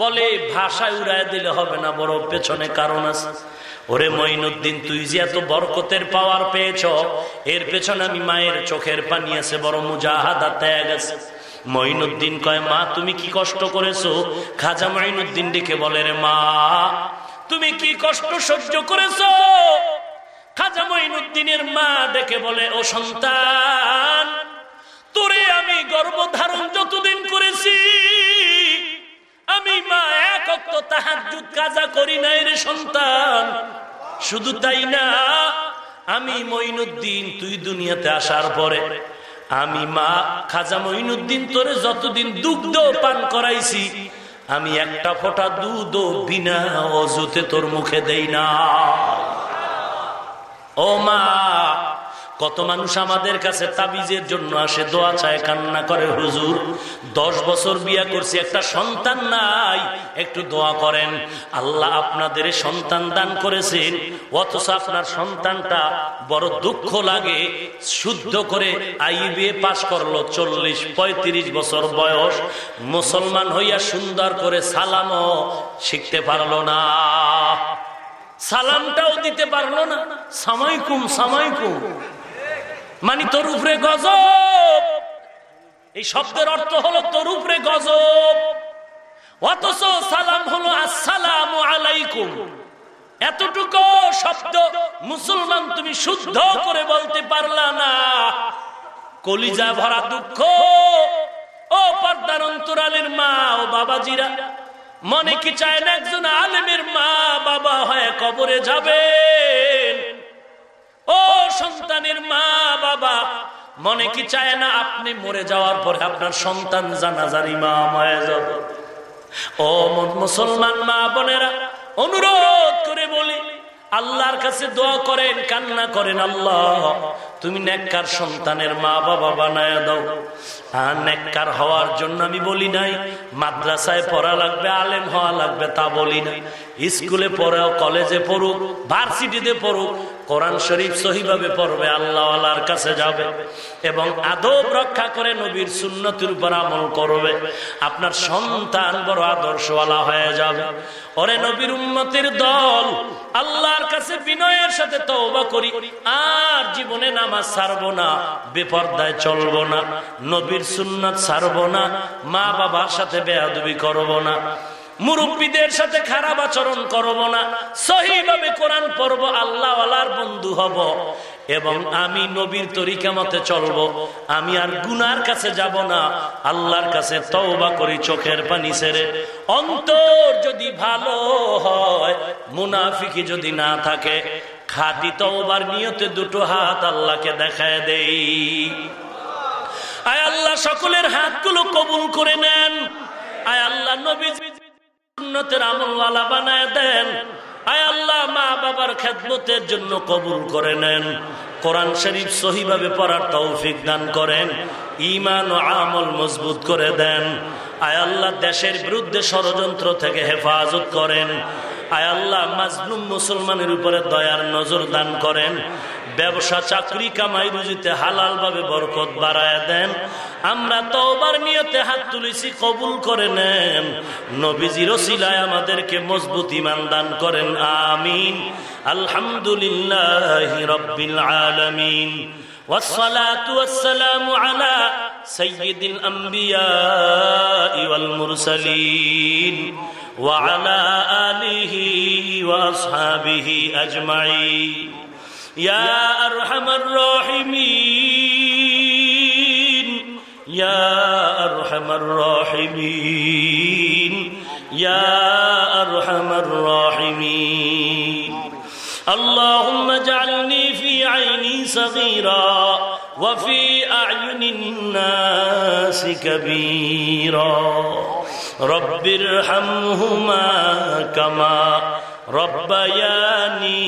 বলে ভাষায় উড়ায় দিলে হবে না বড় পেছনে কারণ আছে। ওরে মঈনুদ্দিন, তুই যে এত বরকতের পাওয়ার পেয়েছ, এর পেছনে আমি মায়ের চোখের পানি আছে বড় মুজাহাদা ত্যাগ আছে। মঈনুদ্দিন কয়, মা, তুমি কি কষ্ট করেছ? খাজা মঈনুদ্দিন ডেকে বলে, রে মা, তুমি কি কষ্ট সহ্য করেছ? খাজা মঈনুদ্দিনের মা ডেকে বলে, ও সন্তান, তোরে আমি গর্ভধারণ যতদিন করেছি, আমি মা এক তাহাজুদ কাজা করি নাই রে সন্তান। শুধু তাই না, আমি মঈনুদ্দিন তুই দুনিয়াতে আসার পরে আমি মা খাজা মঈনুদ্দিন তোরে যতদিন দুগ্ধ পান করাইছি, আমি একটা ফোঁটা দুধ বিনা অজুতে তোর মুখে দেই না। ও মা কত মানুষ আমাদের কাছে তাবিজের জন্য আসে, দোয়া চায়, কান্না করে, হুজুর, দশ বছর বিয়া করছি, একটা সন্তান নাই, একটু দোয়া করেন। আল্লাহ আপনাদের সন্তান দান করেছেন, অথচ আপনার সন্তানটা বড় দুঃখ লাগে, শুদ্ধ করে আই আইবিএ পাশ করল, চল্লিশ, পঁয়ত্রিশ বছর বয়স, মুসলমান হইয়া সুন্দর করে সালামও শিখতে পারল না। সালামটাও দিতে পারল না। সামাইকুম সামাইকুম। মানে তোর উপরে গজব। এই শব্দের অর্থ হলো তোর উপরে গজব। অথচ সালাম হলো আসসালাম আলাইকুম। এতটুকু শব্দ মুসলমান তুমি শুদ্ধ করে বলতে পারলা না। কলিজা ভরা দুঃখ। ও পর্দার অন্তরালের মা ও বাবাজিরা, মনে কি চায় না একজন আলেমের মা বাবা হয় কবরে যাবেন? ও সন্তানের মা, বাবা, মনে কি চায় না আপনি মরে যাওয়ার পরে আপনার সন্তান জানাজার ইমাম হয়ে যাবে? ও মুসলমান মা বোনেরা, অনুরোধ করে বলি, আল্লাহর কাছে দোয়া করেন, কান্না করেন, আল্লাহ তুমি নেককার সন্তানের মা বাবা বানায় দাও। আর নেককার হওয়ার জন্য আমি বলি নাই। মাদ্রাসায় পড়া লাগবে, আলেম হওয়া লাগবে তা বলি নাই। স্কুলে পড়াও, কলেজে পড়ুক, ভার্সিটিতে পড়ুক, কোরআন শরীফ সহিভাবে পড়বে আল্লাহর কাছে যাবে এবং আদব রক্ষা করে নবীর সুন্নতির উপর আমল করবে। আপনার সন্তান বড় আদর্শওয়ালা হয়ে যাবে। ওরে নবীর উন্নতির দল, আল্লাহর কাছে বিনয়ের সাথে তওবা করি, আর জীবনে নামাজ ছাড়বো না, বেপর্দায় চলবো না, নবীর সুন্নাত ছাড়বো না মা বাবার সাথে বেয়াদুবি করব না। মুরব্বীদের সাথে খারাপ আচরণ করব না। সহিভাবে কোরআন পড়ব আল্লাহ আল্লাহর বন্ধু হব। এবং আমি নবীর তরিকা মতে চলব। আমি আর গুনার কাছে যাব না। আল্লাহর কাছে তওবা করি, চোখের পানি ছেড়ে অন্তর যদি ভালো হয়, মুনাফিকি যদি না থাকে, খাটি তওবার নিয়তে দুটো হাত আল্লাহকে দেখায় দেই। আয় আল্লাহ, সকলের হাতগুলো কবুল করে নেন। আয় আল্লাহ নবী উন্নতের আমলওয়ালা বানায় দেন। আয় আল্লাহ, মা বাবার খেদমতের জন্য কবুল করে নেন। কোরআন শরীফ সহিভাবে পড়ার তৌফিক দান করেন। ইমান ও আমল মজবুত করে দেন। আয় আল্লাহ, দেশের বিরুদ্ধে ষড়যন্ত্র থেকে হেফাজত করেন। আয় আল্লাহ, মাজলুম মুসলমানের উপরে দয়ার নজর দান করেন। ব্যবসা চাকরি কামাই রুজিতে হালাল ভাবে বরকত বাড়ায় দেন আমরা তওবার নিয়তে হাত তুলেছি কবুল করে নেন নবীজির ওসিলায় আমাদেরকে মজবুত ইমান দান করেন আমিন আলহামদুলিল্লাহ রব্বিল আলামিন والصلاة والسلام على سيد الأنبياء والمرسلين وعلى آله وأصحابه أجمعين يا أرحم الراحمين يا أرحم الراحمين يا أرحم الراحمين اللهم اجعلني في عيني صغيرا وفي أعين الناس كبيرا رب ارحمهما كما রব্বায়ানি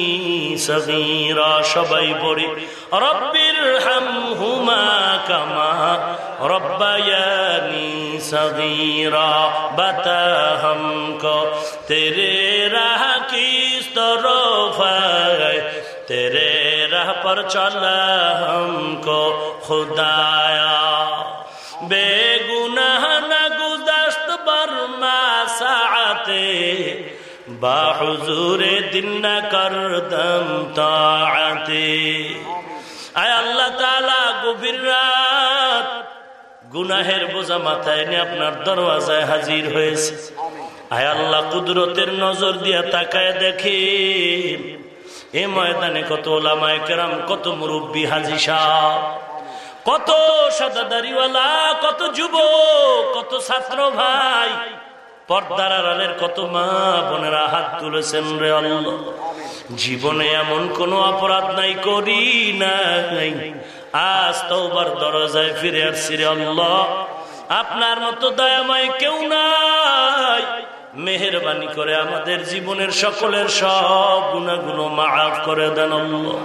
সগীরা সবাই পড়ি, রব্বির হাম হুমা কামা, রব্বায়ানি সগীরা বাতা হামকো তেরে রাহ কি তরফ তেরে রাহ পর চলা হামকো খুদায়া। বেগুনাহ না গুদাস্ত বর্মা সাআতে বাহুজুরে দিন না করদম তাআতে। আয় আল্লাহ তাআলা, গভীর রাত গুনাহের বোঝা মাথায় নিয়ে আপনার দরওয়াজায় হাজির হয়েছে। আয় আল্লাহ, কুদরতের নজর দিয়া তাকায় দেখে, এ ময়দানে কত ওলামায় কেরাম, কত মুরব্বী হাজি সাহ কত সাদা দাড়িওয়ালা কত যুব কত ছাত্র ভাই পর্দার কত মা বোনেরা হাত তুলেছেন রে আল্লাহ। জীবনে এমন কোন অপরাধ নাই, করি নাই। আজ তোবার দরজায় ফিরে আসছি রে আল্লাহ। আপনার মতো দয়াময় কেউ নাই। মেহরবানি করে আমাদের জীবনের সকলের সব গুণাগুলো মাফ করে দেন আল্লাহ।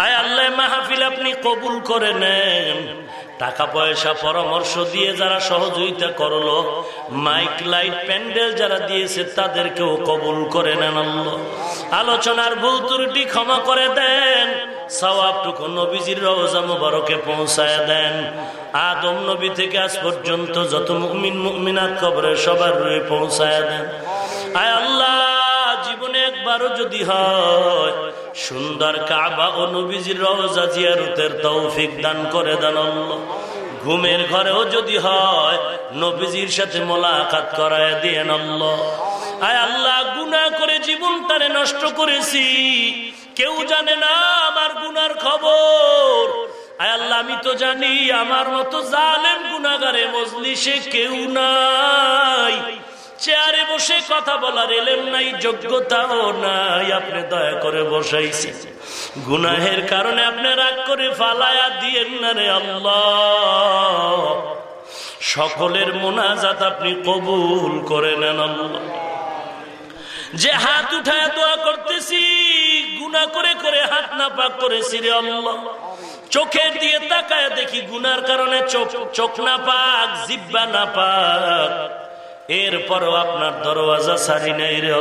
আয় আল্লাহ, মাহফিল আপনি কবুল করে নেন। টাকা পয়সা পরামর্শ দিয়ে যারা সহযোগিতা করল, মাইক, লাইট, প্যান্ডেল যারা দিয়েছে, তাদেরকেও কবুল করে নেন আল্লাহ। আলোচনার ভুল ত্রুটি ক্ষমা করে দেন, সওয়াবটুকু নবীজির রওজা মুবারকে পৌঁছায় দেন। আদম নবী থেকে আজ পর্যন্ত যত মুমিন, মুমিনাত কবরে সবার রয়ে পৌঁছায় দেন। আয় আল্লাহ! একবারও যদি হয়, সুন্দর কাবা ও নবীজির রওজা জিয়ারতের তৌফিক দান করে দেন ঘুমের ঘরেও যদি হয়, নবীজির সাথে মোলাকাত করায় দিয়ে আল্লাহ। আয় আল্লাহ, গুনাহ করে জীবন তারে নষ্ট করেছি। কেউ জানে না আমার গুনার খবর। আয় আল্লাহ, আমি তো জানি আমার মতো জালেম গুনাগারে মজলিসে কেউ নাই। চেয়ারে বসে কথা বলার এলেম নাই, যোগ্যতাও নাই, আপনি দয়া করে বসাইছে গুনাহের কারণে আপনি রাগ করে ফালায়া দিয়েন না রে আল্লাহ। সকলের মোনাজাত আপনি কবুল করে নেন আল্লাহ। যে হাত উঠায় দোয়া করতেছি গুনা করে করে হাত না পাক করেছি রে আল্লাহ। চোখের দিয়ে তাকায় দেখি গুনার কারণে চোখ চোখ না পাক জিব্বা না পাক এরপরও আপনার দরওয়াজা সারি নাই রে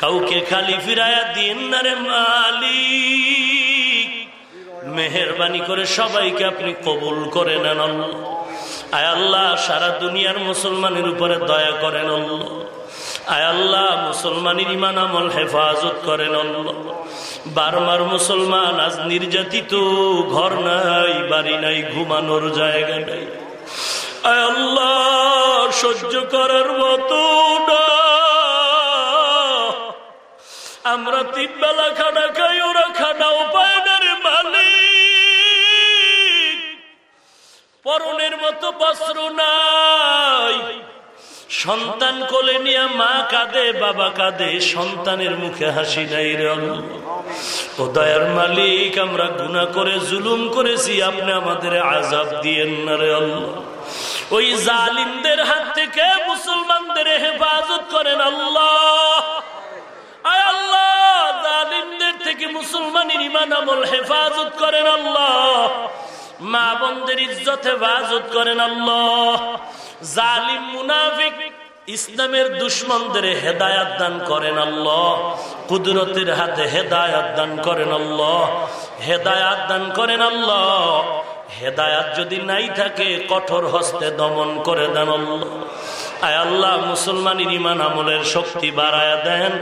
কাউকে খালি ফিরায়া দিন না রে মালিক। মেহরবানি করে সবাইকে আপনি কবুল করে নেন আয় আল্লাহ, সারা দুনিয়ার মুসলমানের উপরে দয়া করেন আল্লাহ আয় আল্লাহ, মুসলমানের ইমান আমল হেফাজত করেন আল্লাহ বারমার মুসলমান আজ নির্যাতিত, ঘর নাই, বাড়ি নাই, ঘুমানোর জায়গা নাই। আল্লাহ সহ্য করার মতো না। আমরা তিন বেলা খানা খাই, ওরা খানা উপায় না রে মালিক। পরনের মতো বস্ত্র নাই। সন্তান কোলে নিয়ে মা কাঁদে, বাবা কাঁদে, সন্তানের মুখে হাসি নাই। ও দয়ার মালিক, আমরা গুনাহ করে, জুলুম করেছি, আপনি আমাদের আজাব দিয়েন না রে আল্লাহ। ওই জালিমদের হাত থেকে মুসলমানদের হেফাজত করেন আল্লাহ। আল্লাহ, জালিমদের থেকে মুসলমানের ইমান আমল হেফাজত করেন আল্লাহ। মা বোনদের ইজ্জত হেফাজত করেন আল্লাহ। জালিম, মুনাফিক ইসলামের দুশ্মনদের হেদায়াত দান করেন আল্লাহ। কুদরতের হাতে হেদায়াত দান করেন আল্লাহ। হেদায়াত দান করেন আল্লাহ। হেদায়াত যদি নাই থাকে, কঠোর হস্তে দমন করে দেন আয় আল্লাহ, মুসলমানের ইমান আমলের শক্তি বাড়ায় দেন।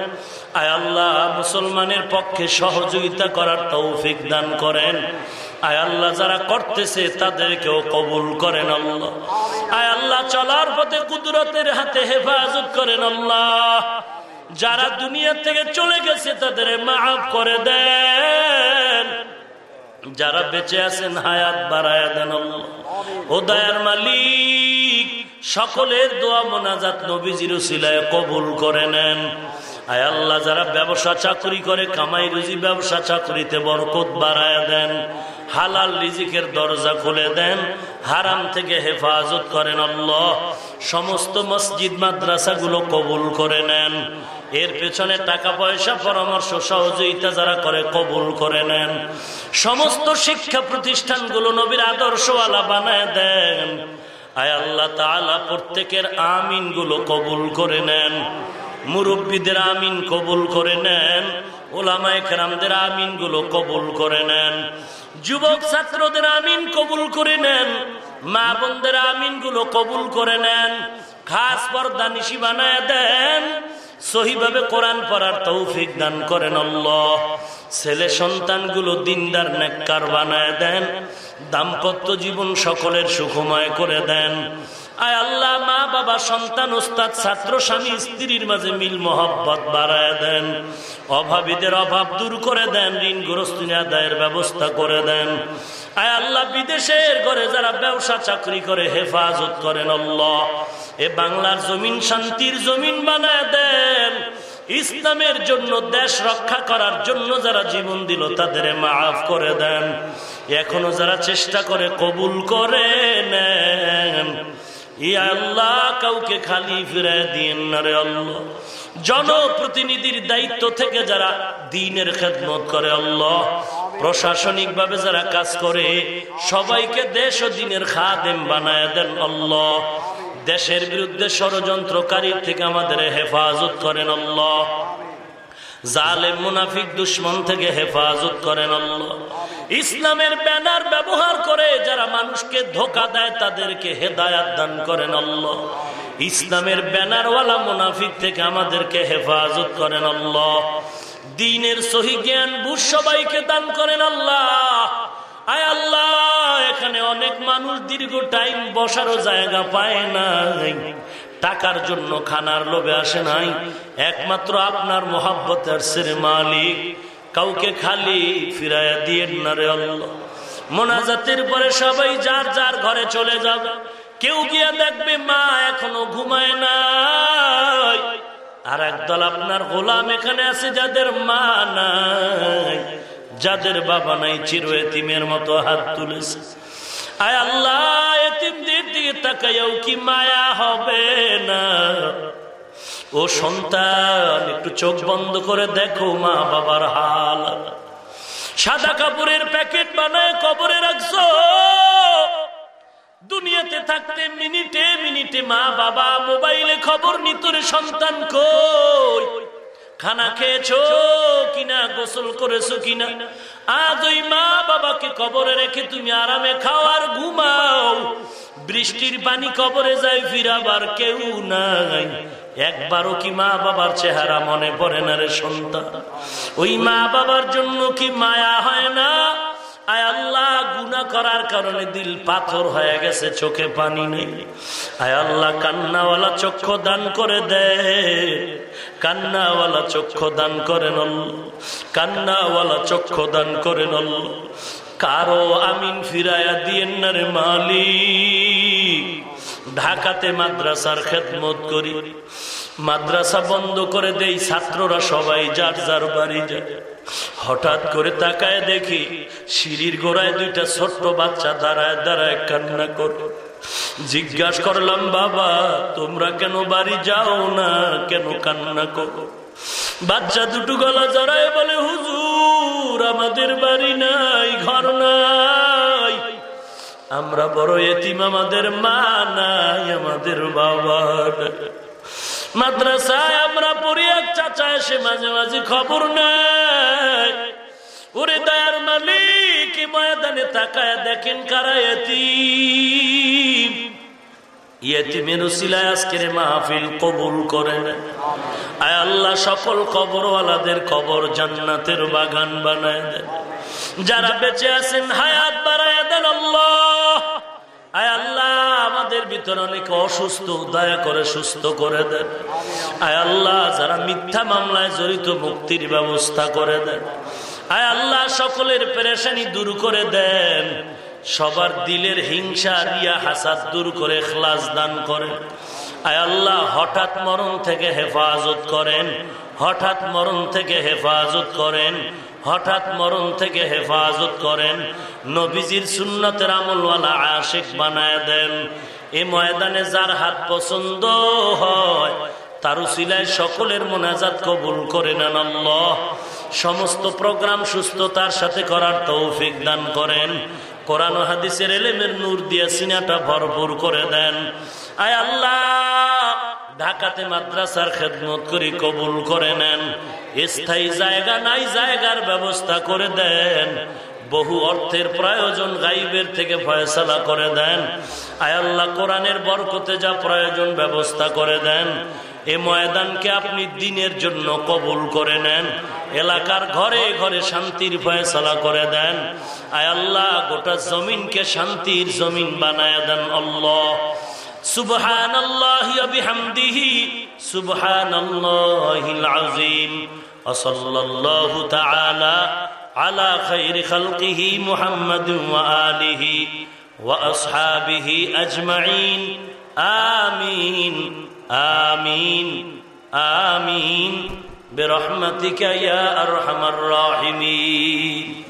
আয় আল্লাহ, মুসলমানের পক্ষে সহযোগিতা করার তৌফিক দান করেন। আয় আল্লাহ, যারা করতেছে, তাদেরকেও কবুল করেন আল্লাহ। আয় আল্লাহ, চলার পথে কুদরতের হাতে হেফাজত করেন আল্লাহ। যারা দুনিয়া থেকে চলে গেছে তাদের মাফ করে দেন। যারা বেঁচে আছেন হায়াত বাড়ায় দেন ও দয়ার মালিক, সকলের দোয়া মোনাজাত নবীজির সিলায় কবুল করে নেন। আয় আল্লাহ, যারা ব্যবসা চাকরি করে, কামাই রুজি ব্যবসা চাকরিতে বরকত বাড়ায় দেন। হালাল রিজিকের দরজা খুলে দেন। হারাম থেকে হেফাজত করেন আল্লাহ। সমস্ত মসজিদ, মাদ্রাসাগুলো কবুল করে নেন। এর পেছনে টাকা পয়সা পরামর্শ সহযোগিতা যারা করে, কবুল করে নেন। সমস্ত শিক্ষা প্রতিষ্ঠানগুলো নবীর আদর্শওয়ালা বানায় দেন। আয় আল্লাহ তালা প্রত্যেকের আমিনগুলো কবুল করে নেন। মুরব্বীদের আমিন কবুল করে নেন। ওলামায় কেরামদের আমিনগুলো কবুল করে নেন। যুবক ছাত্রদের আমিন কবুল করে নেন। মা বোনদের আমিনগুলো কবুল করে নেন। খাস পর্দা নিশি বানায় দেন। সহিভাবে কোরআন পড়ার তৌফিক দান করেন আল্লাহ। ছেলে সন্তানগুলো দিনদার নেককার বানায় দেন, দাম্পত্য জীবন সকলের সুখময় করে দেন। আয় আল্লাহ, মা, বাবা, সন্তান, ওস্তাদ, ছাত্র, স্বামী, স্ত্রীর মাঝে মিল মোহব্বত বাড়ায় দেন। অভাবীদের অভাব দূর করে দেন ঋণ গ্রস্তিনী আদায়ের ব্যবস্থা করে দেন। আয় আল্লাহ, বিদেশের ঘরে যারা ব্যবসা চাকরি করে, হেফাজত করেন আল্লাহ। এ বাংলার জমিন, শান্তির জমিন বানায় দেন। ইসলামের জন্য, দেশ রক্ষা করার জন্য যারা জীবন দিল তাদের মাফ করে দেন। এখনও যারা চেষ্টা করে, কবুল করে নেন। আল্লাহ, কাউকে খালি ফিরে দিন না আল্লাহ। জনপ্রতিনিধির দায়িত্ব থেকে যারা দিনের খেদমত করে আল্লাহ প্রশাসনিক ভাবে যারা কাজ করে, সবাইকে দেশ ও দিনের খাদেম বানায় দেন আল্লাহ। দেশের বিরুদ্ধে ষড়যন্ত্রকারীর থেকে আমাদের হেফাজত করেন আল্লাহ। জালেম মুনাফিক দুশ্মন থেকে হেফাজত করেন আল্লাহ। ইসলামের ব্যানার ব্যবহার করে যারা মানুষকে ধোকা দেয়, তাদেরকে হেদায়াত দান করেন আল্লাহ। ইসলামের ব্যানারওয়ালা মুনাফিক থেকে আমাদেরকে হেফাজত করেন আল্লাহ। দিনের সহি জ্ঞান বুঝ সবাইকে দান করেন আল্লাহ। আয় আল্লাহ, এখানে অনেক মানুষ দীর্ঘ টাইম বসারও জায়গা পায় নাই। টাকার জন্য খানার লোভে আসে নাই। একমাত্র আপনার মোহাব্বতের সেরে মালিক। কাউকে খালি ফিরাইয়া দিয়ে না রে আল্লাহ। মোনাজাতের পরে সবাই যার যার ঘরে চলে যাবে। কেউ গিয়া দেখবে মা এখনও ঘুমায় নাই। আর একদল আপনার গোলাম এখানে আছে যাদের মা নাই। যাদের বাবা নাই চির এতিমের মতো হাত তুলেছে। আয় আল্লাহ এতিমদের দিকে তাকাইয়াও কি মায়া হবে না? ও সন্তান, একটু চোখ বন্ধ করে দেখো মা বাবার হাল। সাদা কাপড়ের প্যাকেট বানায় কবরে রাখছো। দুনিয়াতে থাকতে মিনিটে মিনিটে মা বাবা মোবাইলে খবর নিতরে সন্তান কই? খানা খেয়েছো কিনা, গোসল করেছ কিনা? আজ ওই মা বাবাকে কবরে রেখে তুমি আরামে খাও আর ঘুমাও। বৃষ্টির পানি কবরে যায়, ফিরাবার কেউ নাই। একবারও কি মা বাবার চেহারা মনে পড়ে না রে সন্তান? ওই মা বাবার জন্য কি মায়া হয় না? আয় আল্লাহ করার কারণে দিল পাথর হয়ে গেছে, চোখে পানি নেই। আয় আল্লাহ, কান্নাওয়ালা দান করে দে। কান্নাওয়ালা দান কান্নাওয়ালা দান করে আমিন ফিরায়া দিয়েন না রে মালিক। ঢাকাতে মাদ্রাসার খেদমত করি। মাদ্রাসা বন্ধ করে দেই, ছাত্ররা সবাই যার যার বাড়ি যায়। হঠাৎ করে তাকায় দেখি সিঁড়ির গোড়ায় দুইটা ছোট্ট বাচ্চা দাঁড়ায় দাঁড়ায় কান্না কর। জিজ্ঞাসা করলাম, বাবা, তোমরা কেন বাড়ি যাও না? কেন কান্না করো? বাচ্চা দুটো গলা জড়ায় বলে, হুজুর, আমাদের বাড়ি নাই, ঘর নাই। আমরা বড় এতিম, আমাদের মা নাই, আমাদের বাবা মাদ্রাসায় আমরা পড়ি, এক চাচা এসে মাঝে মাঝে খবর নেয়। ওরে দয়ার মালিক ময়দানে তাকায় দেখেন কারা আজকের মাহফিল কবুল আল্লাহ বাগান বানায় যারা বেঁচে আছেন, হায়াত বাড়ায় দেন আল্লাহ। আয় আল্লাহ, আমাদের ভিতরে অনেক অসুস্থ, দয়া করে সুস্থ করে দেন আয় আল্লাহ, যারা মিথ্যা মামলায় জড়িত, মুক্তির ব্যবস্থা করে দেন আয় আল্লাহ, সকলের পেরেশানি দূর করে দেন। সবার দিলের হিংসা, রিয়া, হাসাদ দূর করে খ্লাস দান করেন আয় আল্লাহ, হঠাৎ মরণ থেকে হেফাজত করেন। হঠাৎ মরণ থেকে হেফাজত করেন। হঠাৎ মরণ থেকে হেফাজত করেন, নবীজির সুন্নতের আমলওয়ালা আশেক বানায় দেন। এ ময়দানে যার হাত পছন্দ হয়, তার উসিলায় সকলের মোনাজাত কবুল করে নেন সমস্ত প্রোগ্রাম সুস্থতার সাথে করার তৌফিক দান করেন। কোরআন হাদিসের এলেমের নূর দিয়ে সিনাটা ভরপুর করে দেন। আয় আল্লাহ, ঢাকাতে মাদ্রাসার খেদমত করি কবুল করে নেন। স্থায়ী জায়গা নাই, জায়গার ব্যবস্থা করে দেন। বহু অর্থের প্রয়োজন গাইবের থেকে ফয়সলা করে দেন। আয়াল্লাহ কোরআনের বরকতে যা প্রয়োজন ব্যবস্থা করে দেন। এ ময়দানকে আপনি দিনের জন্য কবুল করে নেন। এলাকার ঘরে ঘরে শান্তির ফয়সলা করে দেন। আয় আল্লাহ, গোটা জমিনকে শান্তির জমিন বানায় দেন আল্লাহ। سبحان الله وبحمده سبحان الله العظيم وصلى الله تعالى على خير خلقه محمد وآله وأصحابه أجمعين. آمين آمين آمين. برحمتك يا أرحم الراحمين.